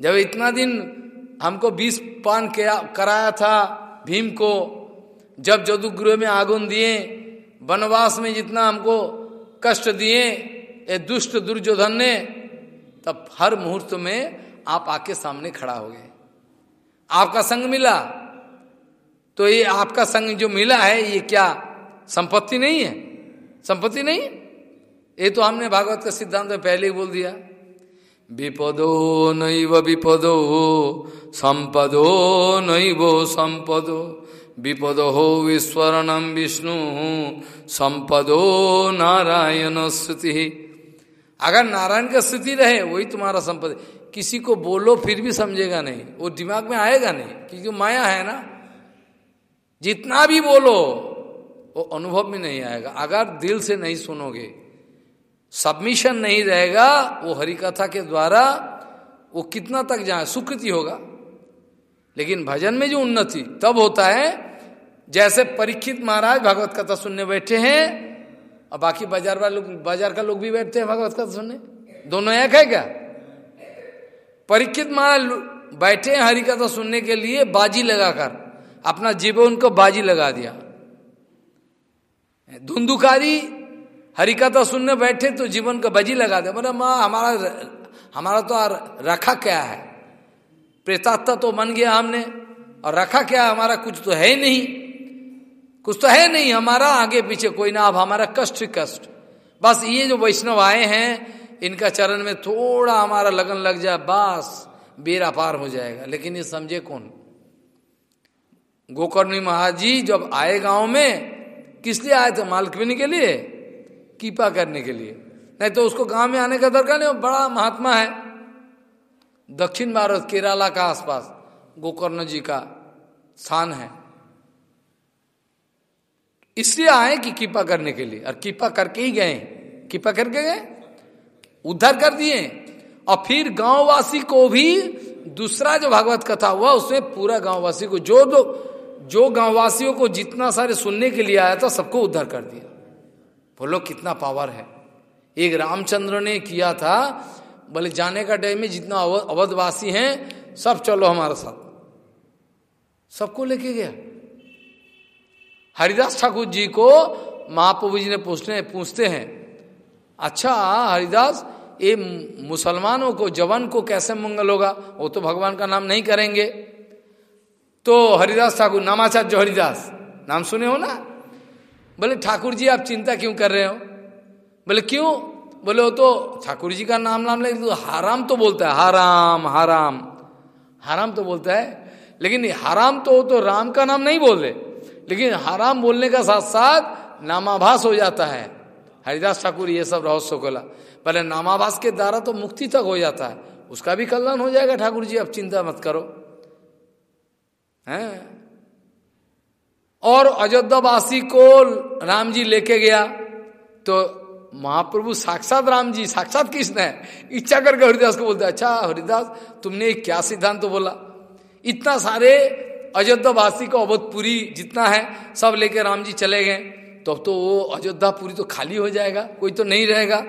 S1: जब इतना दिन हमको बीस पान कराया था भीम को, जब जदुगृह में आगुन दिए, वनवास में जितना हमको कष्ट दिए ये दुष्ट दुर्योधन ने, तब हर मुहूर्त में आप आके सामने खड़ा हो गए। आपका संग मिला। तो ये आपका संग जो मिला है, ये क्या संपत्ति नहीं है? संपत्ति नहीं? ये तो हमने भागवत का सिद्धांत पहले ही बोल दिया। विपदो नैव विपदो, संपदो नैव संपदो। विपद हो विस्वरणम विष्णु, संपदो नारायण स्तुति अगर नारायण का स्थिति रहे, वही तुम्हारा संपत्ति। किसी को बोलो, फिर भी समझेगा नहीं। वो दिमाग में आएगा नहीं, क्योंकि माया है ना। जितना भी बोलो, वो अनुभव में नहीं आएगा। अगर दिल से नहीं सुनोगे सबमिशन नहीं रहेगा, वो हरिकथा के द्वारा, वो कितना तक जाए, सुकृति होगा। लेकिन भजन में जो उन्नति, तब होता है, जैसे परीक्षित महाराज भगवत कथा सुनने बैठे हैं और बाकी बाज़ार वाले बाज़ार का लोग भी बैठते हैं भगवत कथा सुनने। दोनों एक है क्या? परीक्षित महाराज बैठे हैं हरि कथा सुनने के लिए बाजी लगाकर। अपना जीवन को बाजी लगा दिया। धुंधुकारी हरि कथा सुनने बैठे तो जीवन का बाजी लगा दिया। बोला, माँ, हमारा हमारा तो रखा क्या है? प्रेतात्ता तो मन गया हमने, और रखा क्या हमारा कुछ तो है ही नहीं। कुछ तो है नहीं, हमारा आगे पीछे कोई ना, अब हमारा कष्ट कष्ट। बस ये जो वैष्णव आए हैं, इनका चरण में थोड़ा हमारा लगन लग जाए, बस बेरा पार हो जाएगा। लेकिन ये समझे कौन? गोकर्णी महाराज जी जब आए गाँव में, किस लिए आए थे? मालकविनी के लिए? कीपा करने के लिए। नहीं तो उसको गाँव में आने का दरकार नहीं बड़ा महात्मा है। दक्षिण भारत, केरला का आसपास, गोकर्ण जी का स्थान है। इसलिए आए कि कृपा करने के लिए। और कृपा करके ही गए। कीपा करके गए। उद्धार कर दिए। और फिर गांववासी को भी दूसरा जो भागवत कथा हुआ, उसमें पूरा गांववासी को, जो दो, जो गांववासियों को जितना सारे सुनने के लिए आया था, सबको उद्धार कर दिया। बोलो, कितना पावर है। एक रामचंद्र ने किया था, बोले, जाने का टाइम में जितना अवधवासी हैं, सब चलो हमारे साथ। सबको लेके गया। हरिदास ठाकुर जी को महाप्रभु जी ने पूछने, पूछते हैं अच्छा हरिदास, ये मुसलमानों को, जवान को कैसे मंगल होगा? वो तो भगवान का नाम नहीं करेंगे। तो हरिदास ठाकुर नामाचार्य हरिदास, नाम सुने हो ना? बोले, ठाकुर जी, आप चिंता क्यों कर रहे हो? बोले, क्यों? बोले, वो तो ठाकुर जी का नाम नाम ले तो हाराम तो बोलता है, हराम हराम हराम तो बोलता है, लेकिन हराम तो तो राम का नाम नहीं बोल रहे। लेकिन हराम बोलने का साथ साथ नामाभास हो जाता है। हरिदास ठाकुर ये सब रहस्य खोला पहले नामाभास के द्वारा तो मुक्ति तक हो जाता है। उसका भी कल्याण हो जाएगा ठाकुर जी, अब चिंता मत करो। हैं? और अयोध्यावासी को राम जी लेके गया तो महाप्रभु साक्षात राम जी, साक्षात कृष्ण है। इच्छा करके हरिदास को बोलते अच्छा हरिदास, तुमने क्या सिद्धांत तो बोला? इतना सारे अयोध्यावासी को अवधपुरी जितना है, सब लेके राम जी चले गए। तो अब तो वो अयोध्या पूरी तो खाली हो जाएगा, कोई तो नहीं रहेगा।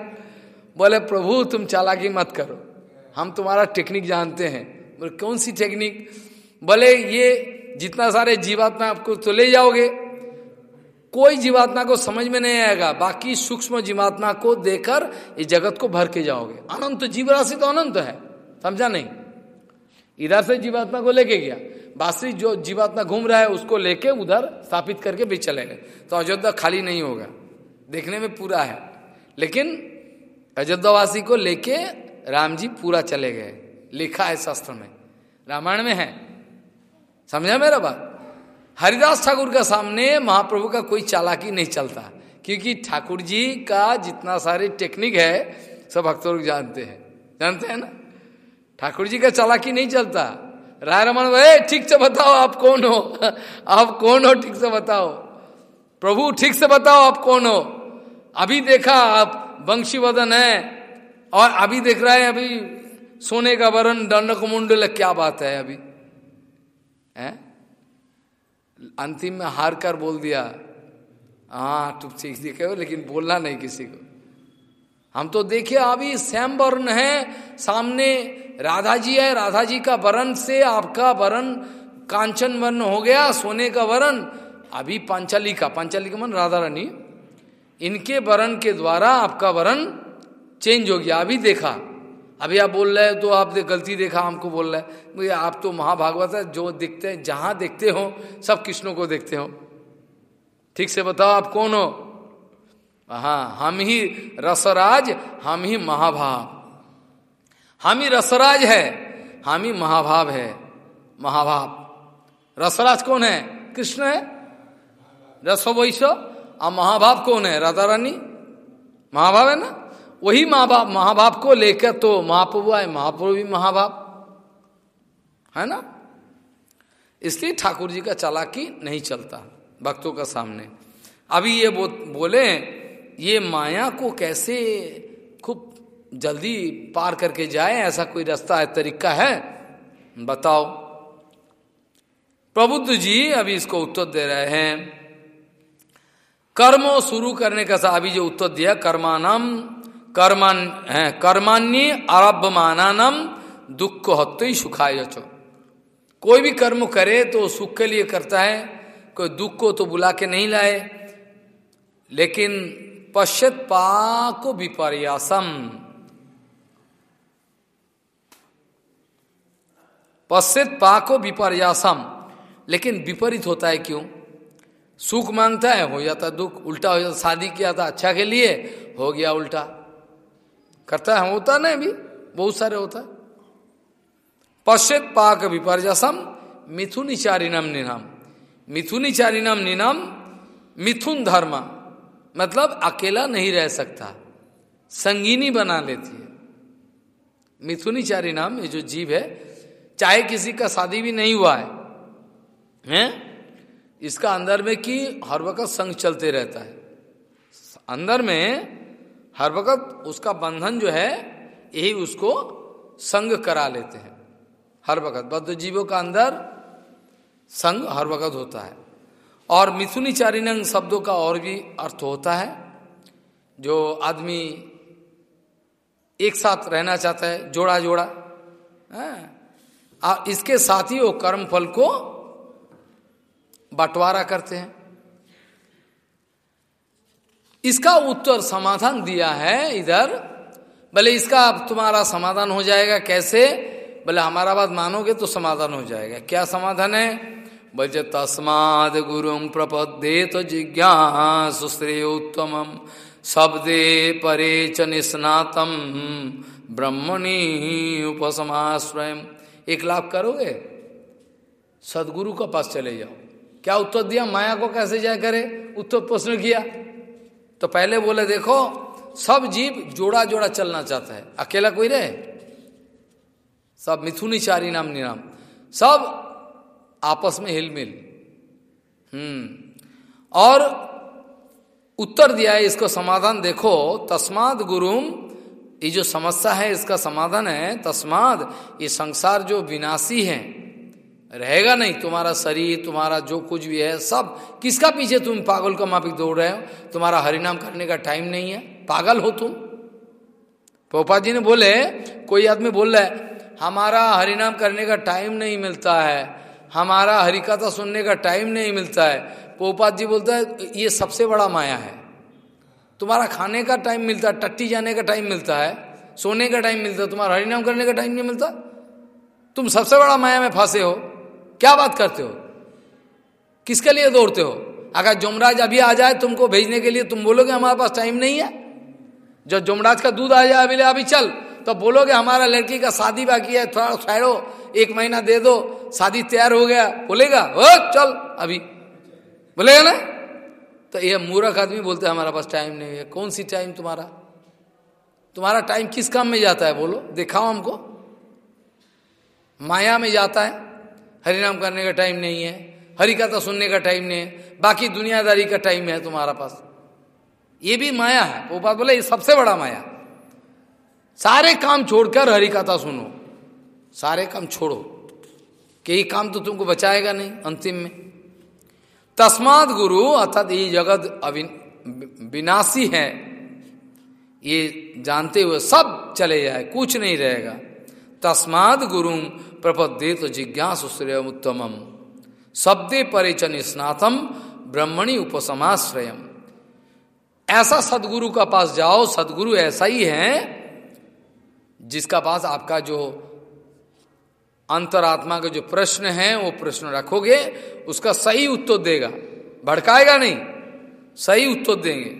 S1: बोले, प्रभु, तुम चालाकी मत करो। हम तुम्हारा टेक्निक जानते हैं। बोले, कौन सी टेक्निक बोले, ये जितना सारे जीवात्मा आपको तो ले जाओगे। कोई जीवात्मा को समझ में नहीं आएगा, बाकी सूक्ष्म जीवात्मा को देकर इस जगत को भर के जाओगे। अनंत जीव राशि तो अनंत है, समझा नहीं? इधर से जीवात्मा को लेके गया। बासुरी जो जीवात्मा घूम रहा है, उसको लेके उधर स्थापित करके भी चले गए। तो अयोध्या खाली नहीं होगा। देखने में पूरा है। लेकिन अयोध्यावासी को लेके राम जी पूरा चले गए। लिखा है शास्त्र में। रामायण में है। समझा मेरा बात? हरिदास ठाकुर के सामने महाप्रभु का कोई चालाकी नहीं चलता। क्योंकि ठाकुर जी का जितना सारे टेक्निक है, सब भक्तों लोग जानते हैं। जानते हैं ना? ठाकुर जी का चालाकी नहीं चलता। राय रमन भाई ठीक से बताओ आप कौन हो? आप कौन हो? ठीक से बताओ। प्रभु, ठीक से बताओ आप कौन हो? अभी देखा आप वंशी वदन है, और अभी देख रहा है, अभी सोने का वरण दंड कुमुंडल क्या बात है अभी? है? अंतिम में हार कर बोल दिया। हाँ तुम ठीक देखे हो, लेकिन बोलना नहीं किसी को। हम तो देखिए, अभी श्याम वर्ण है, सामने राधा जी है राधा जी का वरण से आपका वरण कांचन वर्ण हो गया, सोने का वरण अभी पांचाली का पांचाली का मन राधा रानी। इनके वरण के द्वारा आपका वरण चेंज हो गया। अभी देखा। अभी आप बोल रहे हैं तो आपने गलती देखा, हमको बोल रहे हैं। मुझे आप तो महाभागवत है, जो देखते हैं, जहाँ देखते हो, सब कृष्णों को देखते हो। ठीक से बताओ, आप कौन हो? हाँ हम ही रसराज, हम ही महाभाव हम ही रसराज है हम ही महाभाव है। महाभाव। रसराज कौन है? कृष्ण है? रसो वैश्व और महाभाव कौन है? राधा रानी महाभाव है ना? वही महाभाव महाभाव को लेकर तो महाप्रभु आए महाप्रभु भी महाभाव। है ना? इसलिए ठाकुर जी का चालाकी नहीं चलता भक्तों का सामने। अभी ये बो, बोले ये माया को कैसे खूब जल्दी पार करके जाए, ऐसा कोई रास्ता है तरीका है? बताओ। प्रबुद्ध जी अभी इसको उत्तर दे रहे हैं। कर्म शुरू करने का अभी जो उत्तर दिया, कर्मानम, कर्मान, है, कर्मान्य आरभ मानानम दुख को हत्या सुखाए कोई भी कर्म करे तो सुख के लिए करता है, कोई दुख को तो बुला के नहीं लाए। लेकिन पश्चात पाक विपर्यासम। पश्चित पाको विपर्यासम। लेकिन विपरीत होता है क्यों? सुख माँगता है, हो जाता दुख, उल्टा हो जाता, शादी किया था अच्छा के लिए, हो गया उल्टा। करता है, होता नहीं अभी बहुत सारे होता। पश्चित पाक विपर्यसम मिथुनिचारिणम निनाम। मिथुनिचारिणम निनाम, मिथुन धर्म। मतलब अकेला नहीं रह सकता। संगीनी बना लेती है। मिथुनिचारी नाम ये जो जीव है चाहे किसी का शादी भी नहीं हुआ है, हैं? इसका अंदर में कि हर वक्त संग चलते रहता है। अंदर में हर वक्त उसका बंधन जो है, यही उसको संग करा लेते हैं। हर वक्त बद्ध जीवों का अंदर संग हर वक्त होता है। और मिथुनी चारिनंग शब्दों का और भी अर्थ होता है, जो आदमी एक साथ रहना चाहता है जोड़ा जोड़ा है? इसके साथ ही वो कर्म फल को बंटवारा करते हैं। इसका उत्तर समाधान दिया है इधर। भले इसका अब तुम्हारा समाधान हो जाएगा, कैसे? बोले हमारा बात मानोगे तो समाधान हो जाएगा। क्या समाधान है? बोले तस्माद गुरु प्रपदे तो जिज्ञास श्रेय उत्तम शब्दे परे च निस्नातम ब्रह्मणी उपसमाश्रय एक लाभ करोगे? सदगुरु के पास चले जाओ। क्या उत्तर दिया? माया को कैसे जाए करे? उत्तर प्रश्न किया। तो पहले बोले, देखो, सब जीव जोड़ा जोड़ा चलना चाहता है। अकेला कोई रहे? सब मिथुनी चारी नाम निराम। सब आपस में हिलमिल। हम्म। और उत्तर दिया है इसको समाधान। देखो, तस्माद गुरुम ये जो समस्या है, इसका समाधान है, तस्माद ये संसार जो विनाशी है, रहेगा नहीं। तुम्हारा शरीर, तुम्हारा जो कुछ भी है, सब किसका पीछे तुम पागल का माफिक दौड़ रहे हो? तुम्हारा हरिनाम करने का टाइम नहीं है। पागल हो तुम। पोपा जी ने बोले, कोई आदमी बोल रहा है, हमारा हरिनाम करने का टाइम नहीं मिलता है। हमारा हरिकथा सुनने का टाइम नहीं मिलता है। पोपात जी बोलता है, ये सबसे बड़ा माया है। तुम्हारा खाने का टाइम मिलता है, टट्टी जाने का टाइम मिलता है, सोने का टाइम मिलता है, तुम्हारा हरिनाम करने का टाइम नहीं मिलता। तुम सबसे बड़ा माया में फंसे हो, क्या बात करते हो? किसके लिए दौड़ते हो? अगर जुमराज अभी आ जाए तुमको भेजने के लिए, तुम बोलोगे हमारे पास टाइम नहीं है। जब जुमराज का दूध आ जाए, अभी अभी चल। तो बोलोगे हमारा लड़की का शादी बाकी है, थोड़ा ठहरो, एक महीना दे दो, शादी तैयार हो गया। बोलेगा ओ चल, अभी। बोलेगा ना? तो ये मूर्ख आदमी बोलते हैं, हमारा पास टाइम नहीं है। कौन सी टाइम तुम्हारा? तुम्हारा टाइम किस काम में जाता है? बोलो, दिखाओ हमको। माया में जाता है। हरिनाम करने का टाइम नहीं है। हरि कथा सुनने का टाइम नहीं है। बाकी दुनियादारी का टाइम है तुम्हारा पास। ये भी माया है। वो बात बोले, ये सबसे बड़ा माया सारे काम छोड़कर हरि कथा सुनो। सारे काम छोड़ो। कई काम तो तुमको बचाएगा नहीं अंतिम में। तस्माद गुरु अर्थात ये जगत विनाशी है। ये जानते हुए सब चले जाए, कुछ नहीं रहेगा। तस्माद गुरु प्रपदे तो जिज्ञास श्रेय उत्तम शब्दे परिचन स्नातम ब्रह्मणी उपसमाश्रयम। ऐसा सदगुरु का पास जाओ, सदगुरु ऐसा ही है जिसका पास आपका जो अंतरात्मा के जो प्रश्न है, वो प्रश्न रखोगे, उसका सही उत्तर देगा। भड़काएगा नहीं, सही उत्तर देंगे।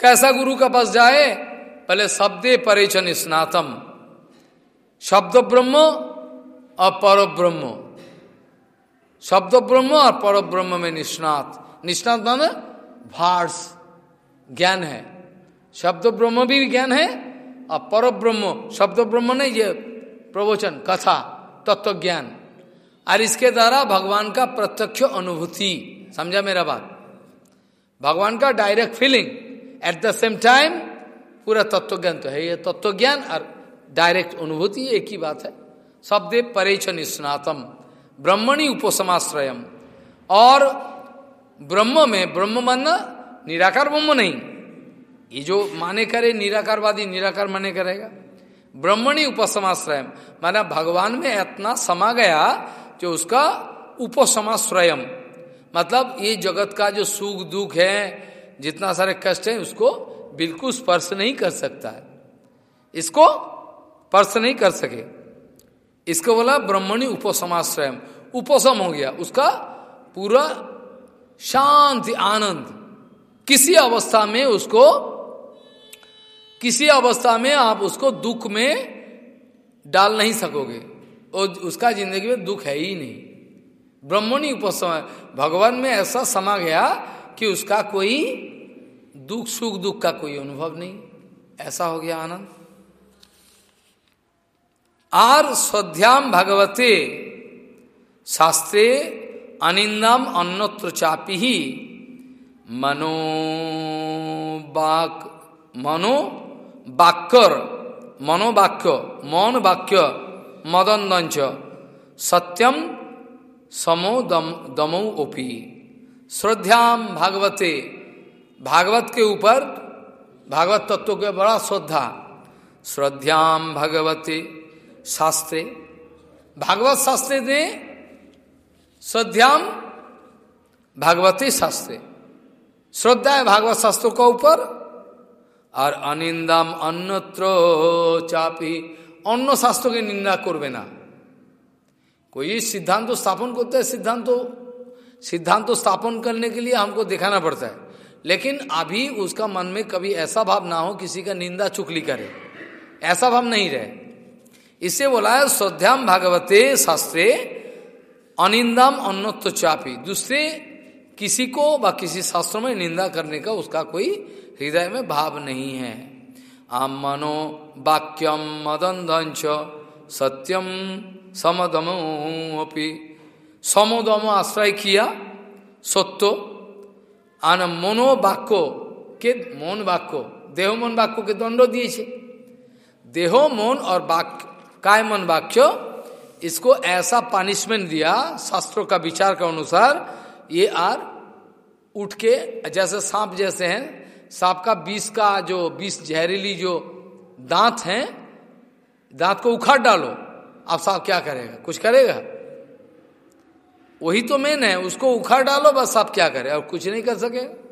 S1: कैसा गुरु का पास जाए? पहले शब्दे परेचन स्नातम। शब्द ब्रह्म और पर ब्रह्म शब्द ब्रह्म और पर ब्रह्म में निष्णात। निष्णात माने भार्स, ज्ञान है। शब्द ब्रह्म भी ज्ञान है और पर ब्रह्म शब्द ब्रह्म ने ये प्रवचन, कथा तत्व ज्ञान और इसके द्वारा भगवान का प्रत्यक्ष अनुभूति। समझा मेरा बात? भगवान का direct feeling at the same time पूरा तत्व ज्ञान तो है। ये तत्व ज्ञान और डायरेक्ट अनुभूति एक ही बात है। शब्द परेच निस्नातम ब्रह्मणी उपसमाश्रयम, और ब्रह्म में, ब्रह्म मानना निराकार ब्रह्म नहीं। ये जो माने करे, निराकारवादी, निराकार माने करेगा। ब्रह्मणी उपसमाश्रयम। माना भगवान में इतना समा गया जो उसका उपसमाश्रयम। मतलब ये जगत का जो सुख दुख है, जितना सारे कष्ट है, उसको बिल्कुल स्पर्श नहीं कर सकता है। इसको स्पर्श नहीं कर सके। इसको बोला ब्रह्मणी उपसमाश्रय उपसम हो गया। उसका पूरा शांति, आनंद। किसी अवस्था में उसको किसी अवस्था में आप उसको दुख में डाल नहीं सकोगे। और उसका ज़िंदगी में दुख है ही नहीं। ब्रह्मणी उपसमय भगवान में ऐसा समा गया कि उसका कोई दुख, सुख, दुख का कोई अनुभव नहीं। ऐसा हो गया आनंद। आर स्वध्याम भगवते शास्त्रे अनिंदम अन्नत्र चापी ही। मनो बाक मनो बाक्यर मनोवाक्य मौन वाक्य मदंदंच सत्यम समो दम दमो ओपी श्रद्धाम भागवते भागवत के ऊपर भागवत तत्व के बड़ा श्रद्धा श्रद्धाम भगवते शास्त्रे भागवत शास्त्र ने श्रद्धाम भागवती शास्त्रे श्रद्धा है भागवत शास्त्रों का ऊपर अनिंदम अन्यत्र चापी अन्य शास्त्रों की निंदा करवे ना कोई सिद्धांत तो स्थापन करते हैं सिद्धांत सिद्धांत स्थापन करने के लिए हमको दिखाना पड़ता है लेकिन अभी उसका मन में कभी ऐसा भाव ना हो किसी का निंदा चुकली करे ऐसा भाव नहीं रहे इसे बोला है श्रद्धाम भागवते शास्त्रे अनिंदम अन्नत्व चापी दूसरे किसी को व किसी शास्त्रों में निंदा करने का उसका कोई हृदय में भाव नहीं है। आम मनो वाक्यम मदंधंश सत्यम समदम अपी। समदम आश्रय किया सत्य आन मनो वाक्य के मन वाक्य देह मन वाक्य के दंड दिए देहो मन और वाक्य काय मन वाक्य, इसको ऐसा पानिशमेंट दिया, शास्त्रों का विचार के अनुसार, ये आर उठ के, जैसे सांप जैसे हैं सांप का बीस का जो बीस जहरीली जो दांत हैं दांत को उखाड़ डालो। अब सांप क्या करेगा? कुछ करेगा? वही तो मेन है उसको उखाड़ डालो बस सांप क्या करे? और कुछ नहीं कर सके।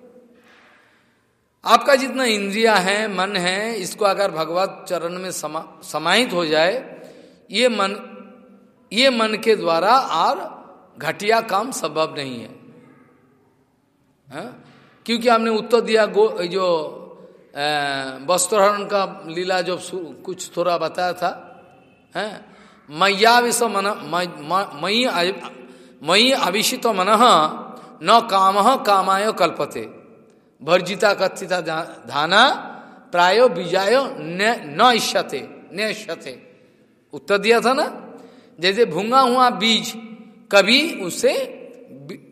S1: आपका जितना इंद्रिया है मन है इसको अगर भगवत चरण में समा, समाहित हो जाए ये मन ये मन के द्वारा और घटिया काम संभव नहीं है। हा? क्योंकि हमने उत्तर दिया गो जो वस्त्रहरण का लीला जो कुछ थोड़ा बताया था, है? मैया विश्व मन मई मई अभिषित मन न काम कामाय कल्पते। भर्जिता कथिता धाना, प्रायो बीजायो न इष्यते न इष्यते। उत्तर दिया था ना? जैसे भूँगा हुआ बीज, कभी उसे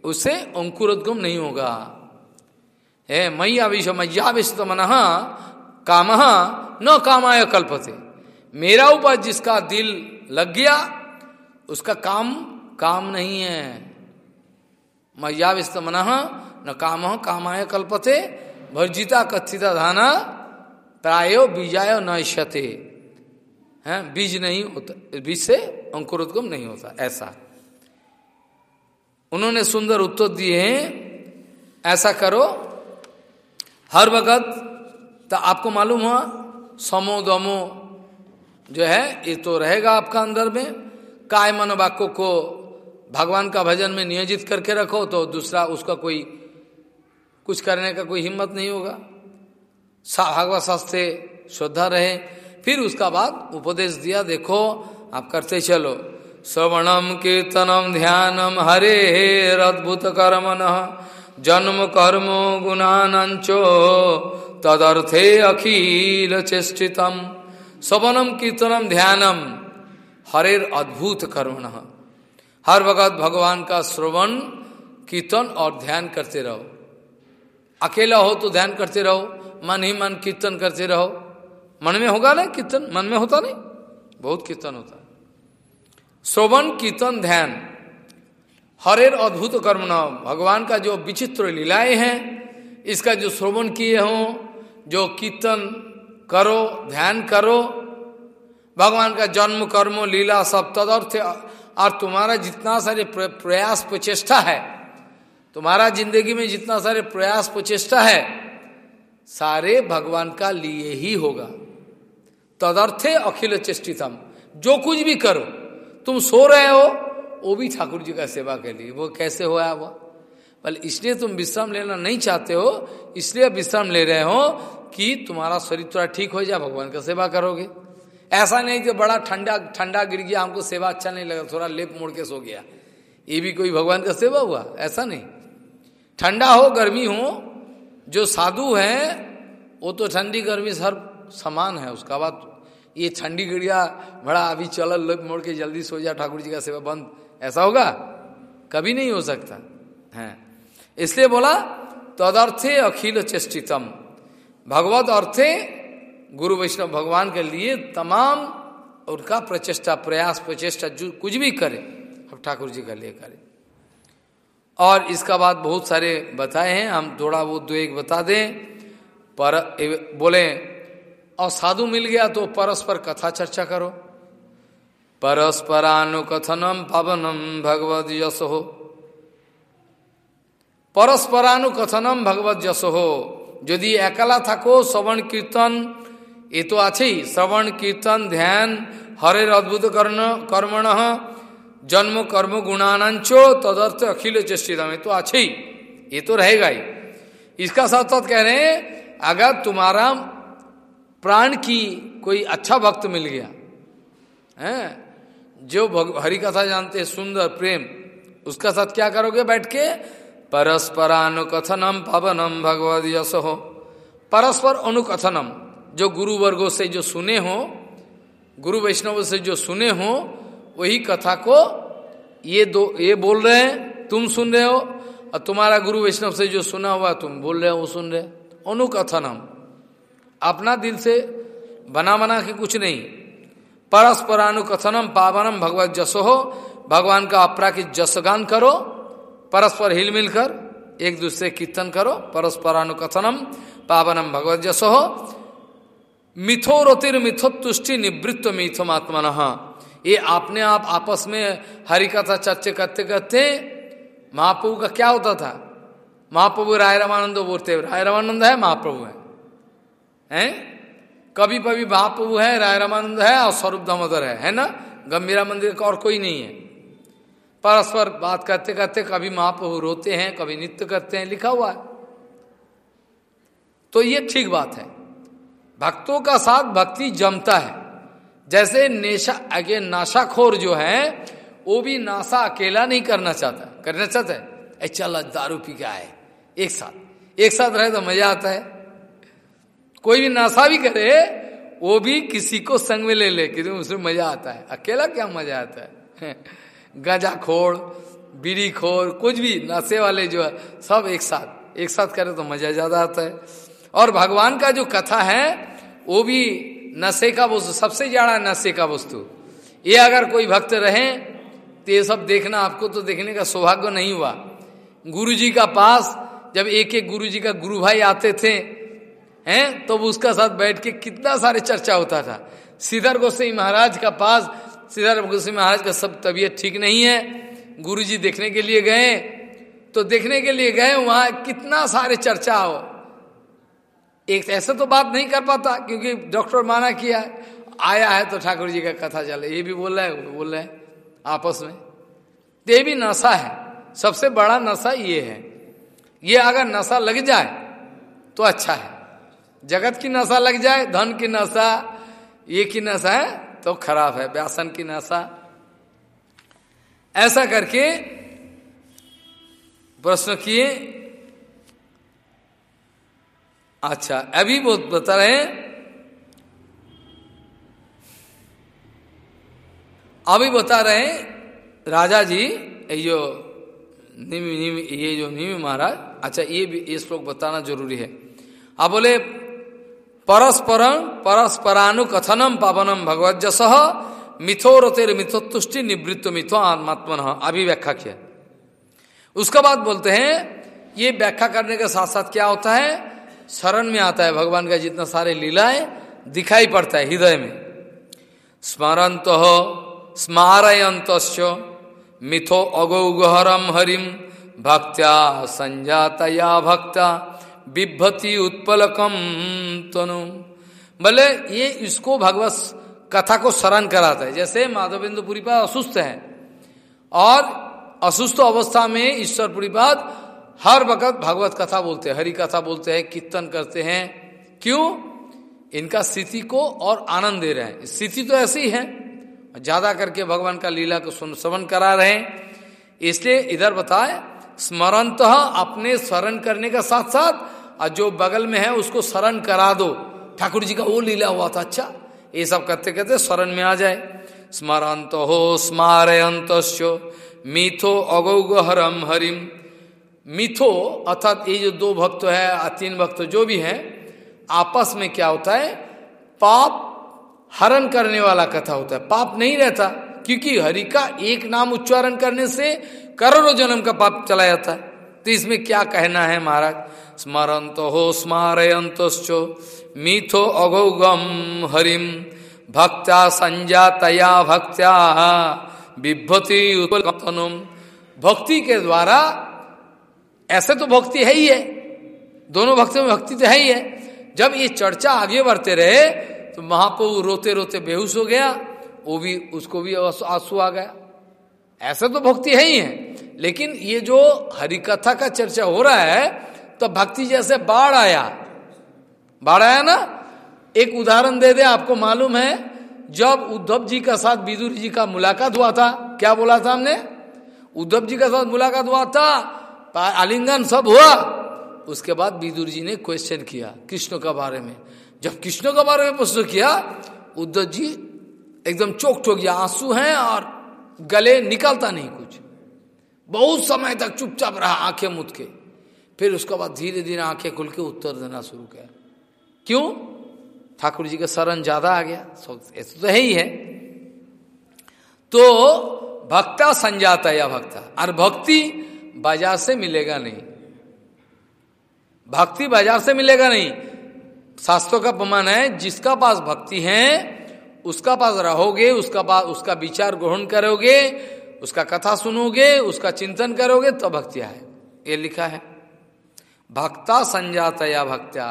S1: उसे अंकुरोद्गम नहीं होगा। है मई आविश मय्याविष्ट मन काम न कामाय कल्पते। मेरा ऊपर जिसका दिल लग गया, उसका काम काम नहीं है। मय्याविष्ट मन न काम, कामाय कल्पते। भर्जिता कथिता धाना, प्रायो बीजायो न इष्यते। है, बीज नहीं होता, बीज से अंकुरोद्गम नहीं होता, ऐसा। उन्होंने सुंदर उत्तर दिए हैं, ऐसा करो हर वक्त तो आपको मालूम हुआ, समो दमो जो है, ये तो रहेगा आपका अंदर में। काय मन वाक्यों को भगवान का भजन में नियोजित करके रखो तो दूसरा उसका कोई, कुछ करने का कोई हिम्मत नहीं होगा। भागवत शास्त्र श्रद्धा रहे। फिर उसका बाद उपदेश दिया, देखो, आप करते चलो। श्रवणम कीर्तनम ध्यानम हरे हे, अद्भुत कर्मन। जन्म कर्म गुणानंचो तदर्थे अखिल चेष्टितम। सवनम कीर्तनम, ध्यानम। हरेर अद्भुत कर्मण हर वक्त भगवान का श्रवण, कीर्तन और ध्यान करते रहो। अकेला हो तो ध्यान करते रहो। मन ही मन कीर्तन करते रहो। मन में होगा ना कीर्तन? मन में होता नहीं? बहुत कीर्तन होता। श्रवण, कीर्तन, ध्यान। हरेर अद्भुत कर्म न भगवान का जो विचित्र लीलाएँ हैं, इसका जो श्रवण किए हो, जो कीर्तन करो, ध्यान करो, भगवान का जन्म, कर्म, लीला सब तदर्थ और तुम्हारा जितना सारे प्रयास प्रचेष्टा है, तुम्हारा ज़िंदगी में जितना सारे प्रयास प्रचेष्टा है, सारे भगवान का लिए ही होगा। तदर्थे अखिल चेष्टितम। जो कुछ भी करो, तुम सो रहे हो वो भी ठाकुर जी का सेवा के लिए। वो कैसे हुआ वो? बल, इसलिए तुम विश्राम लेना नहीं चाहते हो, इसलिए विश्राम ले रहे हो कि तुम्हारा शरीर थोड़ा ठीक हो जाए, भगवान का सेवा करोगे। ऐसा नहीं कि बड़ा ठंडा ठंडा गिर गया, हमको सेवा अच्छा नहीं लगा, थोड़ा लेप मोड़ के सो गया। ये भी कोई भगवान का सेवा हुआ? ऐसा नहीं। ठंडा हो, गर्मी हो, जो साधु है, वो तो ठंडी गर्मी सर समान है, उसका बाद ये ठंडी गिड़िया बड़ा अभी चल लेप मोड़ के जल्दी सो जा ठाकुर जी का सेवा बंद। ऐसा होगा? कभी नहीं हो सकता। है। इसलिए बोला, तदर्थे अखिल चेष्टितम। भगवत अर्थे गुरु वैष्णव भगवान के लिए तमाम उनका प्रचेष्टा, प्रयास, प्रचेष्टा जो कुछ भी करे, अब ठाकुर जी का लिए करे। और इसका बाद बहुत सारे बताए हैं। हम थोड़ा वो दो एक बता दें। पर बोले और साधु मिल गया तो परस्पर कथा चर्चा करो। परस्परानुकथनम पवनम भगवद यश हो পরস্পরানুকথনম ভগবত যশ যদি একলা থাকো শ্রবণ কীর্তন এ তো আছেই শ্রবণ কীর্তন ধ্যান হরের অদ্ভুত কর্ণ কর্মণ जन्म कर्म गुणानांच तदर्थ अखिल चेष्टितम ये तो अच्छे ही ये तो रहेगा ही इसका साथ साथ कह रहे हैं अगर तुम्हारा प्राण की कोई अच्छा भक्त मिल गया है जो हरि कथा जानते हैं, सुंदर, प्रेम, उसका साथ क्या करोगे बैठ के? परस्परानुकथनम पवनम भगवद यश। हो परस्पर अनुकथनम, जो गुरु वर्गो से जो सुने हो, गुरु वैष्णव से जो सुने हो, वही कथा को ये दो, ये बोल रहे हैं, तुम सुन रहे हो, और तुम्हारा गुरु वैष्णव से जो सुना हुआ तुम बोल रहे हो, वो सुन रहे अनुकथनम। अपना दिल से बना बना के कुछ नहीं। परस्परानुकथनम पावनम भगवत जसो हो भगवान का अपराकित जसगान करो, परस्पर हिल मिलकर एक दूसरे कीर्तन करो, परस्परानुकथनम पावनम भगवत जसो हो मिथोरतिर मिथोत्तुष्टि निवृत्त मिथो मिथोमात्मन ये आपने आप आपस में हरि कथा चर्चे करते करते महाप्रभु का क्या होता था? महाप्रभु राय रामानंद बोलते, राय रामानंद है, महाप्रभु है। हैं? कभी कभी महाप्रभु है राय रामानंद है और स्वरूप दामोदर है है ना? गंभीरा मंदिर का और कोई नहीं है। परस्पर बात करते करते कभी महाप्रभु रोते हैं, कभी नृत्य करते हैं, लिखा हुआ है। तो ये ठीक बात है। भक्तों का साथ भक्ति जमता है। जैसे नेशा, आगे नाशाखोर जो है, वो भी नाशा अकेला नहीं करना चाहता। करना चाहता है चल, दारू पी के आए, एक साथ। एक साथ रहे तो मज़ा आता है। कोई भी नशा भी करे, वो भी किसी को संग में ले ले, कि उसमें मज़ा आता है। अकेला क्या मज़ा आता है? गजा खोड़, बीड़ी खोर, कुछ भी नशे वाले जो है, सब एक साथ। एक साथ करे तो मज़ा ज़्यादा आता है। और भगवान का जो कथा है, वो भी नशे का वस्तु, सबसे ज़्यादा नशे का वस्तु। ये अगर कोई भक्त रहे तो ये सब देखना, आपको तो देखने का सौभाग्य नहीं हुआ। गुरु जी का पास, जब एक एक गुरु जी का गुरु भाई आते थे हैं? तो उसका साथ बैठ के कितना सारे चर्चा होता था। सीधर गोसाई महाराज का पास सीधर गोसाई महाराज का सब तबीयत ठीक नहीं है। गुरु जी देखने के लिए गए। तो देखने के लिए गए, वहाँ कितना सारे चर्चा हो। एक ऐसा तो बात नहीं कर पाता, क्योंकि डॉक्टर माना किया, आया है तो ठाकुर जी का कथा चले ये भी बोल रहा है, वो भी बोल रहे हैं, आपस में। तो ये भी नशा है। सबसे बड़ा नशा ये है। ये अगर नशा लग जाए तो अच्छा है। जगत की नशा लग जाए धन की नशा ये की नशा है तो खराब है व्यासन की नशा। ऐसा करके प्रश्न किए। अच्छा अभी वो बता रहे हैं। अभी बता रहे हैं राजा जी ये निम, निम, ये जो निम महाराज अच्छा ये भी ये श्लोक बताना ज़रूरी है। आप बोले परस्परम परस्परानुकथनम पावनम भगवत जस मिथो रतेर मिथोतुष्टि निवृत्त मिथो आत्मात्मन। अभी व्याख्या किया। उसका बाद बोलते हैं, ये व्याख्या करने के साथ साथ क्या होता है? शरण में आता है, भगवान का जितना सारे लीलाएँ दिखाई पड़ता है हृदय में। स्मरंत हो स्मारयंत मिथो अगौगहरम हरिम भक्त्या संजातया भक्ता बिभति उत्पलकम तनु। बोले ये इसको भगवत कथा को शरण कराता है, जैसे माधवेंद्रपुरी पर असुस्थ है, और असुस्थ अवस्था में ईश्वरपुरी पाद हर वक्त भगवत कथा बोलते हैं, हरि कथा बोलते हैं, कीर्तन करते हैं। क्यों? इनका स्थिति को और आनंद दे रहे हैं। स्थिति तो ऐसी है, ज़्यादा करके भगवान का लीला को श्रवण करा रहे हैं, इसलिए इधर बताए स्मरण तो अपने स्मरण करने का साथ साथ और जो बगल में है, उसको स्मरण करा दो। ठाकुर जी का वो लीला हुआ था अच्छा ये सब करते करते स्वरण में आ जाए। स्मरंत हो स्मारयंत मिथो अगौगहरम हरिम मिथो, अर्थात ये जो दो भक्त है तीन भक्त जो भी हैं, आपस में क्या होता है, पाप हरण करने वाला कथा होता है। पाप नहीं रहता, क्योंकि हरि का एक नाम उच्चारण करने से करोड़ों जन्म का पाप चला जाता है तो इसमें क्या कहना है महाराज? स्मरंत हो स्मारयंत मीथो अगौगम हरिम, भक्ता संजातया भक्त्या विभति भक्ति के द्वारा ऐसे तो भक्ति है ही है। दोनों भक्तों में भक्ति तो है ही है। जब ये चर्चा आगे बढ़ते रहे तो महाप्रभु रोते रोते बेहोश हो गया, वो भी, उसको भी आँसू आ गया। ऐसा तो भक्ति है ही है। लेकिन ये जो हरिकथा का चर्चा हो रहा है तो भक्ति जैसे बाढ़ आया। बाढ़ आया ना? एक उदाहरण दे दे, आपको मालूम है, जब उद्धव जी का साथ विदुर जी का मुलाकात हुआ था, क्या बोला था हमने? उद्धव जी का साथ मुलाकात हुआ था आलिंगन सब हुआ। उसके बाद विदुर जी ने क्वेश्चन किया, कृष्ण के बारे में। जब कृष्ण के बारे में प्रश्न किया, उद्धव जी एकदम चौक हो गया, आँसू हैं और गले निकलता नहीं कुछ। बहुत समय तक चुपचाप रहा आँखें मुद के। फिर उसके बाद धीरे धीरे आँखें खुल के उत्तर देना शुरू किया। क्यों? ठाकुर जी का शरण ज़्यादा आ गया। ऐसा तो है ही है। तो भक्ता संजाता या भक्ता, और भक्ति बाज़ार से मिलेगा नहीं। भक्ति बाज़ार से मिलेगा नहीं। शास्त्रों का प्रमाण है, जिसका पास भक्ति है, उसका पास रहोगे, उसका पास उसका विचार ग्रहण करोगे उसका कथा सुनोगे, उसका चिंतन करोगे तो भक्तिया है। ये लिखा है। भक्ता संजात या भक्त्या।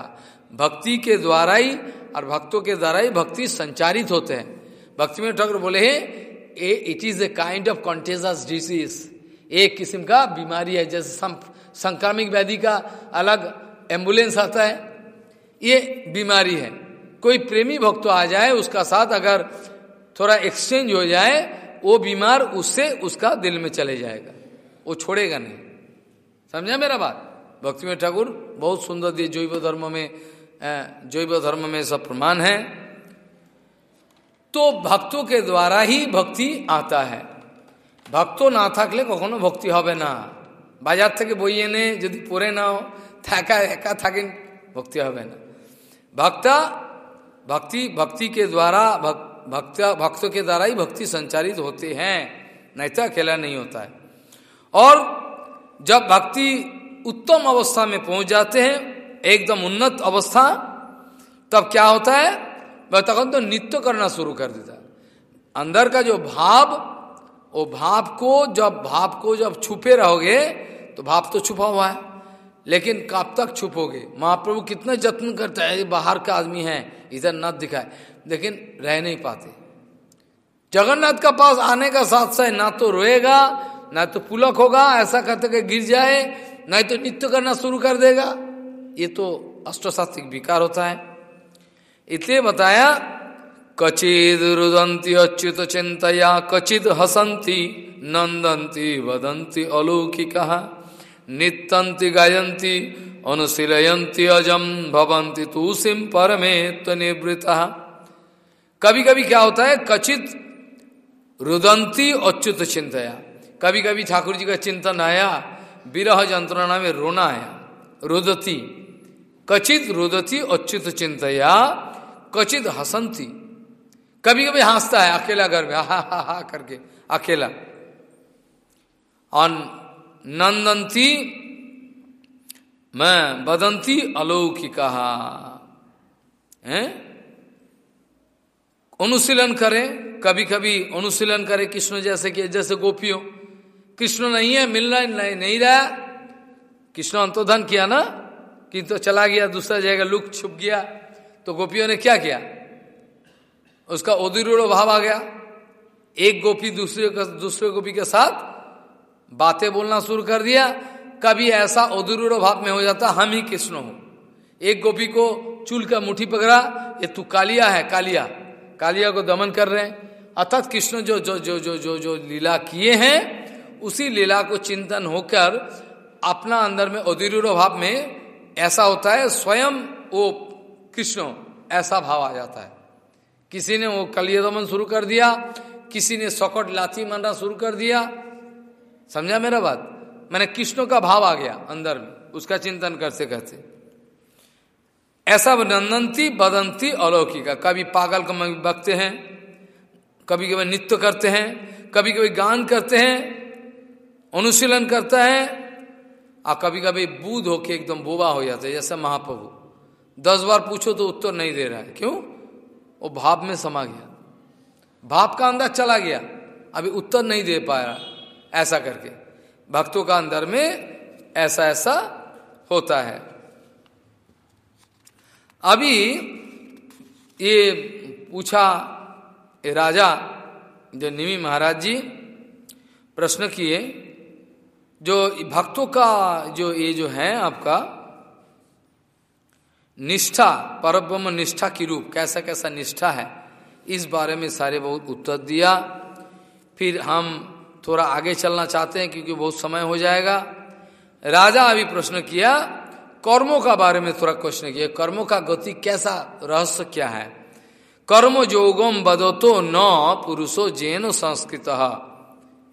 S1: भक्ति के द्वारा ही और भक्तों के द्वारा ही भक्ति संचारित होते हैं। भक्ति में ठाकुर बोले हैं it is a kind of contagious disease एक किस्म का बीमारी है, जैसे संक्रामिक व्याधि का अलग एंबुलेंस आता है। ये बीमारी है। कोई प्रेमी भक्त आ जाए, उसका साथ अगर थोड़ा एक्सचेंज हो जाए वो बीमार उससे उसका दिल में चले जाएगा वो छोड़ेगा नहीं समझा मेरा बात भक्ति में ठाकुर बहुत सुंदर दिए जैव धर्म में जैव धर्म में सब प्रमाण है तो भक्तों के द्वारा ही भक्ति आता है भक्तो ना থাকলে কখনো ভক্তি হবে না বাজার থেকে বই এনে যদি পড়ে নাও থাকা একা থাকেন ভক্তি হবে না भक्ता भक्ति भक्ति के द्वारा भक्त भक्तों के द्वारा ही भक्ति संचारित होते हैं। नहीं तो अकेला नहीं होता है। और जब भक्ति उत्तम अवस्था में पहुँच जाते हैं, एकदम उन्नत अवस्था, तब क्या होता है? वह तो नित्य करना शुरू कर देता है। अंदर का जो भाव, वो भाव को जब, भाव को जब छुपे रहोगे तो भाव तो छुपा हुआ है। लेकिन कब तक छुपोगे? महाप्रभु कितना जत्न करता है बाहर का आदमी है, इधर न दिखाए। लेकिन रह नहीं पाते। जगन्नाथ का पास आने का साथ साथ ना तो रोएगा, ना तो पुलक होगा, ऐसा करते के गिर जाए, ना तो नित्य करना शुरू कर देगा। ये तो अष्टशास्त्रिक विकार होता है। इसलिए बताया, कचिद रुदंती अच्युत चिंतया, कचिद हसंती नंदंती वदंती अलौकिक, नित्यंति गायंती, अनुशीलयंती अजम भवंती तुसिम परमेत निवृता कभी कभी क्या होता है? कचित रुदंती अच्युत चिंतया। कभी कभी ठाकुर जी का चिंतन आया, विरह जंत्रणा में रोना आया। रुदती, कचित रुदती अच्युत चिंतया, कचित हसंती। कभी कभी हंसता है अकेला घर में हा हा हा, करके, अकेला। और नंदंती, मैं बदंती अलौकिका। है? अनुशीलन करें। कभी कभी अनुशीलन करें कृष्ण जैसे कि जैसे गोपियों। कृष्ण नहीं है मिलना नहीं, नहीं रहा। कृष्ण अंतोधन किया ना कि तो चला गया दूसरा जगह लुक छुप गया। तो गोपियों ने क्या किया? उसका ओदिरूढ़ भाव आ गया। एक गोपी दूसरे का दूसरे गोपी के साथ बातें बोलना शुरू कर दिया। कभी ऐसा उदूर भाव में हो जाता हम ही कृष्ण हो। एक गोपी को चूल का मुठी पकड़ा ये तू कालिया है कालिया। कालिया को दमन कर रहे हैं। अर्थात कृष्ण जो जो जो जो जो जो लीला किए हैं, उसी लीला को चिंतन होकर अपना अंदर में उदूर भाव में ऐसा होता है, स्वयं वो कृष्ण, ऐसा भाव आ जाता है। किसी ने वो कलिया दमन शुरू कर दिया, किसी ने सकट लाथी मारना शुरू कर दिया। समझा मेरा बात? मैंने कृष्ण का भाव आ गया अंदर में, उसका चिंतन करते करते ऐसा नंदंती, बदंती, अलौकिका। कभी पागल को बकते हैं, कभी कभी नृत्य करते हैं, कभी कभी गान करते हैं, अनुशीलन करता है और कभी कभी बूध होके एकदम बोबा हो जाता है, जैसे महाप्रभु। दस बार पूछो तो उत्तर नहीं दे रहा है। क्यों? वो भाव में समा गया। भाव का अंदर चला गया। अभी उत्तर नहीं दे पाया, ऐसा करके। भक्तों का अंदर में ऐसा ऐसा होता है। अभी ये पूछा ये राजा, जो निमी महाराज जी, प्रश्न किए, जो भक्तों का जो ये जो है आपका, निष्ठा, परब्रह्म निष्ठा की रूप कैसा कैसा निष्ठा है, इस बारे में सारे बहुत उत्तर दिया। फिर हम थोड़ा आगे चलना चाहते हैं, क्योंकि बहुत समय हो जाएगा। राजा अभी प्रश्न किया कर्मों का बारे में थोड़ा क्वेश्चन किया। कर्मों का गति कैसा, रहस्य क्या है? कर्म जोगम बदतो न पुरुषो जैन संस्कृत।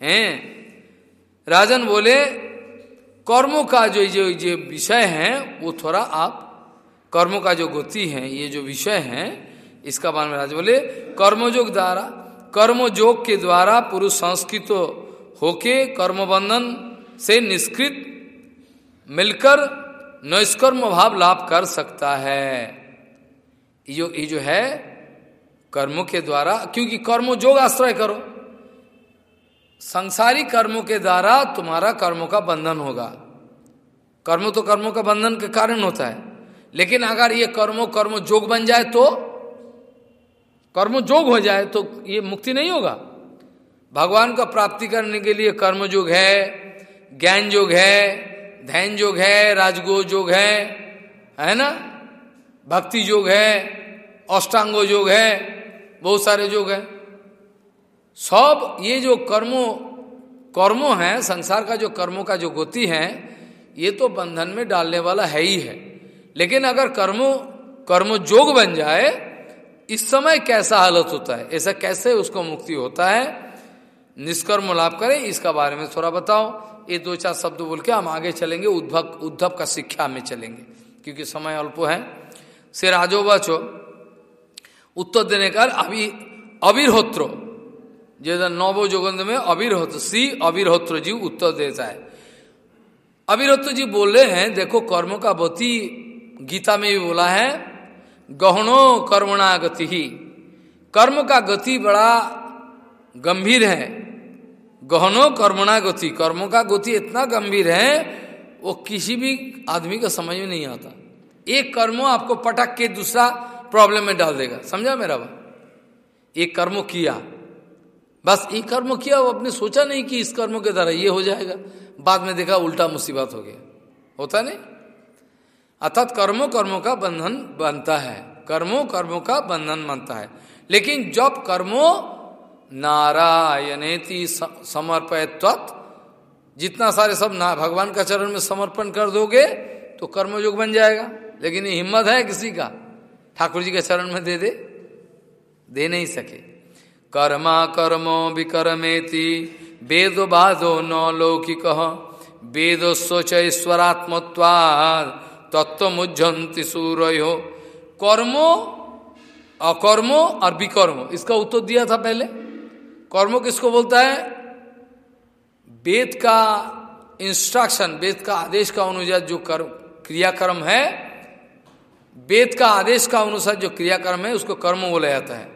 S1: है? राजन बोले, कर्मों का जो जो जो विषय है, वो थोड़ा आप कर्मों का जो गति है, ये जो विषय है, इसका बारे में राज बोले, कर्मयोग द्वारा कर्म योग के द्वारा पुरुष संस्कृत होके कर्म बंधन से निष्कृत मिलकर नैष्कर्म भाव लाभ कर सकता है। ये जो है, कर्मों के द्वारा, क्योंकि कर्म जोग आश्रय करो। संसारी कर्मों के द्वारा तुम्हारा कर्मों का बंधन होगा। कर्म तो कर्मों का बंधन के कारण होता है। लेकिन अगर ये कर्मो, कर्म जोग बन जाए तो कर्म जोग हो जाए तो ये मुक्ति नहीं होगा। भगवान का प्राप्ति करने के लिए कर्म योग है, ज्ञान योग है ध्यान योग है, राजगो योग है है ना? भक्ति योग है, अष्टांगो योग है, बहुत सारे योग है। सब ये जो कर्मों कर्मों हैं, संसार का जो कर्मों का जो गति है, ये तो बंधन में डालने वाला है ही है। लेकिन अगर कर्मो, कर्म जोग बन जाए, इस समय कैसा हालत होता है? ऐसा कैसे उसको मुक्ति होता है? निष्कर्म लाभ करें, इसका बारे में थोड़ा बताओ। ये दो चार शब्द बोल के हम आगे चलेंगे, उद्धव उद्धव का शिक्षा में चलेंगे। क्योंकि समय अल्प है। से राजो बचो उत्तर देने का अभी, अविरहोत्र। जैसा नवो जोगंध में अविरहोत्र सी अविरहोत्र जी उत्तर देता है। अविरहोत्र जी बोल हैं, देखो कर्मों का बती गीता में भी बोला है, गहनो कर्मणा गति। ही कर्म का गति बड़ा गंभीर है। गहनो कर्मणा गति। कर्मों का गति इतना गंभीर है, वो किसी भी आदमी को समझ में नहीं आता। एक कर्मो आपको पटक के दूसरा प्रॉब्लम में डाल देगा। समझा मेरा बात एक कर्म किया। बस एक कर्म किया, वो अपने सोचा नहीं कि इस कर्म के द्वारा ये हो जाएगा। बाद में देखा उल्टा मुसीबत हो गया। होता नहीं? अर्थात कर्मो कर्मों का बंधन बनता है। कर्मो कर्मों का बंधन बनता है। लेकिन जब कर्मो नारायणेति समर्पित जितना सारे सब ना भगवान का चरण में समर्पण कर दोगे तो कर्मयोग बन जाएगा। लेकिन ये हिम्मत है किसी का? ठाकुर जी के चरण में दे दे। दे नहीं सके। कर्मा कर्मो विकर्मेति, वेद बाधो न लौकिक। वेद सोच तत्व मुझंती सूर्य। कर्मो, अकर्मो और विकर्मो, इसका उत्तर दिया था पहले। कर्मो किसको बोलता है? वेद का इंस्ट्रक्शन वेद का आदेश का अनुसार जो कर्म क्रियाक्रम है वेद का आदेश का अनुसार जो क्रियाक्रम है उसको कर्म बोला जाता है।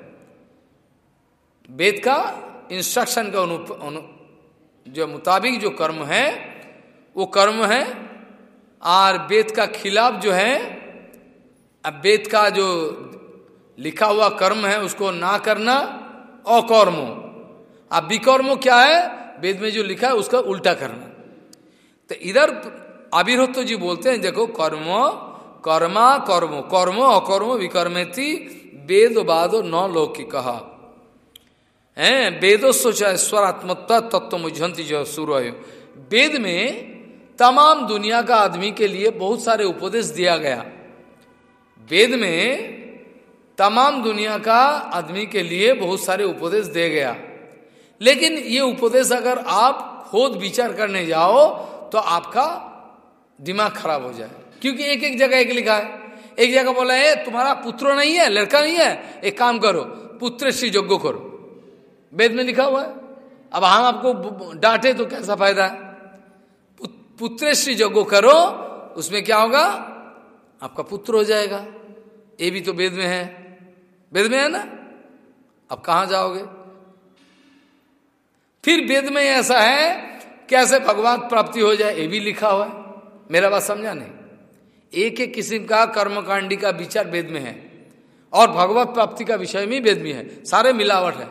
S1: वेद का इंस्ट्रक्शन का अनु, अनु जो मुताबिक जो कर्म है वो कर्म है और वेद का खिलाफ जो है अब वेद का जो लिखा हुआ कर्म है उसको ना करना अकर्मो। अब विकर्मो क्या है? वेद में जो लिखा है, उसका उल्टा करना। तो इधर अभिरोत्तो जी बोलते हैं, देखो, कर्म, कर्मा, कर्मो कर्मो, अकर्मो विकर्मे थी वेद बादो न लौकिक। है? वेदो सोचा स्वरात्मत्व तत्व मुझंती जो सूर्य। वेद में तमाम दुनिया का आदमी के लिए बहुत सारे उपदेश दिया गया। वेद में तमाम दुनिया का आदमी के लिए बहुत सारे उपदेश दे गया। लेकिन ये उपदेश अगर आप खुद विचार करने जाओ तो आपका दिमाग खराब हो जाए। क्योंकि एक एक जगह एक लिखा है। एक जगह बोला है, तुम्हारा पुत्र नहीं है, लड़का नहीं है। एक काम करो, पुत्र श्री यज्ञ करो। वेद में लिखा हुआ है। अब हम आपको डांटे तो कैसा फ़ायदा है? पुत्र श्री जगो करो, उसमें क्या होगा? आपका पुत्र हो जाएगा। ये भी तो वेद में है। वेद में है ना? अब कहाँ जाओगे? फिर वेद में ऐसा है, कैसे भगवान प्राप्ति हो जाए, ये भी लिखा हुआ है। मेरा बात समझा नहीं? एक एक किस्म का कर्मकांडी का विचार वेद में है। और भगवत प्राप्ति का विषय में वेद में है। सारे मिलावट है।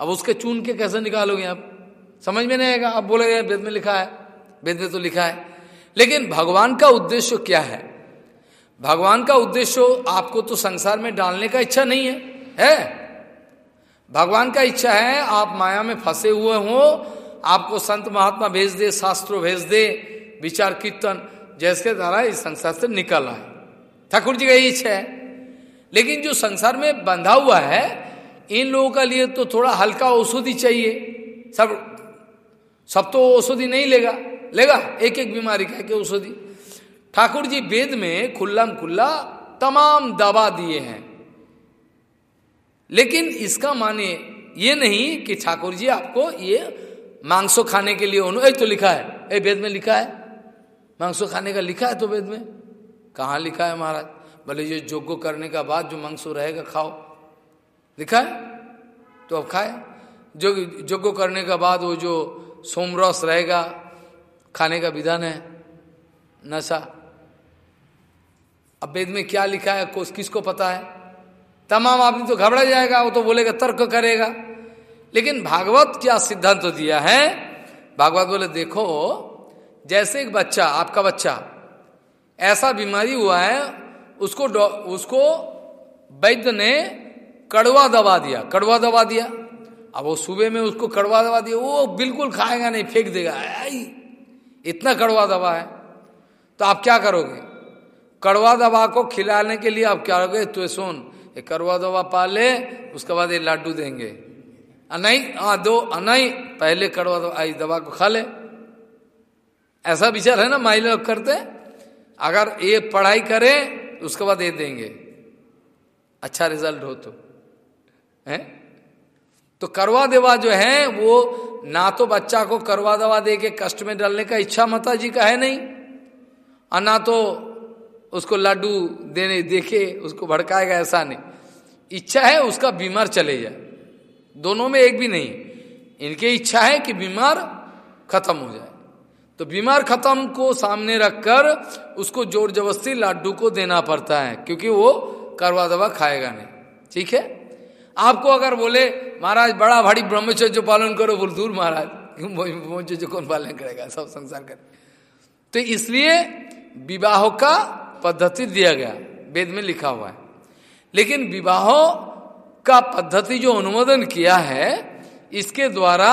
S1: अब उसके चून के कैसे निकालोगे आप? समझ में नहीं आएगा? आप बोलेगे वेद में लिखा है। वेद में तो लिखा है। लेकिन भगवान का उद्देश्य क्या है? भगवान का उद्देश्य आपको तो संसार में डालने का इच्छा नहीं है। है? भगवान का इच्छा है, आप माया में फंसे हुए हो, आपको संत महात्मा भेज दे, शास्त्रों भेज दे, विचार, कीर्तन, जैसे द्वारा इस संसार से निकल आए। ठाकुर जी का यही इच्छा है। लेकिन जो संसार में बंधा हुआ है, इन लोगों का लिए तो थोड़ा हल्का औषधि चाहिए। सब सब तो औषधि नहीं लेगा। लेगा एक एक बीमारी का के औषधि। ठाकुर जी वेद में खुल्ला खुल्ला तमाम दवा दिए हैं। लेकिन इसका माने ये नहीं कि ठाकुर जी आपको ये मांसो खाने के लिए उन्होंने तो लिखा है ए वेद में लिखा है? मांसो खाने का लिखा है तो वेद में? कहा लिखा है महाराज? बोले ये जोगो करने का बाद जो मांसो रहेगा, खाओ। लिखा है? तो अब खाए। जो जोगो करने का बाद वो जो सोमरस रहेगा, खाने का विधान है, नशा। अब वेद में क्या लिखा है, किसको पता है? तमाम आदमी तो घबरा जाएगा, वो तो बोलेगा, तर्क करेगा। लेकिन भागवत क्या सिद्धांत तो दिया है? भागवत बोले, देखो, जैसे एक बच्चा, आपका बच्चा, ऐसा बीमारी हुआ है, उसको उसको वैद्य ने कड़वा दबा दिया, कड़वा दबा दिया। अब वो सुबह में उसको कड़वा दबा दिया, वो बिल्कुल खाएगा नहीं, फेंक देगा। आई इतना कड़वा दबा है। तो आप क्या करोगे? कड़वा दवा को खिलाने के लिए आप क्या करोगे? तो सुन ये कड़वा दवा पा ले, उसके बाद ये लाडू देंगे। नहीं हाँ दो नहीं पहले कड़वा दवा, आई, दवा को खा ले। ऐसा विचार है ना, माई लोग करते? अगर ये पढ़ाई करे, उसके बाद ये देंगे। अच्छा रिज़ल्ट हो तो। है? तो करवा देवा जो है, वो ना तो बच्चा को करवा दवा दे के कष्ट में डालने का इच्छा माता जी का है नहीं। और ना तो उसको लड्डू देने, देखे, उसको भड़काएगा, ऐसा नहीं। इच्छा है उसका बीमार चले जाए। दोनों में एक भी नहीं। इनके इच्छा है कि बीमार खत्म हो जाए। तो बीमार खत्म को सामने रखकर उसको ज़ोर जबरस्ती लाडू को देना पड़ता है, क्योंकि वो करवा दवा खाएगा नहीं। ठीक है? आपको अगर बोले, महाराज, बड़ा भारी ब्रह्मचर्य पालन करो बोल दूर महाराज ब्रह्मचर्य कौन पालन करेगा? सब संसार कर तो इसलिए विवाह का पद्धति दिया गया, वेद में लिखा हुआ है। लेकिन विवाहों का पद्धति जो अनुमोदन किया है, इसके द्वारा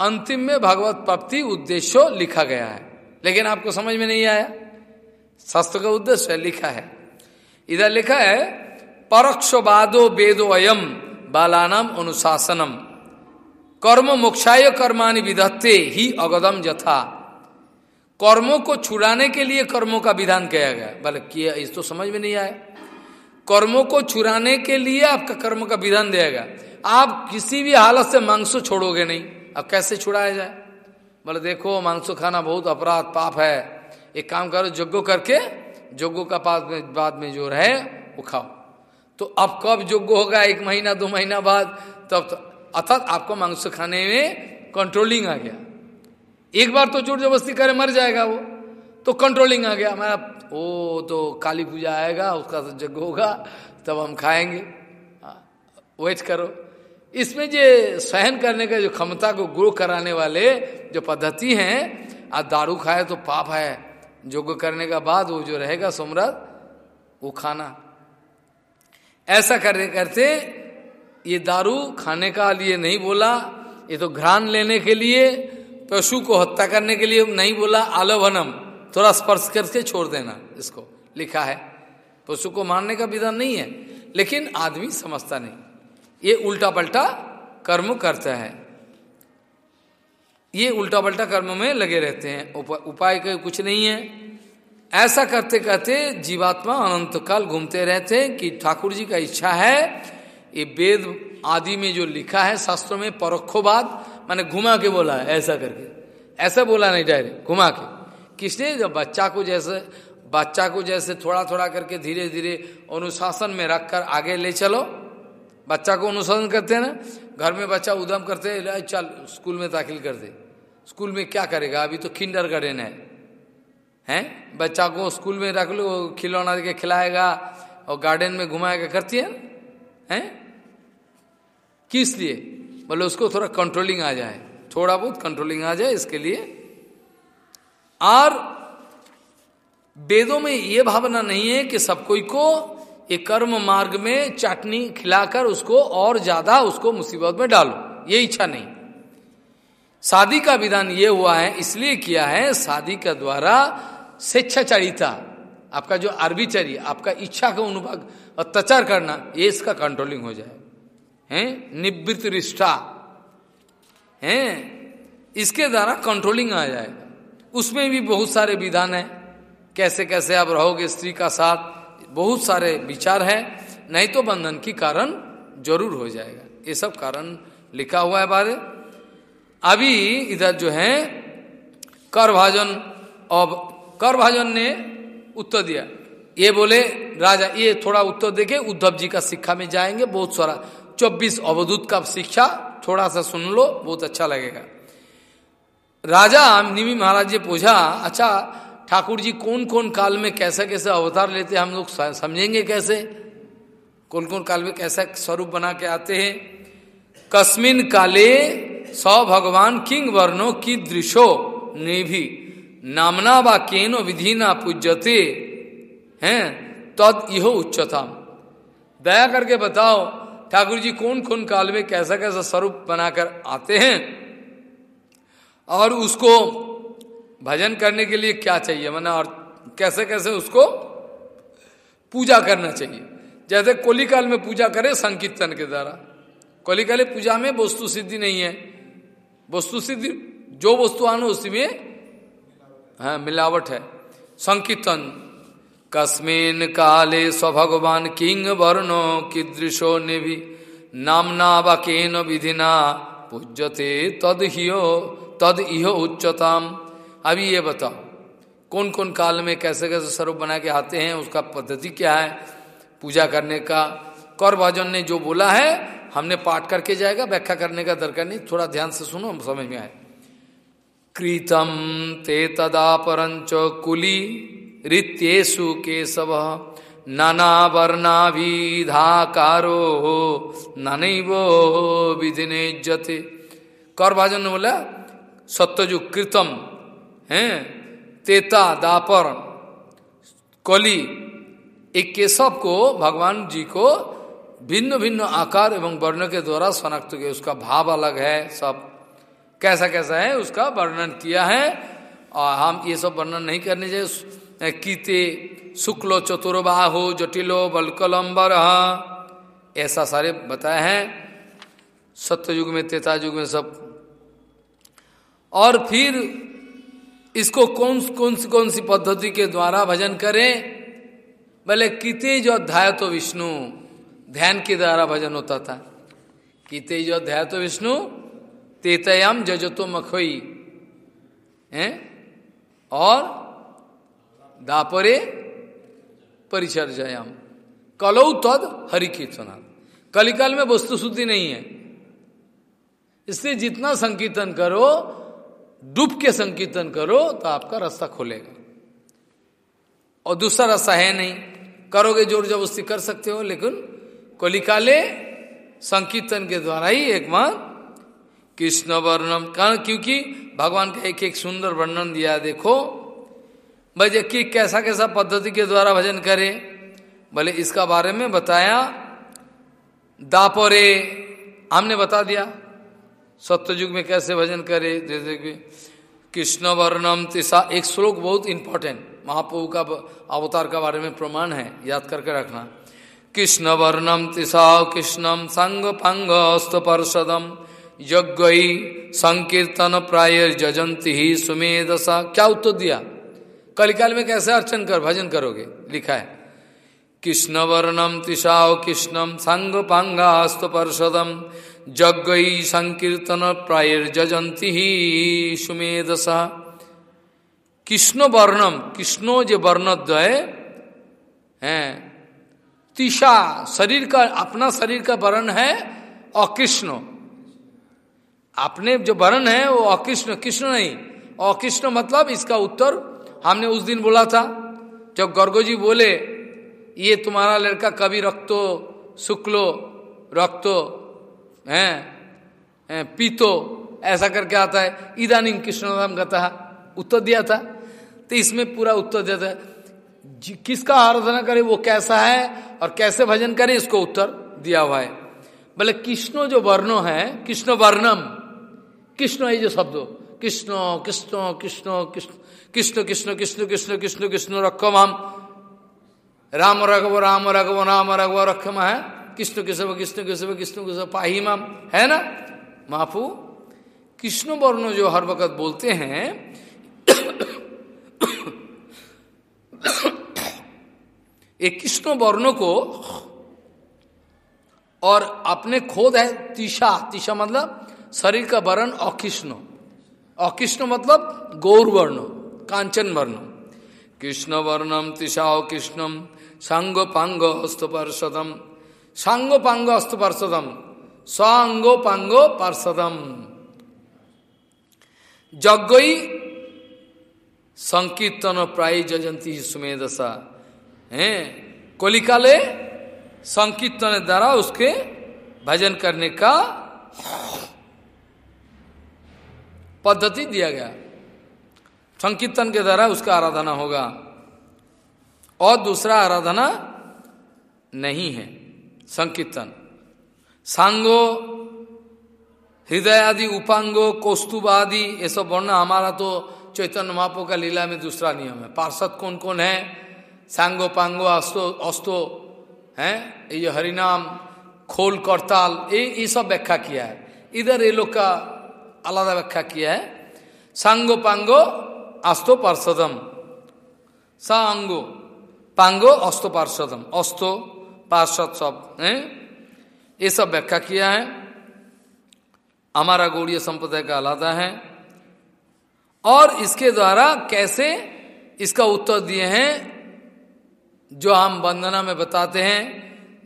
S1: अंतिम में भगवत प्राप्ति उद्देश्य लिखा गया है। लेकिन आपको समझ में नहीं आया? शास्त्र का उद्देश्य लिखा है। इधर लिखा है परोक्षवादो वेदो अयम बालानम अनुशासनम। कर्म मोक्षाय कर्मानि विधत्ते ही अगदम जथा कर्मों को छुड़ाने के लिए कर्मों का विधान किया गया। बोले किया, इस तो समझ में नहीं आया। कर्मों को छुड़ाने के लिए आपका कर्म का विधान दिया गया। आप किसी भी हालत से मांसो छोड़ोगे नहीं। अब कैसे छुड़ाया जाए? बोले देखो, मांसो खाना बहुत अपराध पाप है। एक काम करो जोग्गो करके जोग्गो का पास में, बाद में जो रहे, वो खाओ। तो अब कब जोग्गो होगा? एक महीना, दो महीना बाद। तब तो अर्थात आपको मांस खाने में कंट्रोलिंग आ गया। एक बार तो ज़ोर जबरस्ती करे मर जाएगा वो। तो कंट्रोलिंग आ गया। हमारा ओ तो काली पूजा आएगा उसका तो जग होगा तब हम खाएँगे। वेट हाँ, करो। इसमें जो सहन करने का जो क्षमता को ग्रो कराने वाले जो पद्धति हैं आज दारू खाए तो पाप है। योग करने का बाद वो जो रहेगा सुमरत वो खाना। ऐसा करने करते ये दारू खाने का लिए नहीं बोला ये तो घ्राण लेने के लिए पशु को हत्या करने के लिए नहीं बोला, आलोभनम, थोड़ा स्पर्श करके छोड़ देना, इसको लिखा है। पशु को मारने का विधान नहीं है, लेकिन आदमी समझता नहीं। ये उल्टा पलटा कर्म करता है। ये उल्टा पलटा कर्म में लगे रहते हैं उपाय का कुछ नहीं है। ऐसा करते करते जीवात्मा अनंत काल घूमते रहते हैं कि ठाकुर जी का इच्छा है, ये वेद आदि में जो लिखा है, शास्त्रों में परोक्षोवाद मैंने घुमा के बोला है, ऐसा करके। ऐसा बोला नहीं, डायरेक्ट घुमा के। किसने? जब बच्चा को जैसे, बच्चा को जैसे थोड़ा थोड़ा करके धीरे धीरे अनुशासन में रखकर आगे ले चलो। बच्चा को अनुशासन करते हैं ना, घर में बच्चा उदम करते हैं चल, स्कूल में दाखिल कर दे। स्कूल में क्या करेगा? अभी तो किंडर गार्डन है। हैं? बच्चा को स्कूल में रख लो, खिलौना के खिलाएगा और गार्डन में घुमाएगा। करती है हैं? किस लिए? बोले उसको थोड़ा कंट्रोलिंग आ जाए, थोड़ा बहुत कंट्रोलिंग आ जाए, इसके लिए। और वेदों में यह भावना नहीं है कि सब कोई को एक कर्म मार्ग में चटनी खिलाकर उसको और ज़्यादा उसको मुसीबत में डालो। ये इच्छा नहीं। शादी का विधान ये हुआ है, इसलिए किया है, शादी का द्वारा स्वेच्छाचारिता, आपका जो आर्बिचरी, आपका इच्छा का अनुभाग, अत्याचार करना, ये इसका कंट्रोलिंग हो जाए। हैं? निवृत्त रिष्ठा। हैं? इसके द्वारा कंट्रोलिंग आ जाएगा। उसमें भी बहुत सारे विधान है। कैसे कैसे आप रहोगे स्त्री का साथ? बहुत सारे विचार है। नहीं तो बंधन की कारण ज़रूर हो जाएगा। ये सब कारण लिखा हुआ है बारे। अभी इधर जो है कर भाजन और कर भाजन ने उत्तर दिया। ये बोले, राजा, ये थोड़ा उत्तर देके उद्धव जी का शिक्षा में जाएँगे, बहुत सारा चौबीस अवधूत का शिक्षा, थोड़ा सा सुन लो, बहुत अच्छा लगेगा। राजा निमी महाराज जी पूछा अच्छा ठाकुर जी कौन कौन काल में कैसे कैसे अवतार लेते हम लोग समझेंगे कैसे? कौन कौन काल में कैसा स्वरूप बना के आते हैं? कस्मिन काले सौ भगवान किंग वर्णो की दृशो ने भी नामना व केनो विधि ना पूजते हैं? तद यह उच्चता दया करके बताओ ठाकुर जी कौन कौन काल में कैसा कैसा स्वरूप बनाकर आते हैं? और उसको भजन करने के लिए क्या चाहिए? मना और कैसे कैसे उसको पूजा करना चाहिए? जैसे कोलिकाल में पूजा करे संकीर्तन के द्वारा। कोलिकाल पूजा में वस्तु सिद्धि नहीं है। वस्तु सिद्धि, जो वस्तु आनो उसी में हाँ मिलावट है। संकीर्तन। कस्मिन काले स्वभगवान किंग वर्णो कीदृशो ने भी नामना केन विधिना पूजते तद हियो तद इहो उच्चताम। अभी ये बताओ कौन कौन काल में कैसे कैसे स्वरूप बना के आते हैं, उसका पद्धति क्या है? पूजा करने का, कौर भाजन ने जो बोला है, हमने पाठ करके जाएगा, व्याख्या करने का दरकार नहीं, थोड़ा ध्यान से सुनो, समझ में आए। कृतम ते तदा परंच कुली रित्येशु केशव नाना वर्णाभिधाकारो नानैवो विधिने जते कौर भाजन बोला, सत्यजु कृतम, है, तेता, दापर, कली, एक केशव को भगवान जी को भिन्न भिन्न आकार एवं वर्ण के द्वारा शनाक्त किया। उसका भाव अलग है सब। कैसा कैसा है, उसका वर्णन किया है। और हम ये सब वर्णन नहीं करने चाहिए। कीते शुक्लो चतुर्बाहो जटिलो बलकलम्बर ऐसा सारे बताए हैं। सत्य युग में तेता युग में सब। और फिर इसको कौन कौन सी कौन सी पद्धति के द्वारा भजन करें? भले किते जो अध्याय तो विष्णु, ध्यान के द्वारा भजन होता था। किते जो अध्याय तो विष्णु, तेतयाम जजतो मखोई। है? और दापरे परिचर्याम कलौ तद हरि कीर्तना कलिकाल में वस्तु शुद्धि नहीं है इसलिए जितना संकीर्तन करो डूब के संकीर्तन करो तो आपका रास्ता खुलेगा और दूसरा रास्ता है नहीं करोगे ज़ोर जबरस्ती कर सकते हो लेकिन कलिकाले संकीर्तन के द्वारा ही एक बार कृष्ण वर्णन क्योंकि भगवान का एक एक सुंदर वर्णन दिया देखो भाई कि कैसा कैसा पद्धति के द्वारा भजन करे, भले इसका बारे में बताया, दापोरे, हमने बता दिया। सत्ययुग में कैसे भजन करे, जैसे कि कृष्ण वर्णम तिसा, एक श्लोक बहुत इंपॉर्टेंट महाप्रभु का अवतार का बारे में प्रमाण है, याद करके रखना। कृष्ण वर्णम तिसा, कृष्णम संग पंग अस्त परसदम, यज्ञ संकीर्तन प्राय जजंती ही सुमेधसा। क्या उत्तर दिया? कलिकाल में कैसे अर्चन कर, भजन करोगे? लिखा है। कृष्ण वर्णम तिशाओ कृष्णम संग पांगास्त परसदम यज्ञ संकीर्तन प्राय जजंती ही सुमेधसा। कृष्ण वर्णम कृष्णो जो वर्णद्वय, है तिशा शरीर का, अपना शरीर का वर्ण है अकृष्ण। अपने जो वर्ण है वो अकृष्ण, कृष्ण नहीं। अकृष्ण मतलब इसका उत्तर हमने उस दिन बोला था, जब गर्गो जी बोले, ये तुम्हारा लड़का कभी रक्तो शुक्लो रक्तो, हैं पीतो, ऐसा करके आता है। इदानी कृष्णराम कथा उत्तर दिया था। तो इसमें पूरा उत्तर दिया था किसका आराधना करे, वो कैसा है और कैसे भजन करे, इसको उत्तर दिया हुआ है। बोले, कृष्ण जो वर्णो है, कृष्ण वर्णम। कृष्ण ये जो शब्द। कृष्ण कृष्ण कृष्ण कृष्ण। कृष्ण कृष्ण कृष्ण कृष्ण कृष्ण कृष्ण रखम हम राम रघव राम रघव राम रघव रखम है कृष्ण केशव कृष्ण केशव कृष्ण केशव पाहिमाम है ना माफू कृष्ण वर्ण जो हर वक्त बोलते हैं एक कृष्ण वर्ण को और अपने खोद है तिशा तिशा मतलब शरीर का वर्ण अकृष्ण अकृष्ण मतलब गौर वर्ण कांचन वर्ण कृष्ण वर्णम। तिशाओ कृष्णम सांग पांग हस्त पार्षदम सांगो पांगो अस्त पार्षदम स्वांगो पांगो पार्षदम यज्ञई संकीर्तन प्राय जजंती सुमेधसा। है? कोलिकाले संकीर्तन द्वारा उसके भजन करने का पद्धति दिया गया। संकीर्तन के द्वारा उसका आराधना होगा। और दूसरा आराधना नहीं है, संकीर्तन। सांगो, हृदय आदि, उपांगो, कौस्तुभ आदि, ये सब वर्ण हमारा तो चैतन्य महापो का लीला में दूसरा नियम है। पार्षद कौन कौन है? सांगो, पांगो, अस्तो अस्तो, है? ये हरिनाम, खोल, करताल, ये ये सब व्याख्या किया है। इधर ये लोग का अलग व्याख्या किया है। सांगो, पांगो अस्तो पार्षदम। सांगो पांगो अस्तो पार्षदम। अस्तो पार्षद सब ये सब व्याख्या किया है। हमारा गौड़ीय संप्रदाय का अलहदा है। और इसके द्वारा कैसे इसका उत्तर दिए हैं, जो हम वंदना में बताते हैं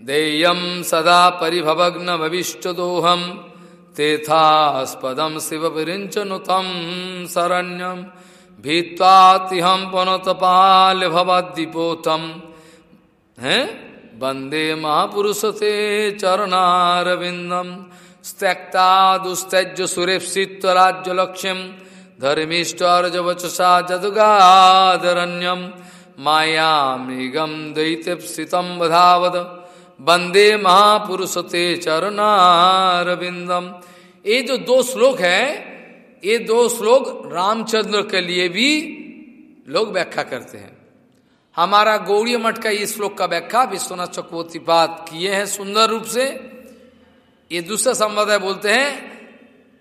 S1: देयम सदा परिभवग्न भविष्य दोहम तेथास्पदम शिव विरिंचनुतम शरण्यम। भीतातिहम पनतपाल भवदीपोतम है? वंदे महापुरुष ते चरणारविंदम त्यक्ता दुस्तज सुरेप्सित राज्य लक्ष्यम धर्मिष्टार्ज वचसा जदगादरण्यम माया मृगम दैत्यप्सितम बधावद वंदे महापुरुष ते चरणारविंदम ये जो दो श्लोक है ये दो श्लोक रामचंद्र के लिए भी लोग व्याख्या करते हैं। हमारा गौड़ी मठ का ये श्लोक का व्याख्या विश्वनाथ चक्रवर्ती बात किए हैं सुंदर रूप से। ये दूसरा संवादय बोलते हैं,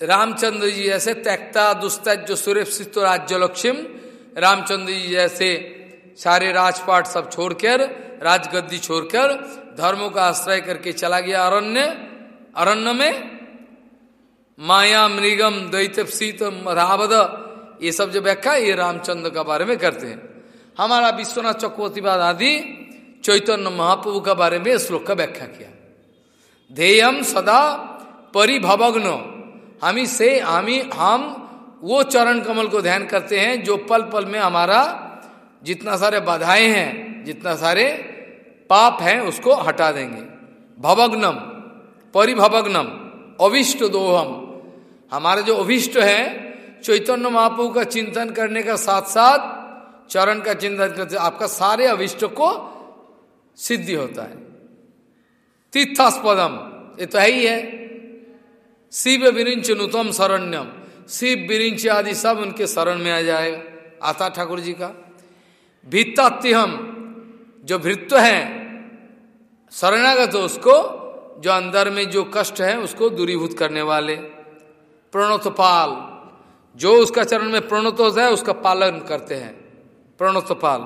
S1: रामचंद्र जी जैसे त्यक्ता दुस्तज जो सुरेप्सित राज्य लक्ष्म रामचंद्र जी जैसे सारे राजपाट सब छोड़कर, राजगद्दी छोड़कर, धर्मों का आश्रय करके चला गया अरण्य अरण्य में। माया मृगम दैत्यपीत रावद, ये सब जो व्याख्या ये रामचंद्र का बारे में करते हैं। हमारा विश्वनाथ चक्रवर्तीवाद आदि चैतन्य महाप्रभु का बारे में श्लोक का व्याख्या किया। ध्येयम सदा परिभवग्न, हम से हमी हम, वो चरण कमल को ध्यान करते हैं, जो पल पल में हमारा जितना सारे बाधाएँ हैं, जितना सारे पाप हैं, उसको हटा देंगे। भवग्नम, परिभवग्नम अविष्ट दोहम। हमारा जो अभिष्ट है, चैतन्य महाप्रभु का चिंतन करने का साथ साथ चरण का चिंतन करते, आपका सारे अभिष्ट को सिद्धि होता है। तीर्थास्पदम, ये तो है ही है। शिव विरिंच नुतम शरण्यम। शिव विरिंच आदि सब उनके शरण में आ जाएगा आता ठाकुर जी का। भित्तात्यहम जो भृत्व है, शरणागत उसको जो अंदर में जो कष्ट है, उसको दूरीभूत करने वाले। प्रणोतपाल। जो उसका चरण में प्रणोत होता है, उसका पालन करते हैं। प्रणोतपाल।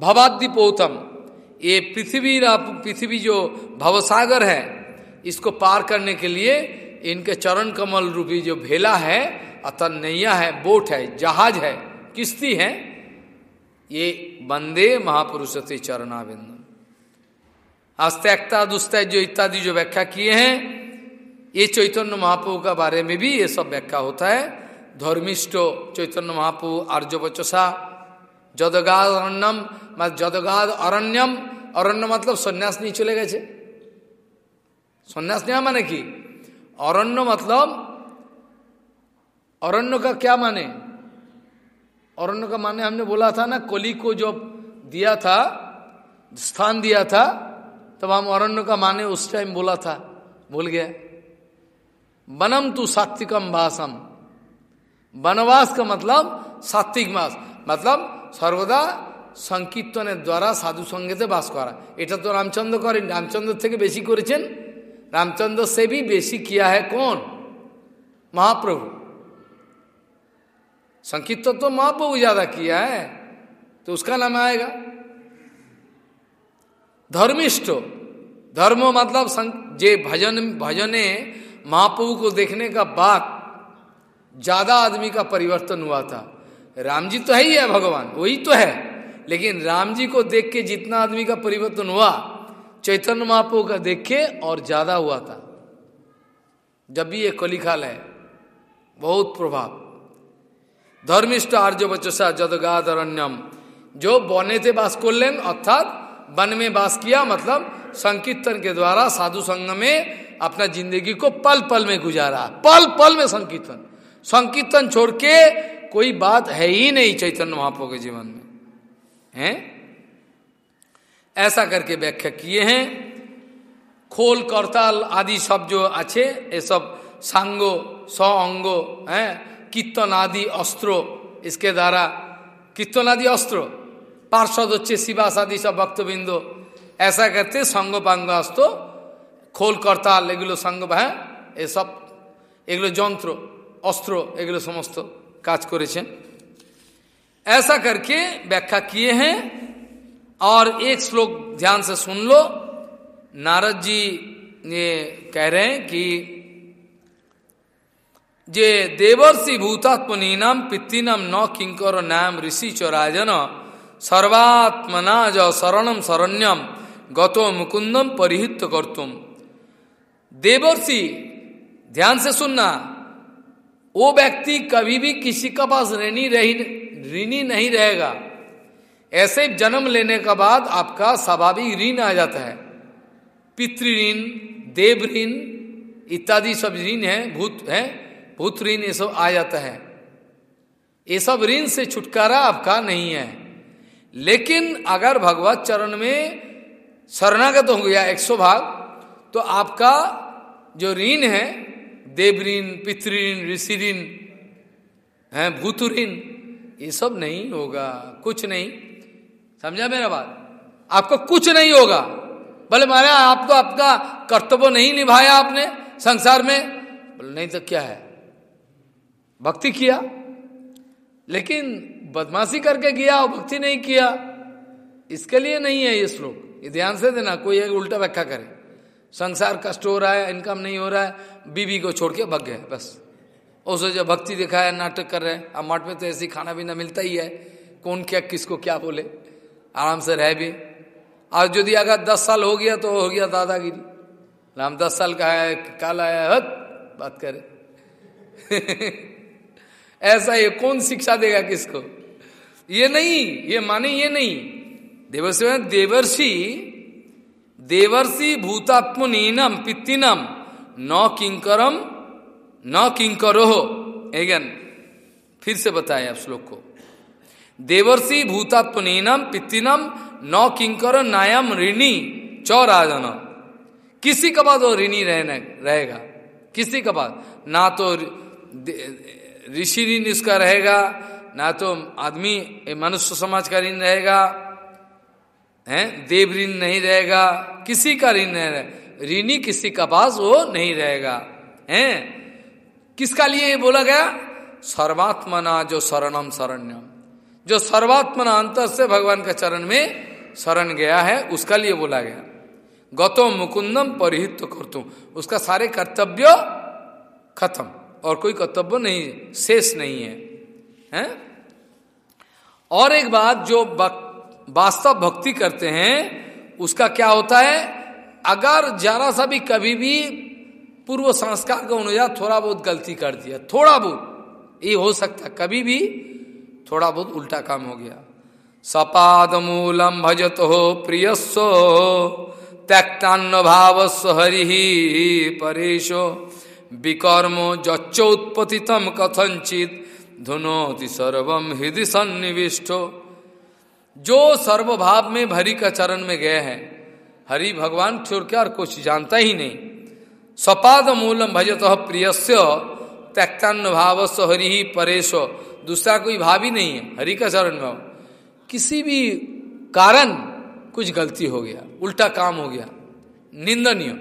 S1: भवाद्दीपोतम ये पृथ्वी पृथ्वी जो भवसागर है, इसको पार करने के लिए इनके चरण कमल रूपी जो भेला है अतः नैया है, बोट है, जहाज़ है, किश्ती है, ये बंदे महापुरुष से चरणाबिंद हस्तैकता दुस्तै जो इत्यादि जो व्याख्या किए हैं, ये चैतन्य महाप्रभु का बारे में भी ये सब व्याख्या होता है। धर्मिष्ठो चैतन्य महाप्रभु आर्य बचसा जदगाद अरण्यम मत जदगाद अरण्यम, अरण्य मतलब सन्यास नहीं चले गए थे। सन्यास नहीं माने की? अरण्य मतलब अरण्य का क्या माने? अरण्य का माने हमने बोला था ना, कोली को जो दिया था, स्थान दिया था तब हम अरण्य का माने उस टाइम बोला था भूल गया बनम तू सात्विकम भाषम वनवास का मतलब सात्विक मास मतलब সর্বদা সংকীর্তনের দ্বারা সাধু সঙ্গেতে বাস করা এটা তো রামচন্দ্র করেন রামচন্দ্র থেকে বেশি করেছেন रामचंद्र से भी बेसी किया है कौन महाप्रभु संकीर्तन तो महाप्रभु ज्यादा किया है तो उसका नाम आएगा धर्मिष्ठ। धर्म मतलब जे भजन, भजने, महाप्रभु को देखने का बाद ज़्यादा आदमी का परिवर्तन हुआ था। राम जी तो है ही है भगवान, वही तो है। लेकिन राम जी को देख के जितना आदमी का परिवर्तन हुआ, चैतन्य महापो का देख के और ज़्यादा हुआ था। जब भी ये कलिकाल है बहुत प्रभाव। धर्मिष्ठ आर्य बचसा अरण्यम जो बने थे बास लें अर्थात वन में बास किया मतलब संकीर्तन के द्वारा साधु संघ में अपना ज़िंदगी को पल पल में गुजारा। पल पल में संकीर्तन। संकीर्तन छोड़ के कोई बात है ही नहीं चैतन्य महापो के जीवन में। हैं? ऐसा करके व्याख्या किए हैं। खोल, करताल आदि सब जो अच्छे, ये सब सांगो सौ अंगो है? कीर्तन आदि अस्त्रो, इसके द्वारा कीर्तन आदि अस्त्रो। पार्षद হচ্ছে শিবাস আদি সব ভক্তবৃন্দ ऐसा करते সঙ্গ পাঙ্গ অস্ত্র খোল করতাল এগুলো সঙ্গ হ্যাঁ এসব এগুলো যন্ত্র অস্ত্র এগুলো সমস্ত কাজ করেছেন ऐसा करके व्याख्या किए हैं और एक श्लोक ध्यान से सुन लो नारद जी ये कह रहे हैं कि যে দেবর্ষি ভূতাত্মনীনাম পিতৃনাম ন কিঙ্কর নাম ঋষি চ রাজন सर्वात्मना ज शरणम शरण्यम गतो मुकुंदम परिहित कर तुम देवर्षि ध्यान से सुनना वो व्यक्ति कभी भी किसी का पास ऋणी रही ऋणी नहीं रहेगा ऐसे जन्म लेने के बाद आपका स्वाभाविक ऋण आ जाता है पितृ ऋण देव ऋण इत्यादि सब ऋण है भूत है भूत ऋण ये सब आ जाता है ये सब ऋण से छुटकारा आपका नहीं है लेकिन अगर भगवत चरण में शरणागत हो गया एक सौ भाग तो आपका जो ऋण है देव ऋण पितृण ऋषि ऋण है भूत ऋण ये सब नहीं होगा, कुछ नहीं। समझा मेरा बात? आपको कुछ नहीं होगा। बोले, मारा, आप तो आपका कर्तव्य नहीं निभाया आपने संसार में। बोले, नहीं तो क्या है? भक्ति किया। लेकिन बदमाशी करके गया और भक्ति नहीं किया। इसके लिए नहीं है ये श्लोक। ये ध्यान से देना, कोई एक उल्टा व्याख्या करे। संसार कष्ट हो रहा है, इनकम नहीं हो रहा है बीबी को छोड़ के भग गए, बस। उसे जो भक्ति दिखा है नाटक कर रहे हैं, अब मठ में तो ऐसी खाना पीना मिलता ही है। कौन क्या, किसको क्या बोले? आराम से रह भी। और यदि अगर दस साल हो गया तो हो गया दादागिरी। राम, दस साल का है, काला है हत बात करे। ऐसा ये कौन शिक्षा देगा किसको? ये नहीं, ये माने ये नहीं। देवर्षि देवर्षि देवर्षि भूतात्मनीनम पित्तिनम, न किंकरम, न किंकरो। एगन फिर से बताए आप श्लोक को। देवर्षि भूतात्मनीनम पित्तिनम, न किंकर नायम ऋणी चौराजन किसी का बाद वो ऋणी रहने, रहेगा। किसी का बाद। ना तो ऋषि ऋण इसका रहेगा ना तो आदमी मनुष्य समाज का ऋण रहेगा, हैं? देव ऋण नहीं रहेगा, किसी का ऋण नहीं रहेगा ऋणी किसी का पास वो नहीं रहेगा, हैं? किसका लिए बोला गया? सर्वात्मना जो शरणम शरण्यम। जो सर्वात्मना अंतर से भगवान का चरण में शरण गया है, उसका लिए बोला गया। गौतम मुकुंदम परिहित तो करतुम। उसका सारे कर्तव्य खत्म, और कोई कर्तव्य नहीं, शेष नहीं है, हैं? और एक बात जो वास्तव भक्ति करते हैं, उसका क्या होता है? अगर जरा सा भी कभी भी पूर्व संस्कार का अनुसार थोड़ा बहुत गलती कर दिया, थोड़ा बहुत, ये हो सकता कभी भी थोड़ा बहुत उल्टा काम हो गया। सपाद मूलम भजत हो प्रियस्व त्यक्तान्न भाव हरि परेशो, विकर्मो जच्चोत्पतितम कथनचित धुनोति सर्वम हृदय सन्निविष्टो। जो सर्वभाव में भरी का चरण में गए हैं, हरि भगवान छोड़ के और कुछ जानता ही नहीं। स्वपाद मूलम भजत प्रियस्य, त्यक्तान्न भाव स्व हरि ही परेश। दूसरा कोई भाव ही नहीं है, हरि का चरण में किसी भी कारण कुछ गलती हो गया, उल्टा काम हो गया, निंदनीय।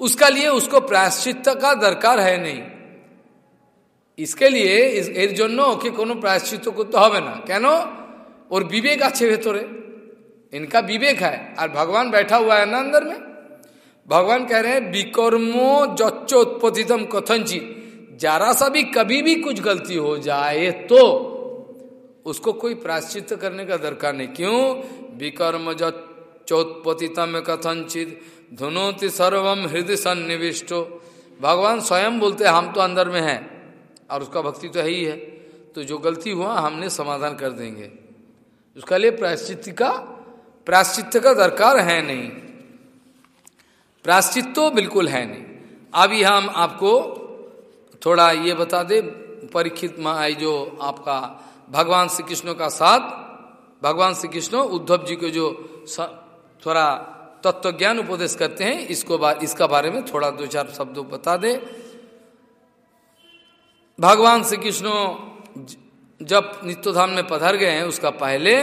S1: उसका लिए उसको प्रायश्चित का दरकार है नहीं। इसके लिए এর জন্য ওকে কোনো প্রায়শ্চিত করতে হবে না কেন ওর বিবেক আছে ভেতরে इनका विवेक है और भगवान बैठा हुआ है ना अंदर में भगवान कह रहे हैं विकर्मो जच्चोत्पतितम कथनचित जरा सा भी कभी भी कुछ गलती हो जाए तो उसको कोई प्राश्चित करने का दरकार नहीं क्यों विकर्म चौत्पतितम कथनचित धुनोति सर्वम हृदय सन्निविष्टो भगवान स्वयं बोलते हम तो अंदर में हैं और उसका भक्ति तो है ही है। तो जो गलती हुआ हमने समाधान कर देंगे। उसका लिए प्रायश्चित का प्राश्चित का दरकार है नहीं। प्राश्चित तो बिल्कुल है नहीं। अभी हम आपको थोड़ा ये बता दे परीक्षित माई जो आपका भगवान श्री कृष्ण का साथ भगवान श्री कृष्ण उद्धव जी को जो थोड़ा तत्व ज्ञान उपदेश करते हैं इसको बा, इसका बारे में थोड़ा दो चार शब्दों बता दे। भगवान श्री कृष्ण जब नित्योधाम में पधर गए हैं, उसका पहले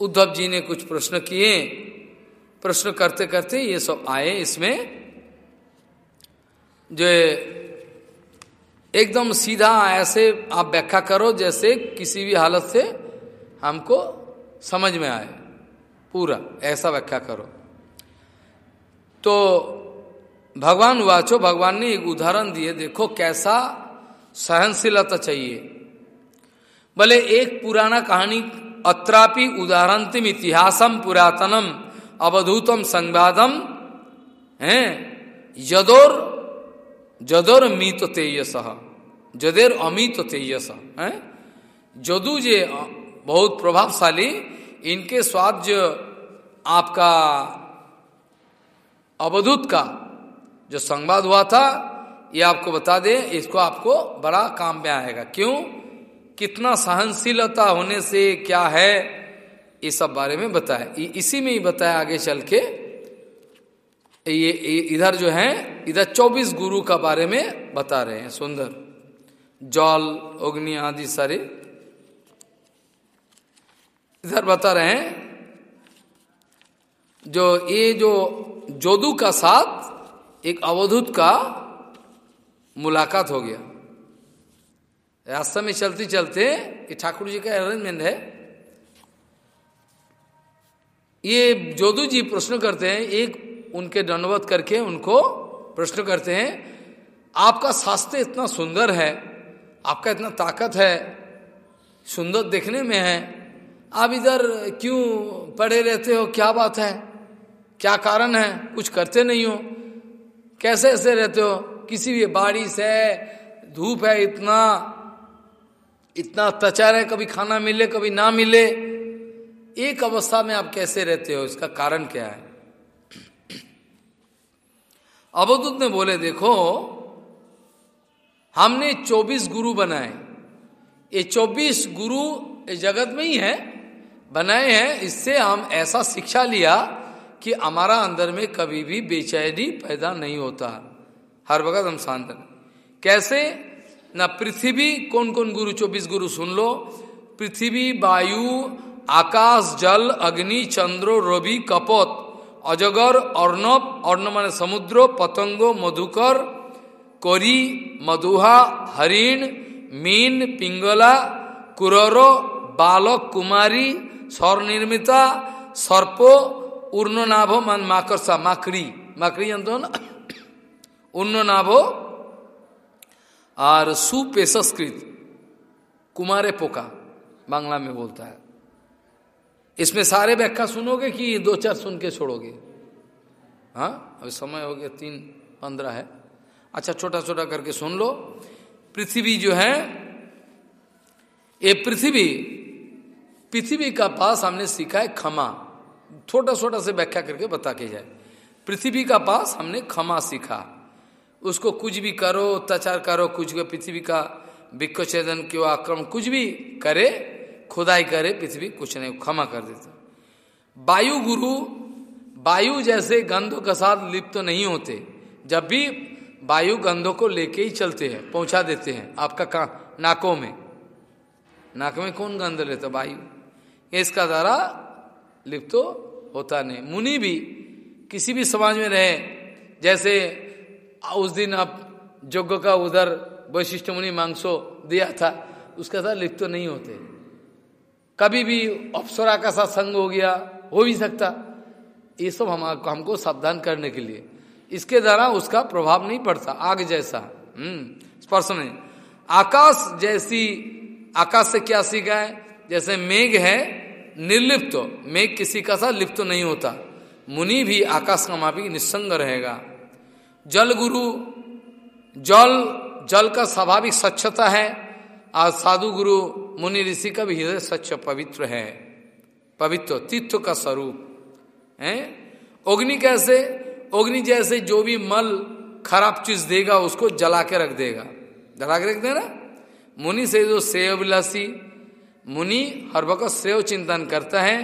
S1: उद्धव जी ने कुछ प्रश्न किए। प्रश्न करते करते ये सब आए इसमें। जो एकदम सीधा ऐसे आप व्याख्या करो जैसे किसी भी हालत से हमको समझ में आए। पूरा ऐसा व्याख्या करो। तो भगवान वाचो, भगवान ने एक उदाहरण दिए, देखो कैसा सहनशीलता चाहिए। भले एक पुराना कहानी अत्रापि उदाहरणतिम इतिहासम पुरातनम अवधूतम संवादम, है? यदोर, जदोर मीत तेजस जदेर अमित तेजस है? जदू जे बहुत प्रभावशाली, इनके स्वाद जो आपका अवधूत का जो संवाद हुआ था ये आपको बता दे, इसको आपको बड़ा काम में आएगा। क्यों? कितना सहनशीलता होने से क्या है? ये सब बारे में बताया इसी में ही बताया आगे चल के। ये इधर जो है, इधर चौबीस गुरु का बारे में बता रहे हैं। सुंदर। जल, अग्नि आदि सारे। इधर बता रहे हैं, जो ये जो जोदू का साथ, एक अवधूत का मुलाकात हो गया। रास्ते में चलते चलते ये ठाकुर जी का अरेंजमेंट है। ये जोदू जी प्रश्न करते हैं, एक उनके दंडवत करके उनको प्रश्न करते हैं, आपका शास्त्र इतना सुंदर है, आपका इतना ताकत है, सुंदर देखने में है, आप इधर क्यों पड़े रहते हो, क्या बात है, क्या कारण है, कुछ करते नहीं हो, कैसे ऐसे रहते हो? किसी भी बारिश है धूप है इतना इतना अत्याचार है, कभी खाना मिले, कभी ना मिले, एक अवस्था में आप कैसे रहते हो? इसका कारण क्या है? अवधूत ने बोले, देखो, हमने 24 गुरु बनाए। ये 24 गुरु जगत में ही है, बनाए हैं। इससे हम ऐसा शिक्षा लिया कि हमारा अंदर में कभी भी बेचैनी पैदा नहीं होता। हर वक्त हम शांत कैसे? ना पृथ्वी कौन कौन गुरु, चौबीस गुरु सुन लो। पृथ्वी, वायु, आकाश, जल, अग्नि, चंद्रो, रवि, कपोत, अजगर अर्णव अर्ण मान समुद्र, पतंगो, मधुकर, कोरी, मधुहा, हरिण, मीन, पिंगला, कुररो, बालक, कुमारी स्वर निर्मिता सर्पो नाभो मान माकरसा, माकड़ी। माकड़ी जानते ना? नाभो और सुपेशस्कृत कुमारे पोका, बांग्ला में बोलता है। इसमें सारे व्याख्या सुनोगे कि दो चार सुन के छोड़ोगे? हाँ अभी समय हो गया, तीन पंद्रह है। अच्छा छोटा छोटा करके सुन लो। पृथ्वी जो है, ये पृथ्वी पृथ्वी का पास हमने सीखा है क्षमा छोटा छोटा से व्याख्या करके बता के जाए। पृथ्वी का पास हमने खमा सीखा। उसको कुछ भी करो, अत्याचार करो, कुछ भी पृथ्वी का विक्षेदन क्यों आक्रमण, कुछ भी करे, खुदाई करे, पृथ्वी कुछ नहीं, क्षमा कर देता। वायु गुरु, वायु जैसे गंधों के साथ लिप्त तो नहीं होते, जब भी वायु गंधों को लेके ही चलते हैं, पहुँचा देते हैं, आपका का नाकों में। नाक में कौन गंध लेता वायु। इसका द्वारा लिप्त तो होता नहीं। मुनि भी किसी भी समाज में रहे, जैसे उस दिन आप यज्ञ का उधर वैशिष्ट मुनि मांगसो दिया था, उसके साथ लिप्त तो नहीं होते। कभी भी अप्सरा का साथ संग हो गया, हो भी सकता। ये सब हम, हमको सावधान करने के लिए। इसके द्वारा उसका प्रभाव नहीं पड़ता, आग जैसा। हम्म स्पर्श नहीं। आकाश जैसी, आकाश से क्या सीखा है? जैसे मेघ है, निर्लिप्त। मेघ किसी का साथ लिप्त नहीं होता। मुनि भी आकाश का मापी निस्संग रहेगा। जल गुरु जल जल का स्वाभाविक स्वच्छता है, और साधु गुरु मुनि ऋषि का भी हृदय स्वच्छ, पवित्र है। पवित्र तीर्थ का स्वरूप, है? अग्नि कैसे? अग्नि जैसे जो भी मल खराब चीज़ देगा, उसको जला के रख देगा। जला के रख देना? मुनि से जो विलासी, मुनि हर वक्त श्रेय चिंतन करता है,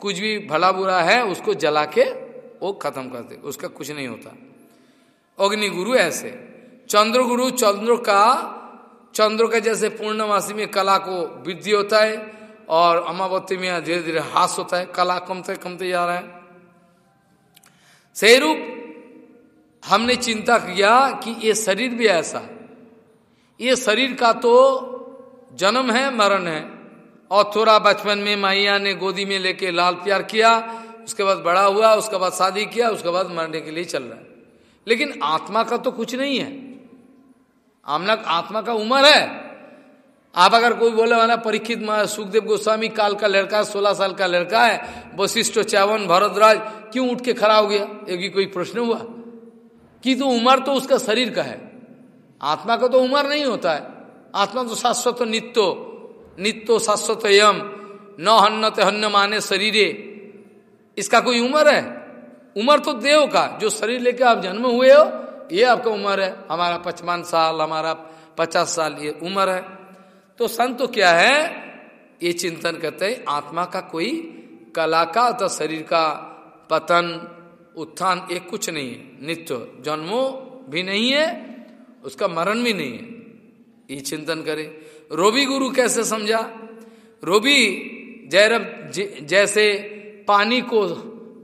S1: कुछ भी भला बुरा है, उसको जला के वो खत्म कर दे, उसका कुछ नहीं होता। अग्नि गुरु ऐसे। चंद्र गुरु, चंद्र का चंद्र का जैसे पूर्णमासी में कला को वृद्धि होता है और अमावती में धीरे धीरे हास होता है, कला कमते कमते जा रहा है। सही रूप, हमने चिंता किया कि ये शरीर भी ऐसा ये शरीर का तो जन्म है, मरण है। और थोड़ा बचपन में माइया ने गोदी में लेके लाल प्यार किया, उसके बाद बड़ा हुआ, उसके बाद शादी किया, उसके बाद मरने के लिए चल रहा है। लेकिन आत्मा का तो कुछ नहीं है। आमना आत्मा का उम्र है। आप अगर कोई बोले वाला परीक्षित सुखदेव गोस्वामी काल का लड़का, सोलह साल का लड़का है, वशिष्ठ चावन भरतराज क्यों उठ के खड़ा हो गया? एक भी कोई प्रश्न हुआ। कि तो उम्र तो उसका शरीर का है। आत्मा का तो उम्र नहीं होता है। आत्मा तो शाश्वत नित्यो नित्यो शाश्वत यम, न हन्न हन्न माने शरीरे। इसका कोई उम्र है? उम्र तो देव का, जो शरीर लेके आप जन्म हुए हो, ये आपका उम्र है। हमारा पचपन साल, हमारा पचास साल, ये उम्र है। तो संत तो क्या है? ये चिंतन करते हैं, आत्मा का कोई कला का अथवा शरीर का पतन, उत्थान एक कुछ नहीं है। नित्य, जन्मो भी नहीं है, उसका मरण भी नहीं है। ये चिंतन करे। रोबी गुरु कैसे समझा? रोबी जैरब जैसे पानी को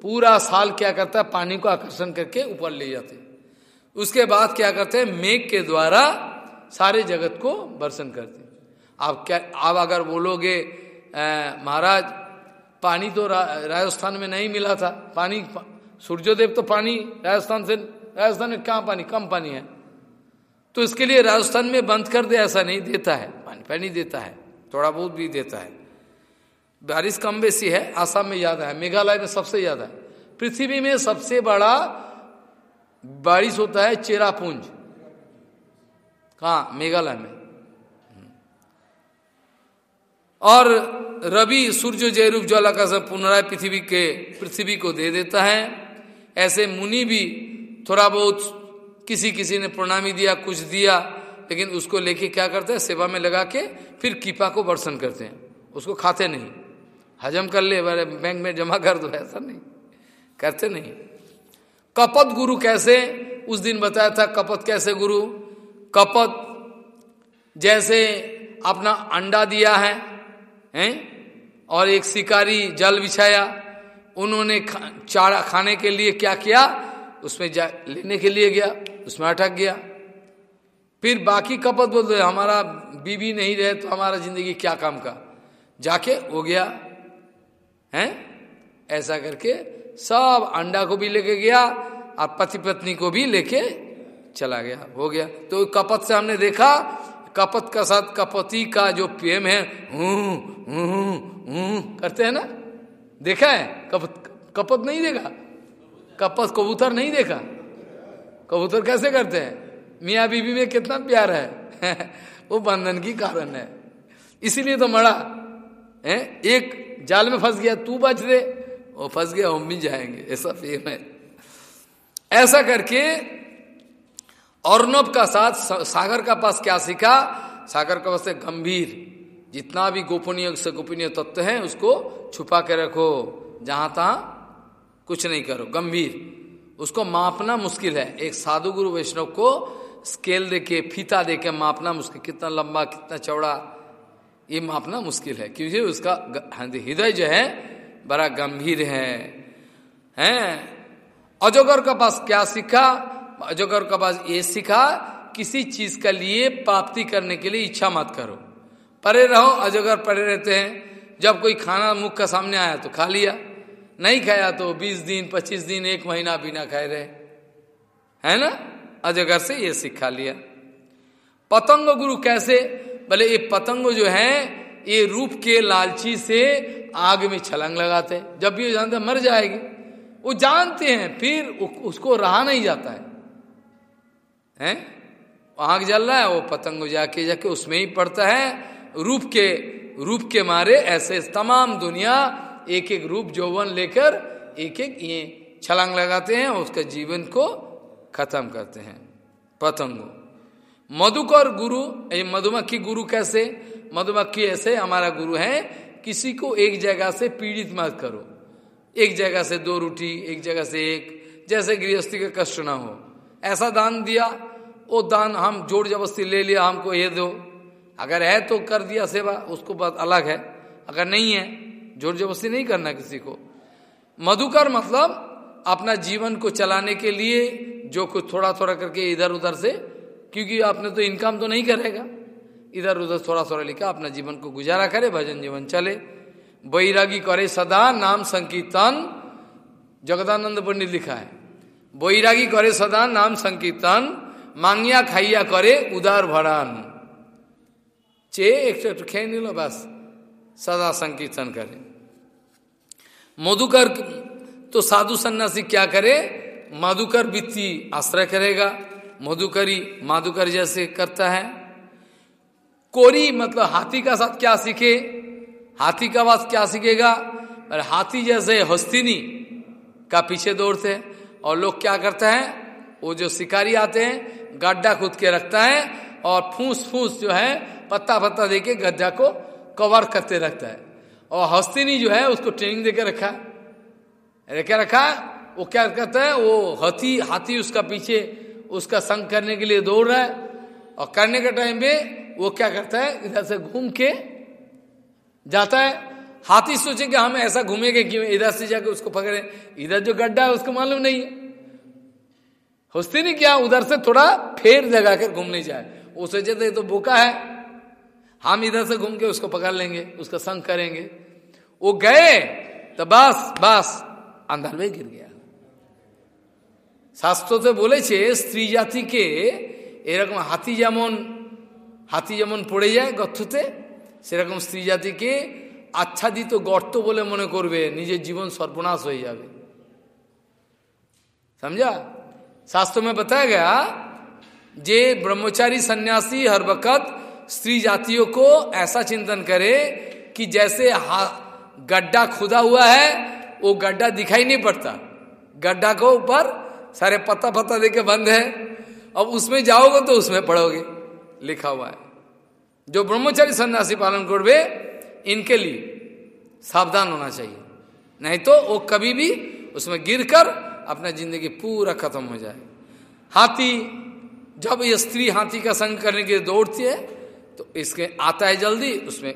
S1: पूरा साल क्या करता है? पानी को आकर्षण करके ऊपर ले जाते उसके बाद क्या करते हैं? मेघ के द्वारा सारे जगत को वर्षण करते आप क्या आप अगर बोलोगे महाराज पानी तो रा, राजस्थान में नहीं मिला था। पानी सूर्योदेव तो पानी राजस्थान से राजस्थान में कहाँ पानी? कम पानी है। तो इसके लिए राजस्थान में बंद कर दे ऐसा नहीं देता है। पानी पानी देता है। थोड़ा बहुत भी देता है। बारिश कम बेसी है, आसाम में ज़्यादा है, मेघालय में सबसे ज़्यादा है। पृथ्वी में सबसे बड़ा बारिश होता है चेरापुंज। कहा? मेघालय में। और रवि सूर्य जय रूप ज्वाला का सब पुनराय पृथ्वी के, पृथ्वी को दे देता है। ऐसे मुनि भी थोड़ा बहुत किसी किसी ने प्रणामी दिया, कुछ दिया, लेकिन उसको लेके क्या करते हैं? सेवा में लगा के फिर कीपा को वर्षण करते हैं। उसको खाते नहीं। हजम कर ले बारे बैंक में जमा कर दो ऐसा नहीं। करते नहीं। कपत गुरु कैसे? उस दिन बताया था कपत कैसे गुरु? कपत जैसे अपना अंडा दिया है हैं? और एक शिकारी जल बिछाया। उन्होंने खा, चारा खाने के लिए क्या किया? उसमें जा लेने के लिए गया उसमें अटक गया। फिर बाकी कपत बोलते हमारा बीबी नहीं रहे तो हमारा ज़िंदगी क्या काम का? जाके हो गया। हैं? ऐसा करके सब अंडा को भी लेके गया और पति पत्नी को भी लेके चला गया, हो गया। तो कपत से हमने देखा, कपत का साथ कपति का जो प्रेम है, हूँ हूँ हूँ, करते हैं ना? देखा है? कपत कपत नहीं देखा? कपत कबूतर नहीं देखा? कबूतर कैसे करते हैं? मियाँ बीबी में कितना प्यार है? वो बंधन की कारण है। इसीलिए तो मरा, है? एक जाल में फंस गया, तू बच दे। वो फंस गया, हम भी जाएँगे। ऐसा फेम है। ऐसा करके अर्णव का साथ सागर का पास क्या सीखा? सागर का पास गंभीर। जितना भी गोपनीय से गोपनीय तत्व है, उसको छुपा के रखो। जहाँ तहा कुछ नहीं करो। गंभीर। उसको मापना मुश्किल है। एक साधु गुरु वैष्णव को स्केल देके, फीता देके मापना मुश्किल। कितना लंबा, कितना चौड़ा ये मापना मुश्किल है, क्योंकि उसका हृदय जो है, बड़ा गंभीर है। हैं? अजोगर का पास क्या सीखा? अजोगर का पास ये सीखा, किसी चीज़ का लिए प्राप्ति करने के लिए इच्छा मत करो। परे रहो, अजोगर परे रहते हैं। जब कोई खाना मुख का सामने आया तो खा लिया। नहीं खाया तो बीस दिन, पच्चीस दिन, एक महीना बिना खाए रहे। है ना? अजगर से ये सिखा लिया। पतंग गुरु कैसे भले ये पतंग जो है, ये रूप के लालची से आग में छलंग लगाते हैं। जब भी वो जानते मर जाएगी। वो जानते हैं, फिर उसको रहा नहीं जाता है। हैं? आग जल रहा है, वो पतंग जाके जाके उसमें ही पड़ता है। रूप के रूप के मारे ऐसे तमाम दुनिया एक एक रूप जौवन लेकर एक एक ये छलांग लगाते हैं उसके जीवन को खत्म करते हैं। पतंगो। मधुकर गुरु ये मधुमक्खी गुरु कैसे? मधुमक्खी ऐसे, हमारा गुरु है, किसी को एक जगह से पीड़ित मत करो। एक जगह से दो रोटी, एक जगह से एक, जैसे गृहस्थी का कष्ट ना हो। ऐसा दान दिया, वो दान हम ज़ोर जबरस्ती ले लिया, हमको ये दो। अगर है तो कर दिया सेवा, उसको बात अलग है। अगर नहीं है ज़ोर जबरस्ती नहीं करना किसी को। मधुकर मतलब अपना जीवन को चलाने के लिए, जो कुछ थोड़ा थोड़ा करके इधर उधर से क्योंकि आपने तो इनकम तो नहीं करेगा इधर उधर थोड़ा थोड़ा लिखा, अपना जीवन को गुजारा करे, भजन जीवन चले। बैरागी करे सदा, नाम संकीर्तन, जगदानंद पंडित लिखा है। बैरागी करे सदा, नाम संकीर्तन, मांगिया खाइया करे, उदार भरान चे, एक खे लो बस। सदा संकीर्तन करे। मधुकर तो साधु सन्यासी क्या करे? मधुकर वित्ती आश्रय करेगा। मधुकरी, माधुकर जैसे करता है। कोरी मतलब हाथी का साथ क्या सीखे? हाथी का बात क्या सीखेगा? और हाथी जैसे हस्तिनी का पीछे दौड़ते हैं। और लोग क्या करते हैं? वो जो शिकारी आते हैं, गड्ढा खुद के रखता है और फूस फूस जो है पत्ता पत्ता देके गड्ढा को कवर करते रखता है। और हस्तिनी जो है, उसको ट्रेनिंग देकर रखा। है क्या रखा? वो क्या करता है? वो हाथी हाथी उसका पीछे उसका संग करने के लिए दौड़ रहा है। और करने के टाइम पे वो क्या करता है? इधर से घूम के जाता है। हाथी सोचे कि हम ऐसा घूमेंगे क्यों? इधर से जाके उसको पकड़े। इधर जो गड्ढा है, उसको मालूम नहीं है। नहीं क्या, उधर से थोड़ा फेर लगा कर घूमने जाए। वो सोचे थे तो बोका है। हम इधर से घूम के उसको पकड़ लेंगे, उसका संग करेंगे। वो गए तो बस बस, अंदर में गिर गया। শাস্ত্রতে বলেছে স্ত্রী জাতিকে এরকম হাতি যেমন হাতি যেমন পড়ে যায় গর্ততে সেরকম স্ত্রী জাতিকে আচ্ছাদিত গর্ত বলে মনে করবে নিজের জীবন সর্বনাশ হয়ে যাবে समझा शास्त्र में बताया गया जे ब्रह्मचारी सन्यासी हर वक्त स्त्री जातियों को ऐसा चिंतन करे कि जैसे गड्ढा खुदा हुआ है वो गड्ढा दिखाई नहीं पड़ता गड्ढा को ऊपर सारे पत्ता पत्ता देके बंद है। अब उसमें जाओगे तो उसमें पढ़ोगे, लिखा हुआ है। जो ब्रह्मचारी सन्यासी पालन करवे इनके लिए सावधान होना चाहिए। नहीं तो वो कभी भी उसमें गिरकर अपना ज़िंदगी पूरा खत्म हो जाए। हाथी, जब ये स्त्री हाथी का संग करने के लिए दौड़ती है तो इसके आता है जल्दी, उसमें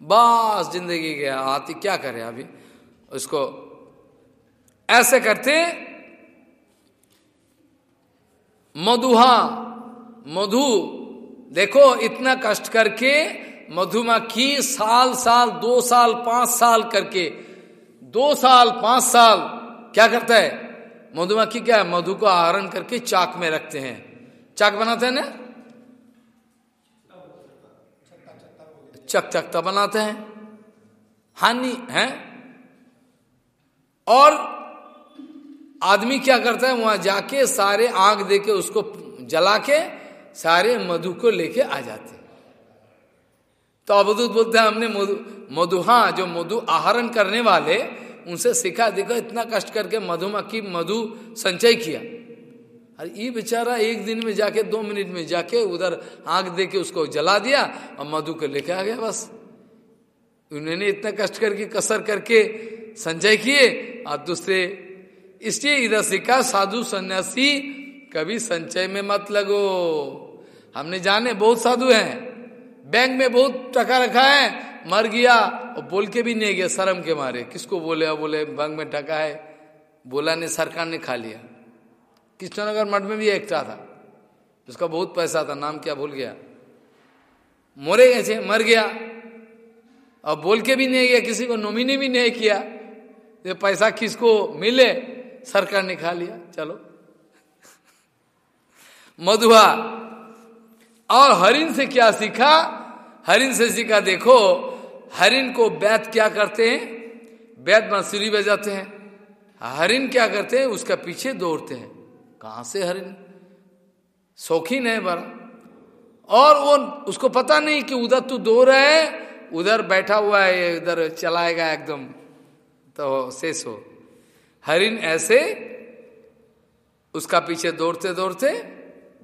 S1: बस ज़िंदगी गया हाथी क्या करे अभी? उसको ऐसे करते मधुहा, मधु, देखो इतना कष्ट करके मधुमक्खी साल साल, दो साल, पाँच साल करके, दो साल, पाँच साल, क्या करता है? मधुमक्खी क्या है? मधु को आहरण करके चाक में रखते हैं। चाक बनाते हैं ना? चक, चकता बनाते हैं। हानि, है? और आदमी क्या करता है, वहाँ जाके सारे आग देके उसको जला के सारे मधु को लेके आ जाते तो अवधूत बोलते हैं, हमने मधु मधुहा जो मधु आहरण करने वाले, उनसे सिखा, देखो, इतना कष्ट करके मधुमक्खी मधु संचय किया। अरे, ये बेचारा एक दिन में जाके, दो मिनट में जाके उधर आग दे के उसको जला दिया और मधु को लेके आ गया बस। उन्होंने इतना कष्ट करके, कसर करके संचय किए और दूसरे इसलिए इधर साधु सन्यासी कभी संचय में मत लगो। हमने जाने बहुत साधु हैं। बैंक में बहुत टका रखा है, मर गया, और बोल के भी नहीं गया, शर्म के मारे। किसको बोले बोले, बैंक में टका है। बोला ने सरकार ने खा लिया। कृष्णनगर मठ में भी एक था, उसका बहुत पैसा था, नाम क्या भूल गया। मोरे गए मर गया। और बोल के भी नहीं गया, किसी को नॉमिनी भी नहीं किया। ये पैसा किसको मिले? सरकार ने खा लिया, चलो। मधुआ, और हरिन से क्या सीखा? हरिन से सीखा, देखो हरिन को बैत क्या करते हैं? बैत बांसुरी बजाते हैं। हरिन क्या करते हैं? उसका पीछे दौड़ते हैं। कहाँ से हरिन शौकीन है बड़ा। और वो, उसको पता नहीं कि उधर तू दौड़ रहा है, उधर बैठा हुआ है, इधर चलाएगा एकदम तो शेष हो। हरिन ऐसे, उसका पीछे दौड़ते दौड़ते,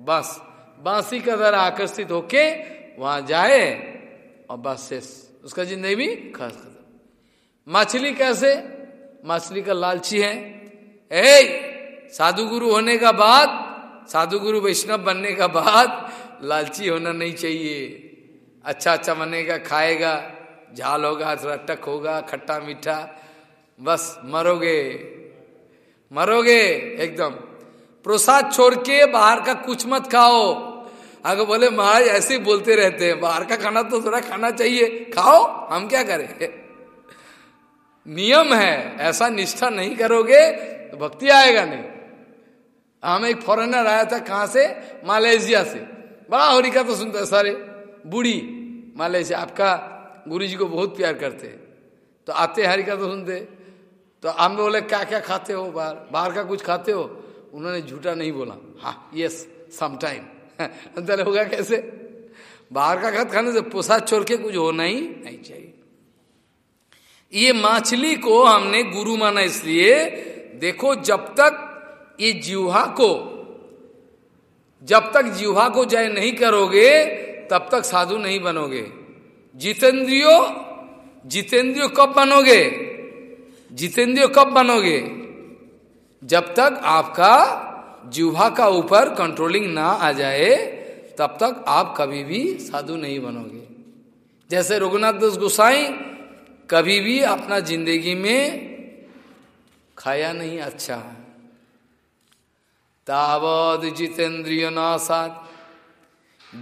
S1: बस, बांसी का द्वारा आकर्षित होके वहाँ जाए और बस शेष, उसका ज़िंदगी भी खास खत्म। मछली कैसे? मछली का लालची है। ए साधु गुरु होने का बाद साधु गुरु वैष्णव बनने का बाद, लालची होना नहीं चाहिए। अच्छा अच्छा बनेगा, खाएगा, झाल होगा थोड़ा टक होगा, खट्टा मीठा, बस मरोगे। मरोगे एकदम। प्रसाद छोड़ के बाहर का कुछ मत खाओ। अगर बोले, महाराज, ऐसे ही बोलते रहते हैं। बाहर का खाना तो थोड़ा खाना चाहिए। खाओ, हम क्या करें? नियम है, ऐसा निष्ठा नहीं करोगे तो भक्ति आएगा नहीं। हम एक फॉरेनर आया था कहाँ से? मालेशिया से। बड़ा होरी का तो सुनते सारे बूढ़ी मालेशिया, आपका गुरु जी को बहुत प्यार करते तो आते हरिका तो सुनते तो हम बोले क्या क्या खाते हो? बाहर बाहर का कुछ खाते हो? उन्होंने झूठा नहीं बोला। हाँ यस समटाइम अंदर होगा कैसे? बाहर का खत खाने से पोसाद छोड़ के कुछ होना ही नहीं चाहिए। ये मछली को हमने गुरु माना, इसलिए देखो, जब तक ये जीवा को, जब तक जीवा को जय नहीं करोगे, तब तक साधु नहीं बनोगे। जितेंद्रियो जितेंद्रियो कब बनोगे? जितेंद्रियो कब बनोगे? जब तक आपका जुहा का ऊपर कंट्रोलिंग ना आ जाए, तब तक आप कभी भी साधु नहीं बनोगे। जैसे रघुनाथ दास गोसाई कभी भी अपना ज़िंदगी में खाया नहीं अच्छा। तावद जितेंद्रिय नासाद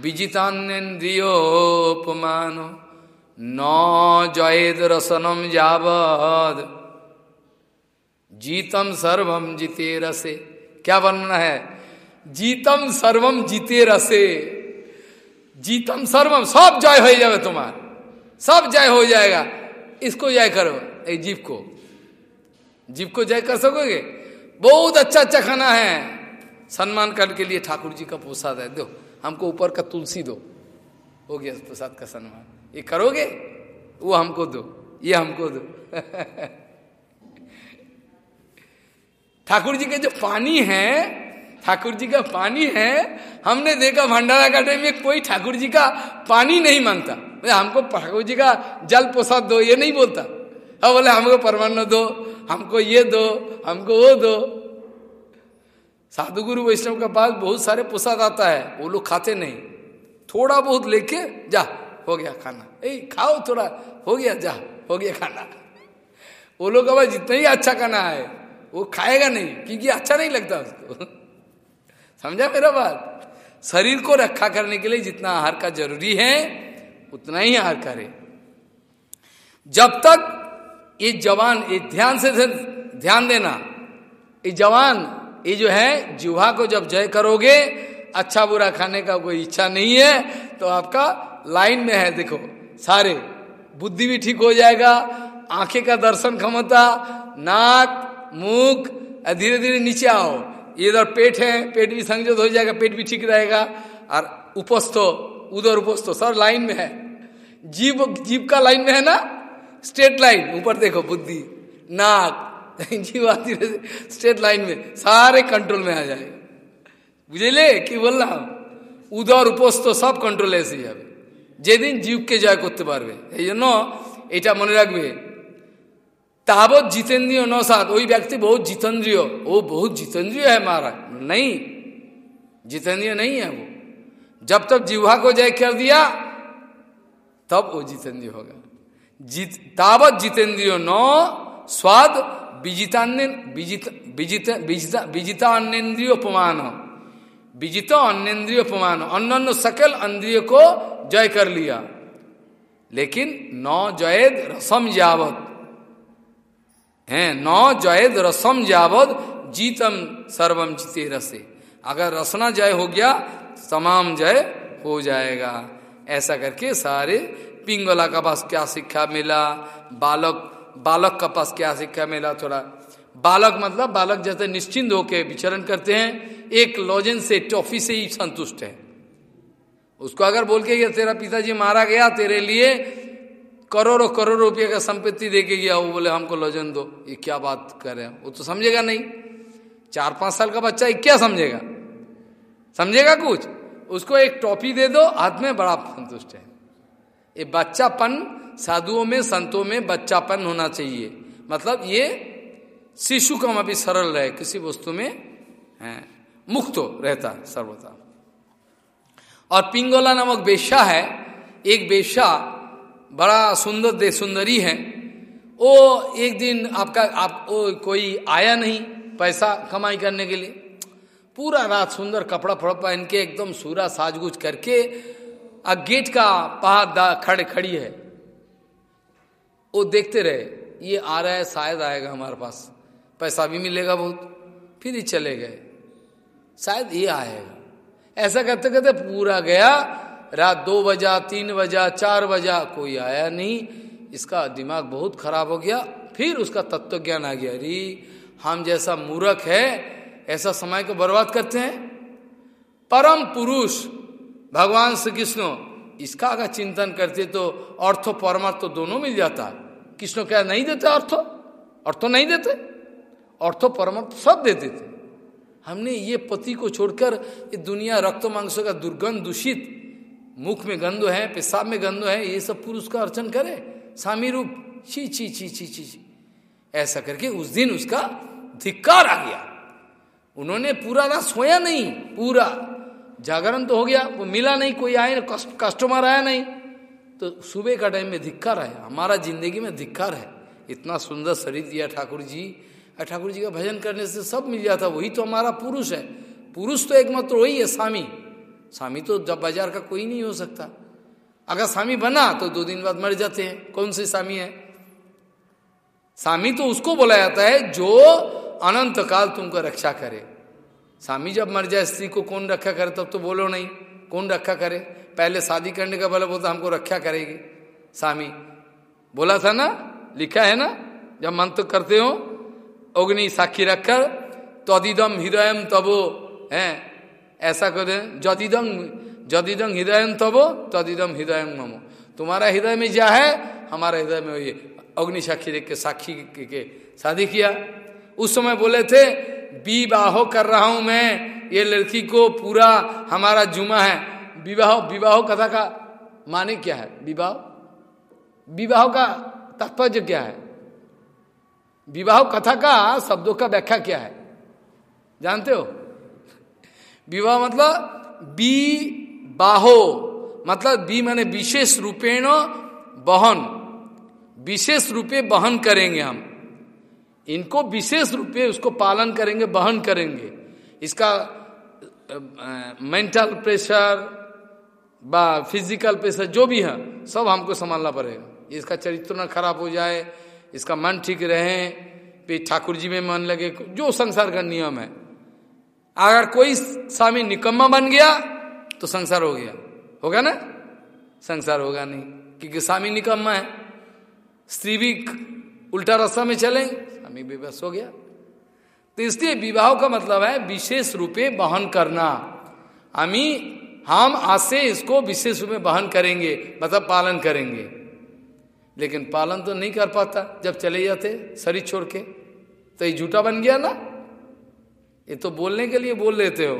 S1: विजितान्यन्द्रियोपमान, न जयद रसनम जावद जीतम सर्वम जीते रसे क्या वर्णना है? जीतम सर्वम जीते रसे जीतम सर्वम, सब जय हो जाए तुम्हार। सब जय हो जाएगा। इसको जय करो, एक जीव को। जीव को जय कर सकोगे? बहुत अच्छा अच्छा खाना है। सम्मान करने के लिए ठाकुर जी का प्रसाद है। दो, हमको ऊपर का तुलसी दो। हो गया प्रसाद का सम्मान। ये करोगे? वो हमको दो, ये हमको दो। ठाकुर जी के जो पानी है, ठाकुर जी का पानी है, हमने देखा भंडारा टाइम में कोई ठाकुर जी का पानी नहीं माँगता। हमको ठाकुर जी का जल प्रसाद दो, ये नहीं बोलता। अब बोले, हमको परमान्न दो, हमको ये दो, हमको वो दो। साधु गुरु वैष्णव के पास बहुत सारे प्रसाद आता है, वो लोग खाते नहीं। थोड़ा बहुत लेके जा, हो गया खाना। ए, खाओ थोड़ा, हो गया, जा, हो गया खाना। वो लोग अब जितना ही अच्छा खाना है वो खाएगा नहीं, क्योंकि अच्छा नहीं लगता उसको। समझा मेरा बात? शरीर को रखा करने के लिए जितना आहार का ज़रूरी है, उतना ही आहार करे। जब तक ये जवान, ये ध्यान से ध्यान देना, ये जवान, ये जो है जुहा को जब जय करोगे अच्छा बुरा खाने का कोई इच्छा नहीं है तो आपका लाइन में है, देखो, सारे। बुद्धि भी ठीक हो जाएगा, आँखें का दर्शन क्षमता, नाक मुख धीरे धीरे नीचे आओ इधर पेट है पेट भी संयोज हो जाएगा पेट भी ठीक रहेगा और उपस्थो उधर उपस्थो सर लाइन में है जीव जीव का लाइन में है ना स्ट्रेट लाइन ऊपर देखो बुद्धि नाक जीवा धीरे स्ट्रेट लाइन में सारे कंट्रोल में आ जाएगा বুঝলে কি বললাম উদর উপস্থ সব কন্ট্রোলে এসে যাবে যেদিন জীবকে জয় করতে পারবে এই জন্য এটা মনে রাখবে तावत जितेंद्रिय नौसाद वही व्यक्ति बहुत जितेंद्रिय, वो बहुत जितेंद्रिय है महाराज। नहीं, जितेंद्रिय नहीं है वो। जब तक जिह्वा को जय कर दिया, तब वो जितेंद्रिय होगा जित, तावत जितेंद्रियो नौ, स्वाद विजित विजित अन्यन्द्रिय उपमान। विजित अन्यन्द्रिय उपमान। अन्य सकल इंद्रिय को जय कर लिया। लेकिन नौ जयद रसम जावत हैं। नौ जयद रसम जावद जीतम सर्वम जीते रसे। अगर रसना जय हो गया, तमाम जय हो जाएगा। ऐसा करके सारे पिंगला का पास क्या शिक्षा मिला, बालक बालक का पास क्या शिक्षा मिला थोड़ा। बालक मतलब बालक जैसे निश्चिंत होके विचरण करते हैं, एक लॉजन से टॉफी से ही संतुष्ट है। उसको अगर बोल के तेरा पिताजी मारा गया, तेरे लिए करोड़ों करोड़ रुपये का संपत्ति दे के गया वो बोले, हमको लोजन दो। ये क्या बात कर रहे हैं? वो तो समझेगा नहीं। चार पाँच साल का बच्चा ये क्या समझेगा? समझेगा कुछ? उसको एक टॉपी दे दो, हाथ में बड़ा संतुष्ट है। ये बच्चापन साधुओं में, संतों में बच्चापन होना चाहिए। मतलब ये शिशु कम अभी सरल रहे, किसी वस्तु में, है, मुक्त रहता सर्वथा। और पिंगोला नामक बेशा है, एक बेशा बड़ा सुंदर दे सुंदरी है। वो एक दिन आपका आप ओ, कोई आया नहीं पैसा कमाई करने के लिए। पूरा रात सुंदर कपड़ा फड़ा पहन के एकदम सूरा साजगुज करके आ गेट का पहाड़ खड़े खड़ी है। वो देखते रहे ये आ रहा है शायद आएगा हमारे पास। पैसा भी मिलेगा बहुत फिर ही चले गए। शायद ये आएगा। ऐसा करते करते पूरा गया रात दो बजा, तीन बजा, चार बजा, कोई आया नहीं। इसका दिमाग बहुत खराब हो गया, फिर उसका तत्व ज्ञान आ गया। अरे, हम जैसा मूर्ख है, ऐसा समय को बर्बाद करते हैं। परम पुरुष, भगवान श्री कृष्ण इसका अगर चिंतन करते तो अर्थो परमार्थ तो दोनों मिल जाता। कृष्ण क्या नहीं देते अर्थो? अर्थो नहीं देते? अर्थो परमार्थ सब देते थे। हमने ये पति को छोड़कर ये दुनिया रक्त मांसों का दुर्गंध दूषित मुख में गंध है, पेशाब में गंध है, ये सब पुरुष का अर्चन करे स्वामी रूप, ची ची ची ची ची ची। ऐसा करके उस दिन उसका धिक्कार आ गया। उन्होंने पूरा रात सोया नहीं, पूरा। जागरण तो हो गया, वो मिला नहीं, कोई आए ना कस्टमर आया नहीं। तो सुबह का टाइम में धिक्कार है हमारा ज़िंदगी में धिक्कार है। इतना सुंदर शरीर दिया ठाकुर जी ठाकुर जी का भजन करने से सब मिल जाता, वही तो हमारा पुरुष है। पुरुष तो एकमात्र वही है स्वामी स्वामी तो जब बाज़ार का कोई नहीं हो सकता। अगर स्वामी बना तो दो दिन बाद मर जाते हैं। कौन से स्वामी है? स्वामी तो उसको बोला जाता है, जो अनंत काल तुमको रक्षा करे। स्वामी जब मर जाए, स्त्री को कौन रक्षा करे, तब तो बोलो नहीं। कौन रक्षा करे? पहले शादी करने का बोला बोलता, हमको रक्षा करेगी। स्वामी, बोला था ना? लिखा है ना? जब मंत्र करते हो, अग्नि साक्षी रखकर तदिदम हृदय तबो है? ऐसा करे जदिदम जदिदम हृदय तबो तदिदम हृदय ममो। तुम्हारा हृदय में क्या है? हमारा हृदय में ये अग्नि साक्षी देख के, साक्षी के शादी किया। उस समय बोले थे, विवाह कर रहा हूँ मैं, ये लड़की को पूरा हमारा जुमा है। विवाह विवाह कथा का माने क्या है? विवाह? विवाह का तात्पर्य क्या है? विवाह कथा का शब्दों का व्याख्या क्या है? जानते हो? विवाह मतलब बी बाहो मतलब बी माने विशेष रूपेण बहन। विशेष रूपे बहन करेंगे हम। इनको विशेष रूपे उसको पालन करेंगे, बहन करेंगे। इसका मेंटल प्रेशर बा फ़िज़िकल प्रेशर जो भी है, सब हमको संभालना पड़ेगा। इसका चरित्र न खराब हो जाए, इसका मन ठीक रहे, फिर ठाकुर जी में मन लगे, जो संसार का नियम है। अगर कोई स्वामी निकम्मा बन गया तो संसार हो गया। होगा ना? संसार होगा नहीं, क्योंकि स्वामी निकम्मा है। स्त्री भी उल्टा रास्ता में चले, स्वामी बेबस हो गया। तो इसलिए विवाह का मतलब है विशेष रूपे बहन करना। हमी हम आज से इसको विशेष रूप में बहन करेंगे मतलब पालन करेंगे। लेकिन पालन तो नहीं कर पाता, जब चले जाते, शरीर छोड़ के। तो ये झूठा बन गया ना? ये तो बोलने के लिए बोल लेते हो,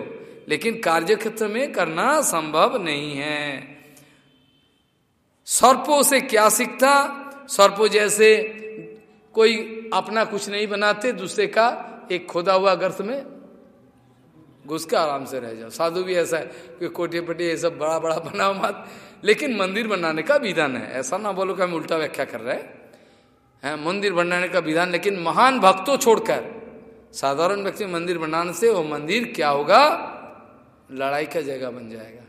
S1: लेकिन कार्य क्षेत्र में करना संभव नहीं है। सर्पों से क्या सीखता? सर्पो जैसे कोई अपना कुछ नहीं बनाते, दूसरे का एक खोदा हुआ गर्त में घुस के आराम से रह जाओ। साधु भी ऐसा है कि कोटे पटे ये सब बड़ा बड़ा बनाओ मत। लेकिन मंदिर बनाने का विधान है। ऐसा ना बोलो कि हम उल्टा व्याख्या कर रहे हैं। मंदिर बनाने का विधान, लेकिन महान भक्तों छोड़कर साधारण व्यक्ति मंदिर बनाने से वो मंदिर क्या होगा? लड़ाई का जगह बन जाएगा।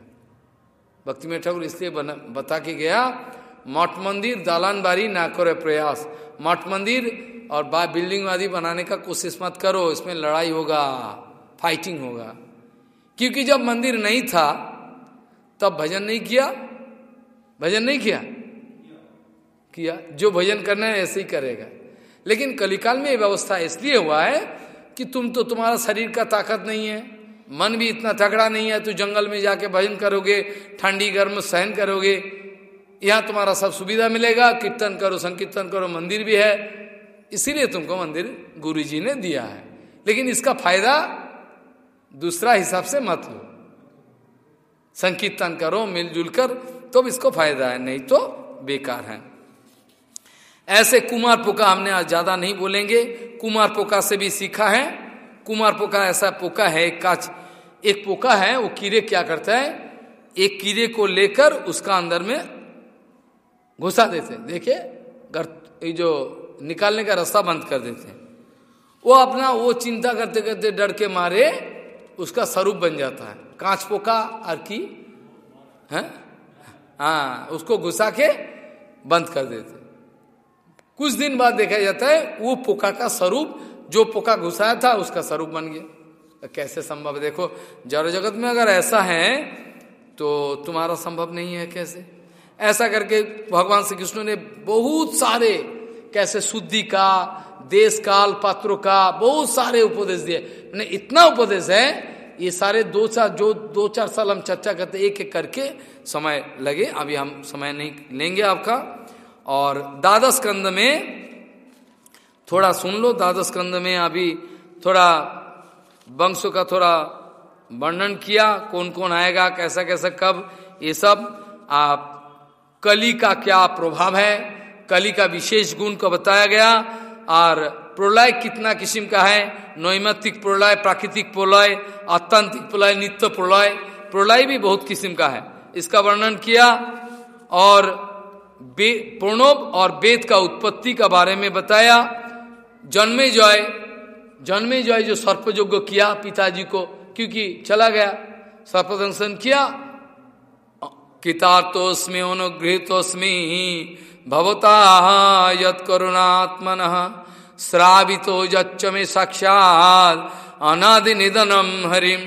S1: भक्ति में ठाकुर इसलिए बता के गया, मठ मंदिर दालान बारी ना करे प्रयास। मठ मंदिर और बा, बिल्डिंग आदि बनाने का कोशिश मत करो, इसमें लड़ाई होगा, फाइटिंग होगा। क्योंकि जब मंदिर नहीं था, तब भजन नहीं किया। भजन नहीं किया? किया। जो भजन करना है, ऐसे ही करेगा। लेकिन कलिकाल में व्यवस्था इसलिए हुआ है कि तुम तो तुम्हारा शरीर का ताकत नहीं है, मन भी इतना तगड़ा नहीं है तो जंगल में जाके भजन करोगे, ठंडी गर्म सहन करोगे, यहाँ तुम्हारा सब सुविधा मिलेगा, कीर्तन करो, संकीर्तन करो, मंदिर भी है। इसीलिए तुमको मंदिर गुरु जी ने दिया है। लेकिन इसका फ़ायदा दूसरा हिसाब से मत लो। संकीर्तन करो, मिलजुल कर तो इसको फ़ायदा है, नहीं तो बेकार है। ऐसे कुमार पोका हमने आज ज़्यादा नहीं बोलेंगे। कुमार पोका से भी सीखा है। कुमार पोका ऐसा पोका है, एक काच, एक पोका है, वो कीड़े क्या करता है? एक कीड़े को लेकर उसका अंदर में घुसा देते देखिए ये जो निकालने का रास्ता बंद कर देते हैं। वो अपना, वो चिंता करते करते डर के मारे उसका स्वरूप बन जाता है। कांच पोका और की, है? हाँ उसको घुसा के बंद कर देते कुछ दिन बाद देखा जाता है, वो पोका का स्वरूप, जो पोका घुसाया था, उसका स्वरूप बन गया। कैसे संभव? देखो, जड़ जगत में अगर ऐसा है तो तुम्हारा संभव नहीं है कैसे? ऐसा करके भगवान श्री कृष्ण ने बहुत सारे, कैसे शुद्धि का, देश काल, पात्रों का, बहुत सारे उपदेश दिए। मैंने इतना उपदेश है, ये सारे दो चार, जो दो चार साल हम चर्चा करते, एक एक करके समय लगे। अभी हम समय नहीं लेंगे आपका। और द्वादश कंद में, थोड़ा सुन लो, द्वादश कंद में अभी थोड़ा वंश का थोड़ा वर्णन किया कौन कौन आएगा कैसा कैसा कब, ये सब, आप, कली का क्या प्रभाव है, कली का विशेष गुण को बताया गया, और प्रलय कितना किस्म का है, नैमित्तिक प्रलय, प्राकृतिक प्रलय आतंतिक प्रलय, नित्य प्रलय प्रलय भी बहुत किस्म का है, इसका वर्णन किया, और प्रणब और वेद का उत्पत्ति का बारे में बताया। जन्मे जय जन्मे जय जो सर्पयोग्य किया पिताजी को, क्योंकि चला गया। सर्पदंशन किया। कितार्तोस्मी अनुगृहितोस्मी भवता यत करुणात्मन श्रावितो में साक्षात अनादि निधनम हरिम।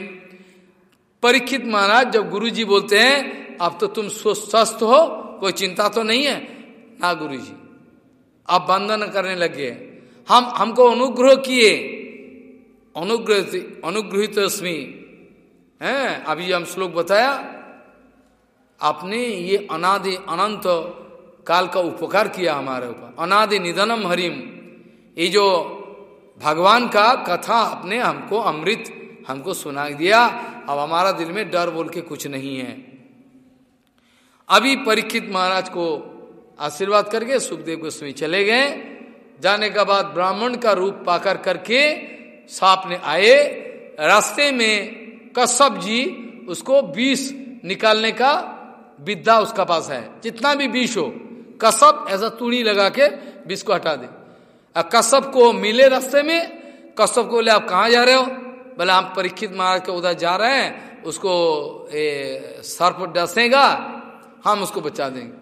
S1: परीक्षित महाराज, जब गुरु जी बोलते हैं, अब तो तुम स्वस्थ हो कोई चिंता तो नहीं है? ना गुरु जी आप बंधन करने लगे। हम, हमको अनुग्रह किए। अनुग्रह अनुग्रहित है? अभी हम श्लोक बताया। आपने ये अनादि अनंत काल का उपकार किया हमारे ऊपर। अनादि निधनम हरिम। ये जो भगवान का कथा आपने हमको अमृत, हमको सुना दिया। अब हमारा दिल में डर बोल के कुछ नहीं है। अभी परीक्षित महाराज को आशीर्वाद करके सुखदेव गोस्वामी चले गए। जाने के बाद ब्राह्मण का रूप पाकर करके सांप ने आए। रास्ते में कश्यप जी, उसको विष निकालने का विद्या उसका पास है। जितना भी विष हो कसब ऐसा तुड़ी लगा के विष को हटा दे। कश्यप को मिले रास्ते में, कश्यप को बोले, आप कहाँ जा रहे हो? बोले, हम परीक्षित महाराज के उधर जा रहे हैं। उसको सर्प डसेगा हम उसको बचा देंगे।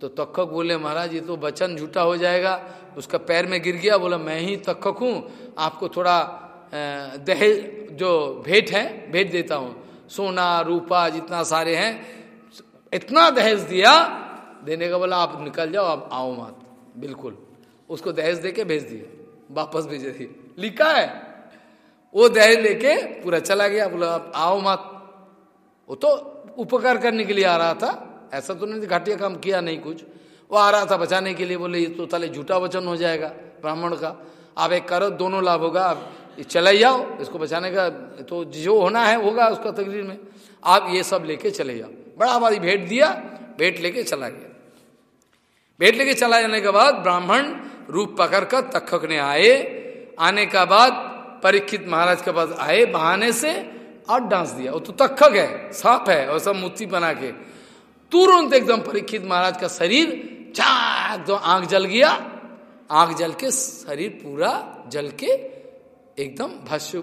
S1: तो तखक बोले, महाराज, ये तो वचन झूठा हो जाएगा। उसका पैर में गिर गया, बोला, मैं ही तखक हूँ। आपको थोड़ा दहेज, जो भेंट है, भेंट देता हूँ। सोना, रूपा, जितना सारे हैं, इतना दहेज दिया। देने का बोला, आप निकल जाओ, आप आओ मत। बिल्कुल। उसको दहेज दे के भेज दिया। वापस भेज दिए। लिखा है। वो दहेज लेके पूरा चला गया। बोला, आप आओ मत। वो तो उपकार करने के लिए आ रहा था। ऐसा तो नहीं, घाटिया काम किया नहीं कुछ। वो आ रहा था बचाने के लिए, बोले, ये तो ताले झूठा वचन हो जाएगा, ब्राह्मण का। आप एक करो, दोनों लाभ होगा। आप चले जाओ, इसको बचाने का तो जो होना है, होगा उसका तकरीर में। आप ये सब लेके चले जाओ। बड़ा भारी भेंट दिया, भेंट लेके चला गया। भेंट लेके चला जाने के बाद ब्राह्मण रूप पकड़ कर तखक ने आए। आने का बाद परीक्षित महाराज के पास आए, बहाने से और डांस दिया। वो तो तखक है सांप है, और सब मूर्ति बना के। तुरंत एकदम परीक्षित महाराज का शरीर चाक तो आँख जल गया, आँख जल के शरीर पूरा जल के एकदम भस्यु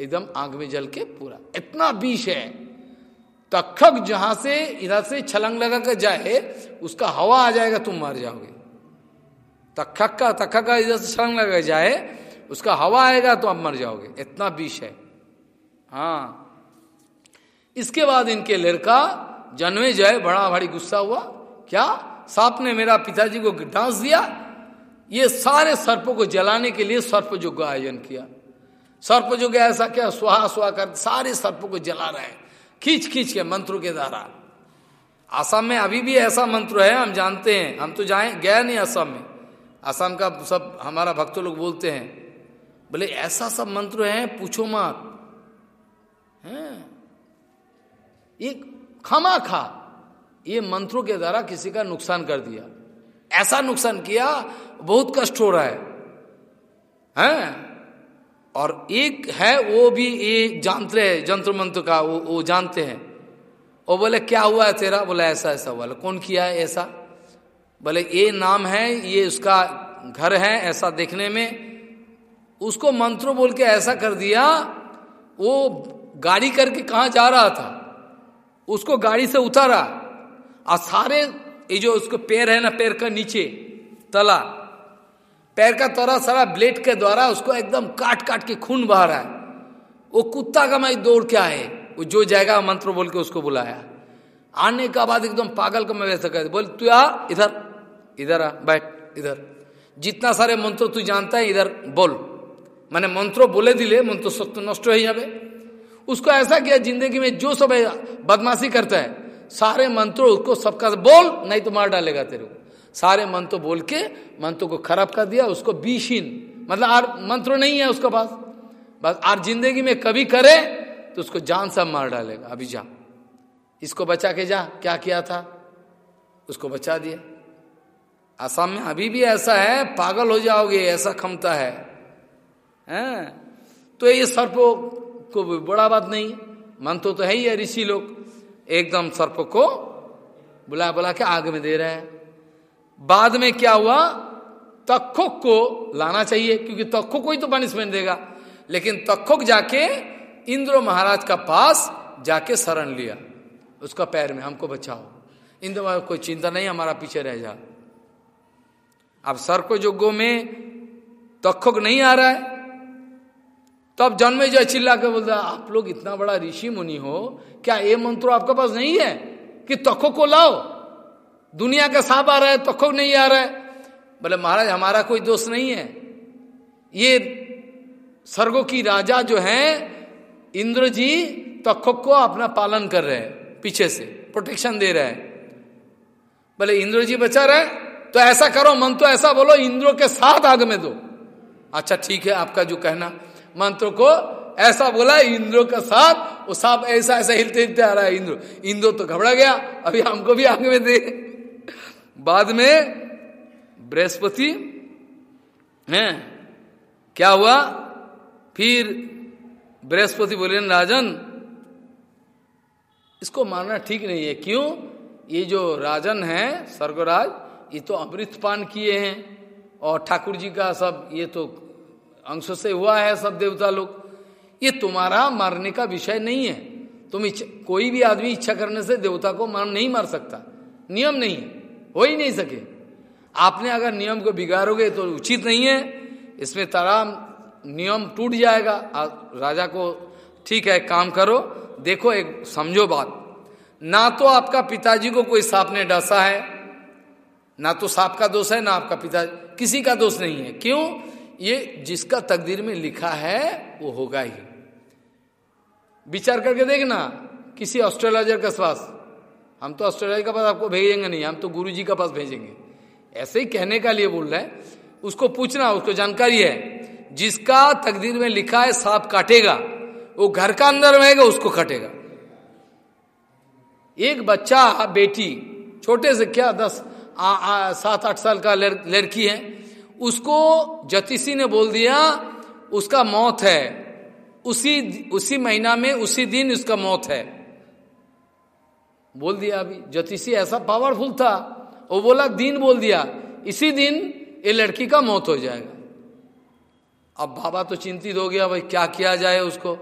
S1: एकदम आँख में जल के पूरा। इतना विष है। तखक जहाँ से इधर से छलंग लगा कर जाए, उसका हवा आ जाएगा, तुम मर जाओगे। तखक का तखक का इधर से छलंग लगा जाए, उसका हवा आएगा तो आप मर जाओगे। इतना विष है। हाँ। इसके बाद इनके लड़का जन्मे जय बड़ा भारी गुस्सा हुआ। क्या? सांप ने मेरा पिताजी को डांस दिया। ये सारे सर्पों को जलाने के लिए सर्प का आयोजन किया। सर्प जो ऐसा क्या सुहा सुहा कर, सारे सर्पों को जला रहे हैं। खींच खींच के मंत्रों के द्वारा। आसाम में अभी भी ऐसा मंत्र है, हम जानते हैं। हम तो जाए, गए नहीं आसाम में। आसाम का सब, हमारा भक्त लोग बोलते हैं बोले ऐसा सब मंत्र है, पूछो मत। है? ये खमा खा। ये मंत्रों के द्वारा किसी का नुकसान कर दिया। ऐसा नुकसान किया, बहुत कष्ट हो रहा है। हैं? और एक है, वो भी ये जानते हैं जंत्र मंत्र का, वो वो जानते हैं। वो बोले, क्या हुआ है तेरा? बोले, ऐसा ऐसा बोले, कौन किया है ऐसा? बोले, ये नाम है, ये उसका घर है ऐसा देखने में। उसको मंत्रों बोल के ऐसा कर दिया, वो गाड़ी करके कहा जा रहा था? उसको गाड़ी से उतारा और सारे ये जो उसको पैर है ना, पैर का नीचे, तला, पैर का तरा सारा ब्लेड के द्वारा उसको एकदम काट काट के खून बहा रहा है। वो कुत्ता का मैं दौड़ के आए, वो जो जाएगा मंत्र बोल के उसको बुलाया। आने का बाद एकदम पागल का मैं वैसा कर बोल, तू आ, इधर इधर आ, बैठ, इधर। जितना सारे मंत्र तू जानता है, इधर बोल। मैंने मंत्रो बोले दिले, मंत्र सत्य नष्ट हो जाए उसको ऐसा किया ज़िंदगी में जो सब बदमाशी करता है, सारे मंत्रों उसको सबका बोल, नहीं तो मार डालेगा तेरे को। सारे मंत्र बोल के, मंत्रों को खराब कर दिया, उसको बीशीन मतलब आर, मंत्र नहीं है उसके पास। बस आर ज़िंदगी में कभी करे तो उसको जान सब मार डालेगा। अभी जा। इसको बचा के जा। क्या किया था? उसको बचा दिया। आसाम में अभी भी ऐसा है, पागल हो जाओगे, ऐसा क्षमता है। हैं? तो ये सर्प को बड़ा बात नहीं मन तो, तो है ही है ऋषि लोग। एकदम सर्प को बुला बुला के आग में दे रहे हैं। बाद में क्या हुआ? तखुक को लाना चाहिए क्योंकि तखुक को ही तो पनिशमेंट देगा। लेकिन तखुक जाके इंद्र महाराज का पास जाके शरण लिया। उसका पैर में हमको बचाओ। इंद्र महाराज कोई चिंता नहीं हमारा पीछे रह जा। अब सर को जोगो में तखुक नहीं आ रहा है तब जन्मे जो चिल्ला के बोलता, आप लोग इतना बड़ा ऋषि मुनि हो, क्या ये मंत्र आपके पास नहीं है कि तखो को लाओ? दुनिया का सांप आ रहा है, तखो नहीं आ रहा है। बोले, महाराज, हमारा कोई दोष नहीं है। ये सर्गो की राजा जो है, इंद्र जी तखो को अपना पालन कर रहे हैं, पीछे से प्रोटेक्शन दे रहे हैं। बोले, इंद्र जी बचा रहे? तो ऐसा करो मन तो ऐसा बोलो, इंद्रो के साथ आग में दो। अच्छा ठीक है, आपका जो कहना मंत्र को ऐसा बोला, इंद्रो का साथ, वो सांप ऐसा ऐसा हिलते हिलते आ रहा है, इंद्र। इंद्र तो घबरा गया, अभी हमको भी आग में दे। बाद में बृहस्पति, है, क्या हुआ? फिर बृहस्पति बोले, राजन, इसको मानना ठीक नहीं है। क्यों? ये जो राजन है, स्वर्गराज, ये तो अमृत पान किए हैं, और ठाकुर जी का सब, ये तो अंश से हुआ है सब देवता लोग। ये तुम्हारा मारने का विषय नहीं है। तुम कोई भी आदमी इच्छा करने से देवता को मार नहीं मार सकता। नियम नहीं है। हो नहीं सके। आपने अगर नियम को बिगाड़ोगे तो उचित नहीं है। इसमें तारा नियम टूट जाएगा। राजा को ठीक है काम करो। देखो, एक समझो बात। ना तो आपका पिताजी को कोई सांप ने डसा है। ना तो सांप का दोष है, ना आपका पिता, किसी का दोष नहीं है। क्यों? ये जिसका तकदीर में लिखा है, वो होगा ही। विचार करके देखना, किसी ऑस्ट्रेलॉजर के पास हम तो ऑस्ट्रेलिया के पास आपको भेजेंगे नहीं, हम तो गुरु जी का पास भेजेंगे। ऐसे ही कहने का लिए बोल रहे हैं। उसको पूछना, उसको जानकारी है। जिसका तकदीर में लिखा है, सांप काटेगा। वो घर का अंदर रहेगा, उसको काटेगा। एक बच्चा, बेटी, छोटे से क्या, दस सात, आठ साल का लड़की है। उसको ज्योतिषी ने बोल दिया, उसका मौत है। उसी उसी महीना में, उसी दिन उसका मौत है। बोल दिया अभी ज्योतिषी ऐसा पावरफुल था वो बोला, दिन बोल दिया, इसी दिन ये लड़की का मौत हो जाएगा। अब बाबा तो चिंतित हो गया, भाई क्या किया जाए उसको।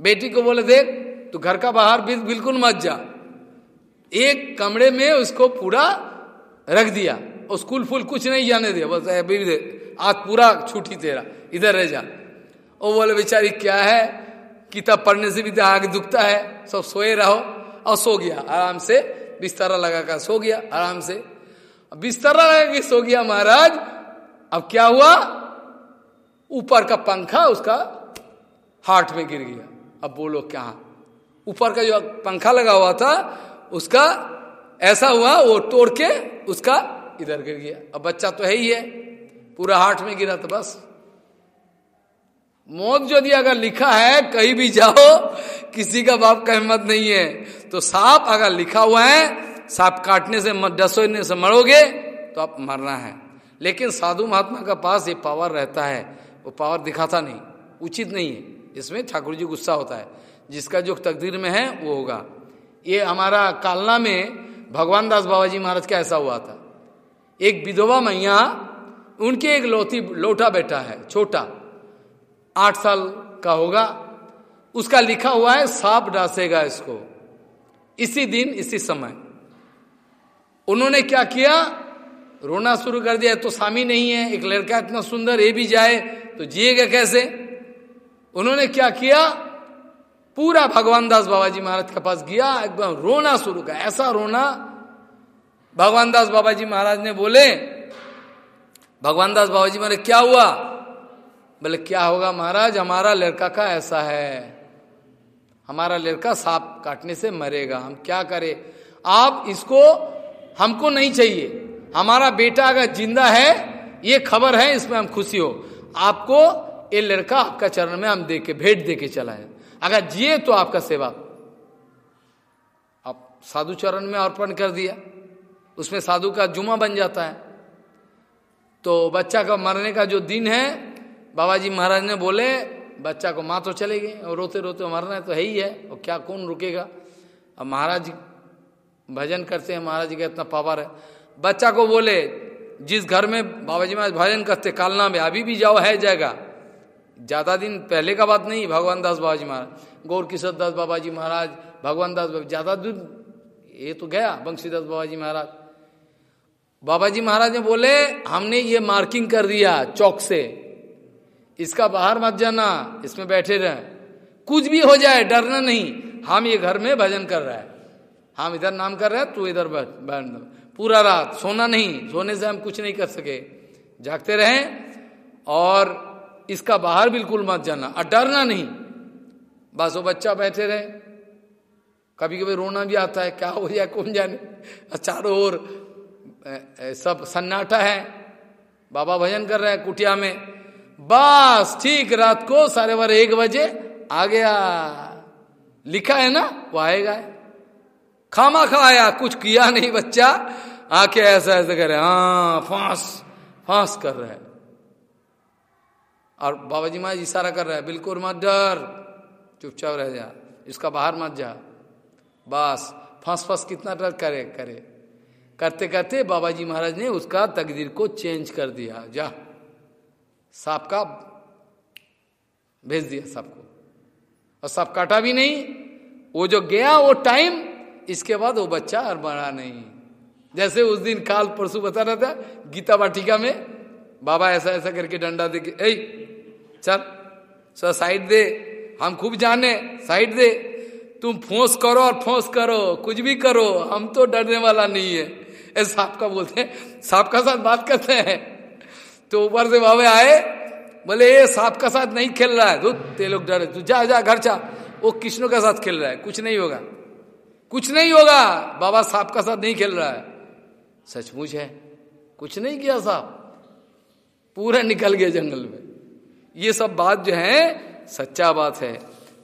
S1: बेटी को बोले, देख तो घर का बाहर भी बिल्कुल मत जा। एक कमरे में उसको पूरा रख दिया। स्कूल फुल कुछ नहीं जाने दिया, बस अभी दे आज पूरा छुट्टी तेरा, इधर रह जा। वो बोले बेचारी क्या है, किताब पढ़ने से भी आग दुखता है, सब सोए रहो, और सो गया, आराम से, बिस्तरा लगा कर सो गया, आराम से। बिस्तरा लगा के सो गया महाराज, अब क्या हुआ? ऊपर का पंखा उसका हार्ट में गिर गया। अब बोलो क्या? ऊपर का जो पंखा लगा हुआ था, उसका ऐसा हुआ, वो तोड़ के उसका इधर गिर गया। अब बच्चा तो है ही है। पूरा हाथ में गिरा तो बस। मौत यदि अगर लिखा है, कहीं भी जाओ, किसी का बाप का हिम्मत नहीं है। तो सांप अगर लिखा हुआ है, सांप काटने से डसोने से मरोगे तो आप मरना है। लेकिन साधु महात्मा का पास ये पावर रहता है। वो पावर दिखाता नहीं। उचित नहीं है। इसमें ठाकुर जी गुस्सा होता है। जिसका जो तकदीर में है, वो होगा। ये हमारा कालना में भगवान दास बाबा जी महाराज का ऐसा हुआ था। एक विधवा मैया, उनके एक लोती लोटा बेटा है, छोटा, आठ साल का होगा। उसका लिखा हुआ है, सांप डासेगा इसको। इसी दिन, इसी समय। उन्होंने क्या किया? रोना शुरू कर दिया तो स्वामी नहीं है, एक लड़का इतना सुंदर, ये भी जाए तो जिएगा कैसे? उन्होंने क्या किया? पूरा भगवान दास बाबा जी महाराज के पास गया एकदम रोना शुरू कर ऐसा रोना भगवान दास बाबा जी महाराज ने बोले, भगवान दास बाबा जी महाराज क्या हुआ? बोले, क्या होगा महाराज, हमारा लड़का का ऐसा है। हमारा लड़का सांप काटने से मरेगा। हम क्या करें? आप इसको, हमको नहीं चाहिए। हमारा बेटा अगर ज़िंदा है, ये खबर है, इसमें हम खुशी हो। आपको ये लड़का आपका चरण में हम दे के भेंट दे के चला है। अगर जिए तो आपका सेवा। आप साधु चरण में अर्पण कर दिया। उसमें साधु का जुमा बन जाता है। तो बच्चा का मरने का जो दिन है बाबा जी महाराज ने बोले, बच्चा को माँ तो चले गए और रोते रोते मरना है तो है ही है, और क्या कौन रुकेगा? अब महाराज भजन करते हैं, महाराज जी का इतना पावर है। बच्चा को बोले, जिस घर में बाबा जी महाराज भजन करते, कालना में अभी भी जाओ, है जाएगा ज़्यादा दिन पहले का बात नहीं, भगवान दास बाबा जी महाराज, गौर किशोर दास बाबा जी महाराज, भगवान दास ज़्यादा दूर ये तो गया, बंशीदास बाबा जी महाराज। बाबा जी महाराज ने बोले, हमने ये मार्किंग कर दिया चौक से। इसका बाहर मत जाना, इसमें बैठे रहे। कुछ भी हो जाए, डरना नहीं। हम ये घर में भजन कर रहे हैं। हम इधर नाम कर रहे हैं, तू इधर पूरा रात सोना नहीं, सोने से हम कुछ नहीं कर सके। जागते रहे और इसका बाहर बिल्कुल मत जाना। और डरना नहीं। बस वो बच्चा बैठे रहे। कभी कभी रोना भी आता है, क्या हो जाए कौन जाने? चारों ओर सब सन्नाटा है। बाबा भजन कर रहे हैं कुटिया में। बस ठीक रात को साढ़े बारह, एक बजे आ गया। लिखा है ना, वो आएगा। खामा खाया, कुछ किया नहीं बच्चा। आके ऐसा ऐसा करे हाँ। फांस फांस कर रहे है। और बाबा जी महाराज इशारा कर रहा है, बिल्कुल मत डर। चुपचाप रह जा, इसका बाहर मत जा। बस, फांस फांस कितना डर करे करे। करते करते बाबा जी महाराज ने उसका तकदीर को चेंज कर दिया। जा। सांप का भेज दिया सबको और सांप काटा भी नहीं, वो जो गया वो टाइम, इसके बाद वो बच्चा और बड़ा नहीं। जैसे उस दिन काल परसों बता रहा था, गीता वाटिका में, बाबा ऐसा ऐसा करके डंडा दे के ए चल सर साइड दे, हम खूब जाने, साइड दे। तुम फोस करो और फोस करो, कुछ भी करो, हम तो डरने वाला नहीं है। सांप का बोलते हैं सांप का साथ बात करते हैं। तो ऊपर से बाबे आए, बोले, ये सांप का साथ नहीं खेल रहा है ते लोग डरे, तू जा जा, घर जा। वो कृष्ण का साथ खेल रहा है, कुछ नहीं होगा, कुछ नहीं होगा, बाबा सांप का साथ नहीं खेल रहा है। सचमुच है, कुछ नहीं किया साहब, पूरा निकल गया जंगल में। ये सब बात जो है, सच्चा बात है।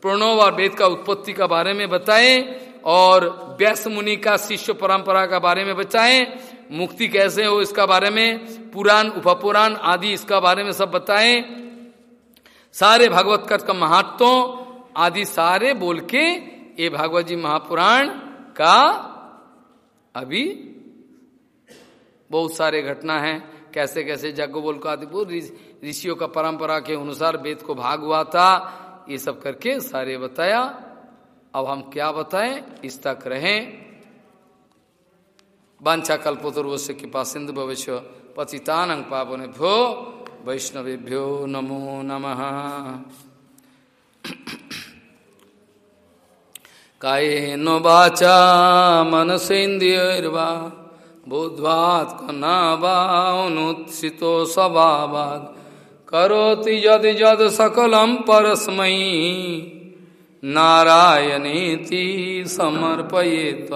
S1: प्रणव और वेद का उत्पत्ति का बारे में बताएँ और व्यास मुनि का शिष्य परंपरा का बारे में बताएँ मुक्ति कैसे हो इसका बारे में, पुराण, उपपुराण आदि इसका बारे में सब बताएँ। सारे भगवत का महत्व आदि सारे बोल के ये भागवत जी महापुराण का अभी बहुत सारे घटना है। कैसे कैसे जग बोल को आदि ऋषियों का परंपरा के अनुसार वेद को भाग हुआ था, ये सब करके सारे बताया। अब हम क्या बताएँ? इस तक रहें। वाछा कल्पोतर्व से कृपा सिंधु भविष्य पतितान पावन भ्यो वैष्णवेभ्यो नमो नमः। कायेन वाचा मनसेन्द्रियर्वा बुद्ध्वात् कनावानुत्सितो स्वभावात् करोति यद यद सकलं परस्मै। नारायणेति समर्पयेत्